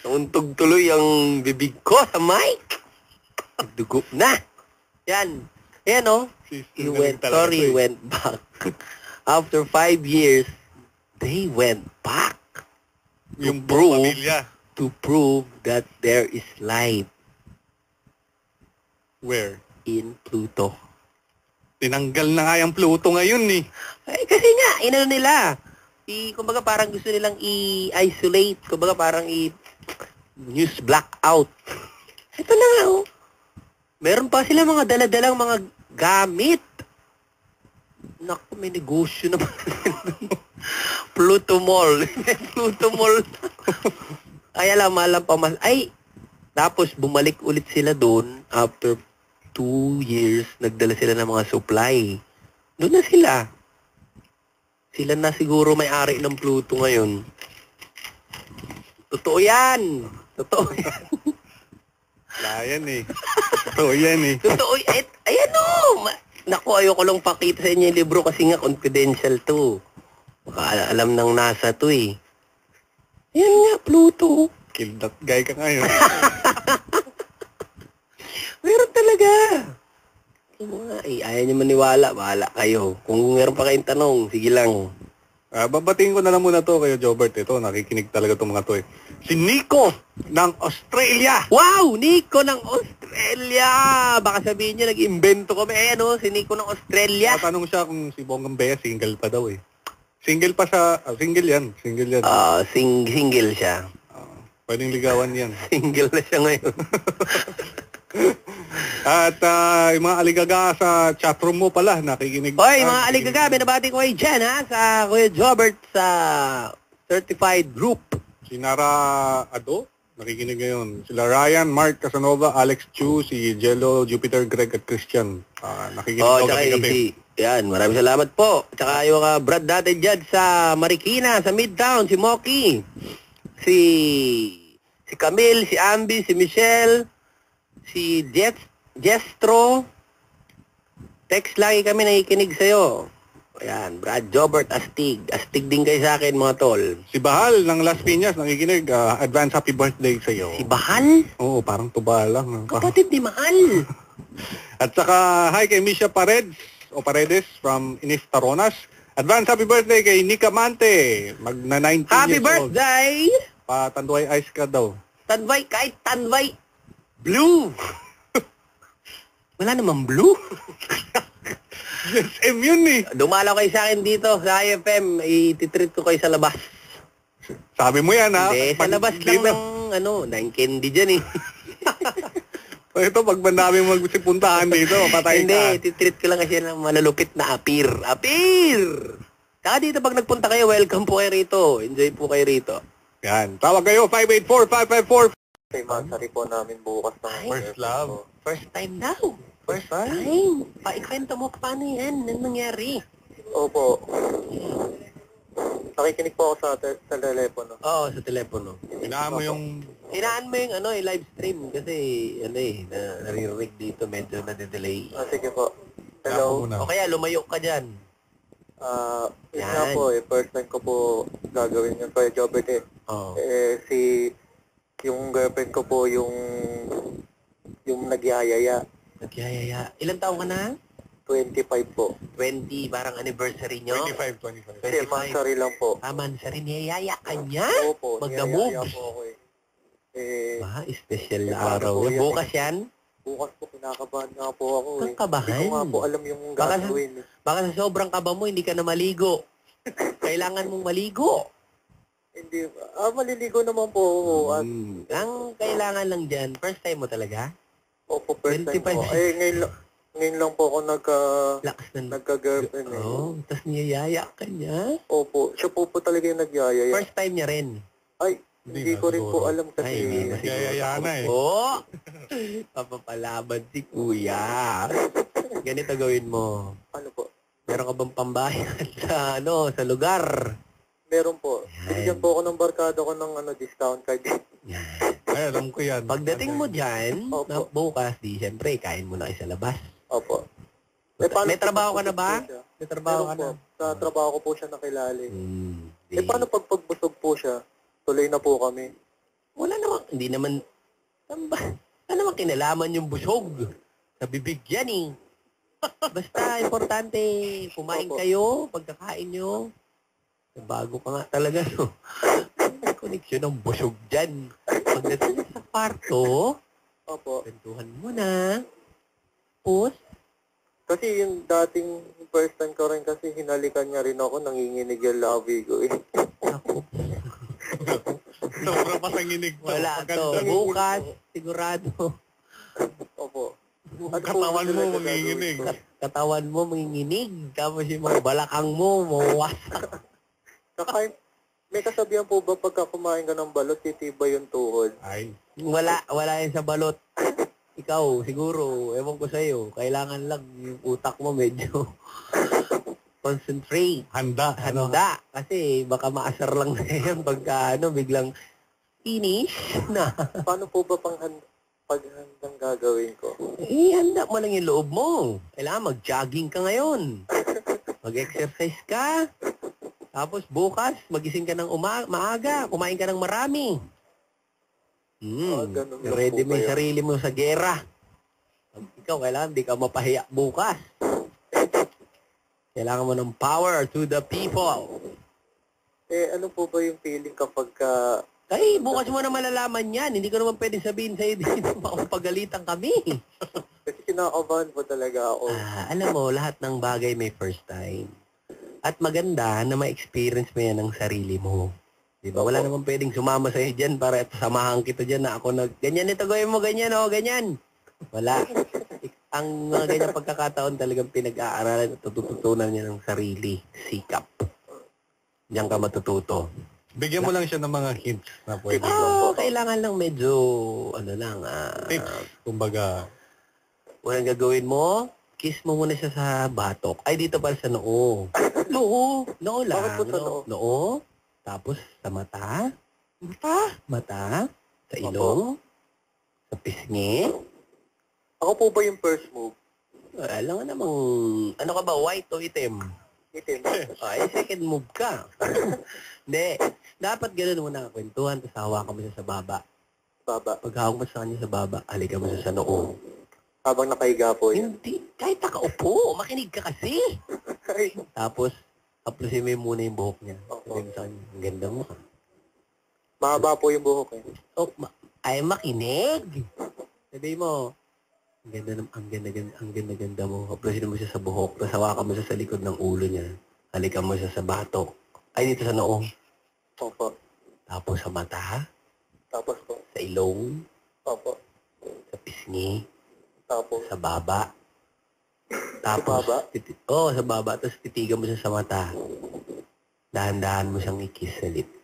Nauntog tuloy ang bibig ko sa mic. Dugo na. Yan. Yan oh. He went, sorry, to he eh. went back. After five years, they went back. Yung to buong prove, pamilya. to prove that there is life Where? in Pluto. Tinanggal na nga yung Pluto ngayon eh. Ay, kasi nga, inano nila. I, kumbaga parang gusto nilang i-isolate. Kumbaga parang i- news blackout. Ito na nga, oh. Meron pa sila mga daladalang mga gamit. Naku, may negosyo naman. Pluto Mall. Pluto Mall. Ay, alam, alam pa mas. Ay, tapos bumalik ulit sila doon after two years, nagdala sila ng mga supply. Doon na sila. Sila na siguro may-ari ng Pluto ngayon. Totoo yan. Totoo yan. Wala yan eh. Totoo yan eh. Totoo yan. Ayan o. Naku, ayoko lang pakita sa inyo yung libro kasi nga confidential to. Baka al- alam ng NASA to eh. Ayan nga, Pluto. Kill that guy ka ngayon. Meron talaga. Nga eh, ayaw niyo maniwala, bahala kayo. Kung meron pa kayong tanong, sige lang. Ah, babatiin ko na lang muna to kayo, Jobert. Ito, nakikinig talaga itong mga to eh. Si Nico ng Australia. Wow! Nico ng Australia! Baka sabihin niyo, nag-invento kami. Ayan o, si Nico ng Australia. Tatanong siya kung si Bonggang Bea single pa daw eh. Single pa siya, ah, single yan, single yan. Ah, sing single siya. Pwedeng ligawan yan. Single na siya ngayon. At ah, yung mga aligaga sa chatroom mo pala, nakikinig. Hoy, ah, mga aligagabi, nabati ko kayo dyan, ha? Sa Kuya Jobert sa certified group. Si Nara Ado, nakikinig ngayon. Sila Ryan, Mark Casanova, Alex Chu, si Jello, Jupiter, Greg at Christian. Ah, nakikinig Oh, tsaka yung si, yan, maraming salamat po. Tsaka yung mga Brad natin dyan sa Marikina, sa Midtown, si Moki, si, si Camille, si Ambi, si Michelle, si Jet, Jestro. Text lagi kami nakikinig sa'yo. Ayan, Brad Jobert, Astig. Astig din kayo sa akin, mga tol. Si Bahal ng Las Piñas, nakikinig. ah, advance happy birthday sa iyo. Si Bahal? Oo, parang tuba lang. ah. Kapatid ni Mahal. At saka, hi kay Misha Paredes, o Paredes from Inis Taronas. Advance happy birthday kay Nika Mante. Magna 19 Happy years old. birthday! Patanduay ice ka daw. Tanbay, kahit tanbay, blue. Wala namang blue. yes, M yun eh. Dumalaw kayo sa akin dito sa IFM, ititreat ko kayo sa labas. Sabi mo yan ha. Hindi, sa Pag- labas lang dito. ng, ano, ng candy dyan eh. Ito, pag bandaming magsipuntahan dito, patay Hindi, ka. ititreat ko lang kasi ng malalupit na apir. Apir! Saka dito pag nagpunta kayo, welcome po kayo rito. Enjoy po kayo rito. Yan. Tawag kayo, 584-554. Kay Masari po namin bukas ng First love. First time daw. First time. Paikwento mo paano yan. Anong nangyari? Opo. Nakikinig po ako sa, te- sa telepono. Oo, sa telepono. Inaan mo yung... Hinaan mo yung ano, yung live stream kasi ano eh, na, naririnig dito medyo nade-delay. Ah, sige po. Hello. O kaya lumayo ka dyan. Ah, yun Yan. nga po eh. First time ko po gagawin yun kay Jobert eh. Oo. Eh, si... Yung girlfriend ko po yung... Yung nagyayaya. Nagyayaya. Ilan taong ka na? 25 po. 20, parang anniversary nyo? 25, 25. Kasi Masari lang po. Ah, Mansari, niyayaya ka niya? Opo. Niyayaya po ako eh. Eh, Ah, special na Eh, araw. po yan bukas yan? bukas po kinakabahan nga po ako eh. Kang kabahan? Hindi ko nga po alam yung Baka- gagawin eh. Baka sa sobrang kaba mo, hindi ka na maligo. Kailangan mong maligo. Hindi, ah, maliligo naman po. At, Hmm. Ang kailangan lang dyan, first time mo talaga? Opo, first time 25. po. Eh, ngayon, lang- ngayon lang po ako nagka, Lakas ng... nagka-girlfriend eh. Oo, oh, tapos niyayaya ka niya. Opo, siya po po talaga yung nagyayaya. First time niya rin. Ay, hindi, Hindi ko rin po siguro. alam kasi. Ay, hindi na siguro. Nagyayaya na eh. Oo! Papapalaban si kuya. Ganito gawin mo. Ano po? Meron ka bang pambayad sa, ano, sa lugar? Meron po. Binigyan po ako ng barkada ko ng ano, discount card. Ay, alam ko yan. Pagdating mo dyan, Opo. na bukas, di, siyempre, kain mo na kayo sa labas. Opo. Eh, paano May trabaho ka na ba? po siya? May trabaho ka Meron na? po. Sa trabaho ko po siya nakilala eh. Hmm, di. Eh, paano pag pagbusog po siya? Tuloy na po kami. Wala naman, hindi naman, ano ba? Ano naman kinalaman yung busog? Sa bibig yan eh. Basta, importante, kumain Opo. kayo, pagkakain nyo. Bago ka nga talaga, no? May koneksyon ng busog dyan. Pagdating sa kwarto, Opo. kwentuhan mo na. Tapos, Kasi yung dating first time ko rin kasi hinalikan niya rin ako, nanginginig yung labi ko eh. ako, Sobrang pasanginig to. wala to. Bukas, sigurado. Opo. Ano po Katawan mo talaga manginginig. gagawin ko? Katawan mo manginginig. Tapos yung mga balakang mo, mawawasak. Kakain, may kasabihan po ba pagka kumain ka ng balot, titiba yung tuhod? Ay. Wala, wala yan sa balot. Ikaw, siguro, ewan ko sa'yo, kailangan lang yung utak mo medyo concentrate. Handa. Ano? Handa. Kasi baka maasar lang na yan pagka ano, biglang finish na. Paano po ba pang hand, paghandang gagawin ko? Eh, handa mo lang yung loob mo. Kailangan mag-jogging ka ngayon. Mag-exercise ka. Tapos bukas, magising ka ng uma- maaga. Kumain ka ng marami. Ah, Hmm. ganun lang Ready po mo yung sarili mo sa gera. Pag ikaw, kailangan di ka mapahiya bukas. Kailangan mo ng power to the people. Eh, ano po ba yung feeling kapag ka... Ay, bukas mo na malalaman yan. Hindi ko naman pwede sabihin sa'yo dito. Makapagalitan kami. Kasi kinakabahan po talaga ako. Ah, alam mo, lahat ng bagay may first time. At maganda na ma-experience mo yan ng sarili mo. Di ba? Wala naman pwedeng sumama sa'yo dyan para samahan kita dyan na ako nag, ganyan ito gawin mo, ganyan o, ganyan. Wala. Ang mga ganyan pagkakataon talagang pinag-aaralan at tututunan niya ng sarili. Sikap. Diyan ka matututo. Bigyan mo lang siya ng mga hints na pwede. Ah, kailangan lang medyo, ano lang, ah, Tips. Kumbaga, Unang gagawin mo, kiss mo muna siya sa batok. Ay, dito pala sa noo. Noo. Noo lang. Bakit po sa noo? Noo. Tapos sa mata. Mata. Mata. Sa ilong. Sa pisngi. Ako po ba yung first move? Alam nga namang, ano ka ba, white o itim? Itim. Ay, second move ka. Hindi. Dapat ganun muna ang kwentuhan, tapos hawakan mo siya sa baba. Baba. Pag hawak mo sa kanya sa baba, halika mo siya sa noo. Habang nakahiga po yun. Hindi. Kahit nakaupo, makinig ka kasi. Tapos, haplusin mo yung muna yung buhok niya. Sabi mo sa kanya, ang ganda mo ka. Mahaba po yung buhok eh. Oh, ma- ay, makinig. Sabi mo, ang ganda, ng- ang ganda, ganda, ang ganda, ganda mo. Haplusin mo siya sa buhok, tapos hawakan mo siya sa likod ng ulo niya. Halikan mo siya sa batok. Ay, dito sa noo. Opo. Tapos sa mata, Tapos po. sa ilong, Opo. sa pisngi, Tapos. sa baba. Tapos, baba? titi- oh, sa baba. Tapos titigan mo siya sa mata. Dahan-dahan mo siyang i-kiss sa lips.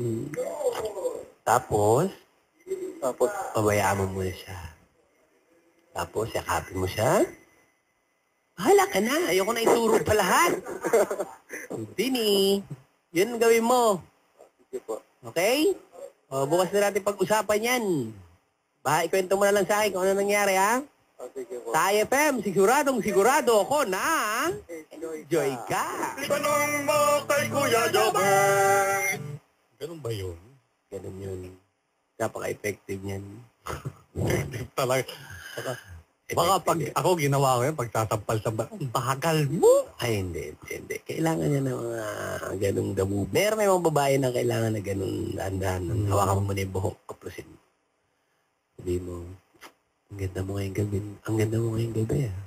Mm. Tapos, tapos, pabayaan mo muna siya. Tapos, yakapin mo siya. Bahala ka na. Ayoko na ituro pa lahat. Dini, yun ang gawin mo. Okay? O, bukas na natin pag-usapan yan. Ba, ikwento mo na lang sa akin kung ano nangyari, ha? Sa IFM, siguradong sigurado ako na enjoy ka. Itanong mo kay Kuya. Ganun ba yun? Ganun yun. Napaka-effective niyan. Talaga. Baka, baka pag ako ginawa ko yan, pagsasampal sa ang bagal mo. Ay, hindi, hindi. Kailangan niya ng mga ganung the move. Meron may mga babae na kailangan na ganung dahan-dahan. Hmm. Hawakan mo muna yung buhok, kapusin mo. Sabi mo, ang ganda mo ngayong gabi. Ang ganda mo ngayong gabi, ah.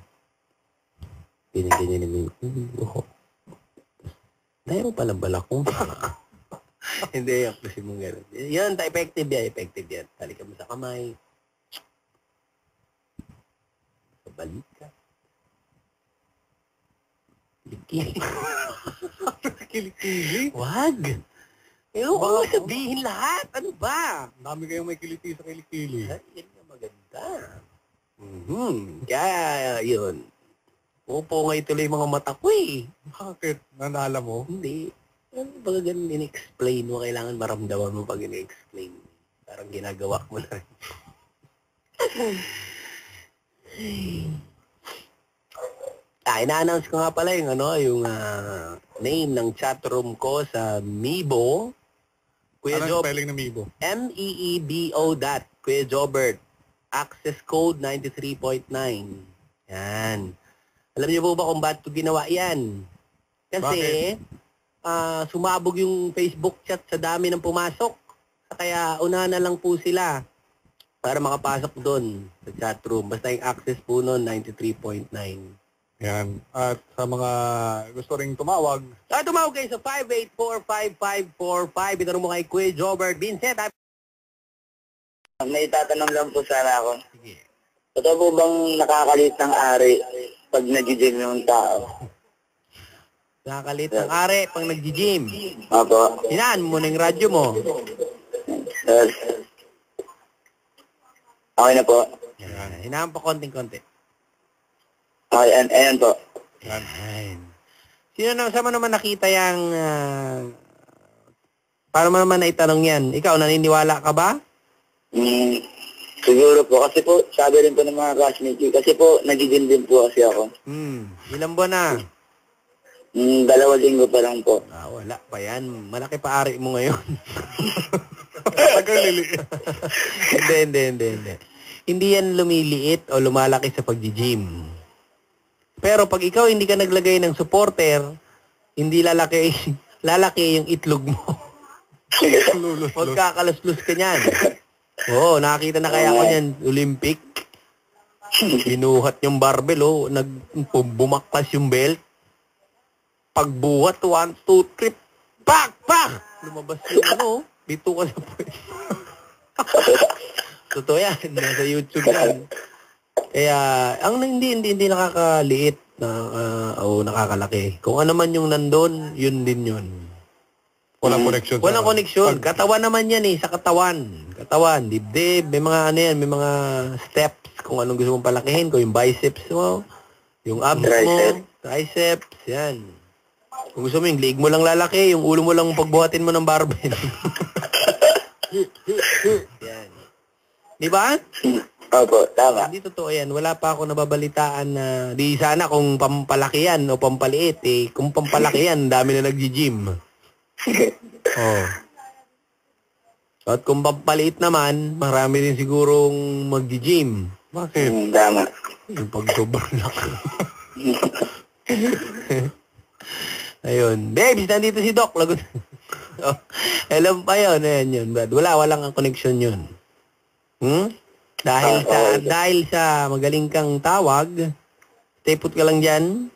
Mo yung yung buhok. Dahil mo palang balak ko. Hindi, kapusin mo gano'n. Yan, ta effective yan, effective yan. Talika mo sa kamay. Sa balikat. Kilikili. Wag. Eh, huwag mo sabihin lahat. Ano ba? Ang dami kayong may kiliti sa kilikili. Ay, yan nga maganda. Mhm. Kaya, yun. Pupungay tuloy yung mga mata ko eh. Bakit? Nanala mo? Hindi. Ano ba ganun in-explain mo? Kailangan maramdaman mo pag in-explain. Parang ginagawa mo na rin. ah, ina-announce ko nga pala yung ano, yung ah, name ng chatroom ko sa Mibo. Kuya Anong Job, spelling ng Mibo? M-E-E-B-O dot, Kuya Jobert. Access code 93.9. Yan. Alam niyo po ba kung ba't ko ginawa yan? Kasi, ah, sumabog yung Facebook chat sa dami ng pumasok. Kaya, una na lang po sila para makapasok doon sa chat room. Basta yung access po noon, 93.9. Yan. At sa mga gusto ring tumawag, Ah, tumawag kayo sa 5845545. Itanong mo kay Kuya Jobert Vincent. ah, May tatanong lang po sana ako. Totoo po bang nakakalit ng ari pag nag-gym yung tao? Nakakalit ng are pang nag-gym. Opo. Hinaan mo na yung radyo mo. Sir. Okay na po. Yan. Hinaan pa konting-konti. Okay, ayan, ayan po. Yan. Sino na, saan mo naman nakita yung... ah, paano mo naman naitanong yan? Ikaw, naniniwala ka ba? Mm, siguro po. Kasi po, sabi rin po ng mga classmates ko. Kasi po, nag-gym din po kasi ako. Hmm. Ilang buwan na? Mm, dalawa linggo pa lang po. Ah, wala pa yan. Malaki pa ari mo ngayon. hindi, hindi, hindi, hindi. Hindi yan lumiliit o lumalaki sa pag-gym. Pero pag ikaw hindi ka naglagay ng supporter, hindi lalaki, lalaki yung itlog mo. Huwag kakaluslos ka niyan. Oo, nakakita na kaya ko niyan, Olympic. Binuhat yung barbell, oh, nag, bumaklas yung belt. Pagbuhat, one, two, three, pak, pak! Lumabas yung ano, bito ka sa puwet. Totoo yan, nasa YouTube yan. Kaya, ang hindi, hindi, hindi nakakaliit na, ah, o nakakalaki. Kung ano man yung nandun, yun din yun. walang connection. Walang koneksyon. Katawan naman yan eh, sa katawan. Katawan, dibdib, may mga ano yan, may mga steps kung anong gusto mong palakihin, kung yung biceps mo, yung abs mo, triceps, yan. Kung gusto mo yung leg mo lang lalaki, yung ulo mo lang pagbuhatin mo ng barbell. yan. Di ba? Opo, tama. Hindi totoo yan. Wala pa ako nababalitaan na di sana kung pampalaki yan o pampaliit eh. Kung pampalaki yan, dami na nagji-gym. oh. At kung pampaliit naman, marami din sigurong magji-gym. Bakit? Mm, tama. Yung pag sobrang laki. Ayun. Babes, nandito si Doc. Lagot. oh, alam pa yun. Ayan yun, Brad. Wala, walang ang connection yun. Hmm? Dahil sa, dahil sa magaling kang tawag, stay put ka lang dyan.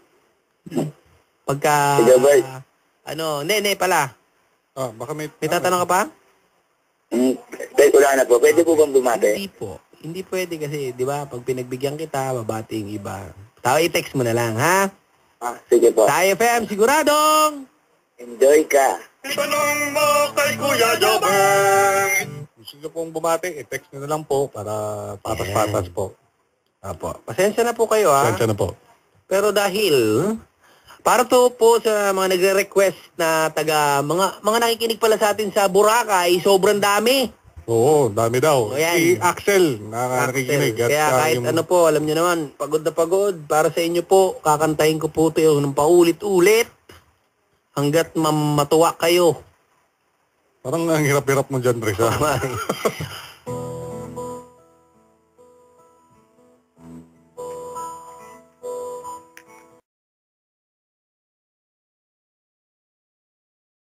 Pagka, ano, hindi, hindi pala. Ah, baka may... May tatanong ka pa? Mm, pwede, wala na po. Pwede po bang bumate? Hindi po. Hindi pwede kasi, di ba, pag pinagbigyan kita, babati yung iba. Tawa, i-text mo na lang, ha? Ah, sige po. Sa IFM, siguradong Enjoy ka. Itanong mo kay Kuya Jobert. Gusto nyo pong bumati, i-text nyo na lang po para patas-patas po. Apo. Pasensya na po kayo ha. Pasensya na po. Pero dahil para to po sa mga nagre-request na taga mga mga nakikinig pala sa atin sa Boracay, sobrang dami. Oo, dami daw. O, yan. Si Axel, na nakikinig. at, Kaya ah, kahit yung- ano po, alam niyo naman, pagod na pagod, para sa inyo po, kakantahin ko po ito yung paulit-ulit hanggat mam- matuwa kayo. Parang ang hirap-hirap mo dyan, Risa.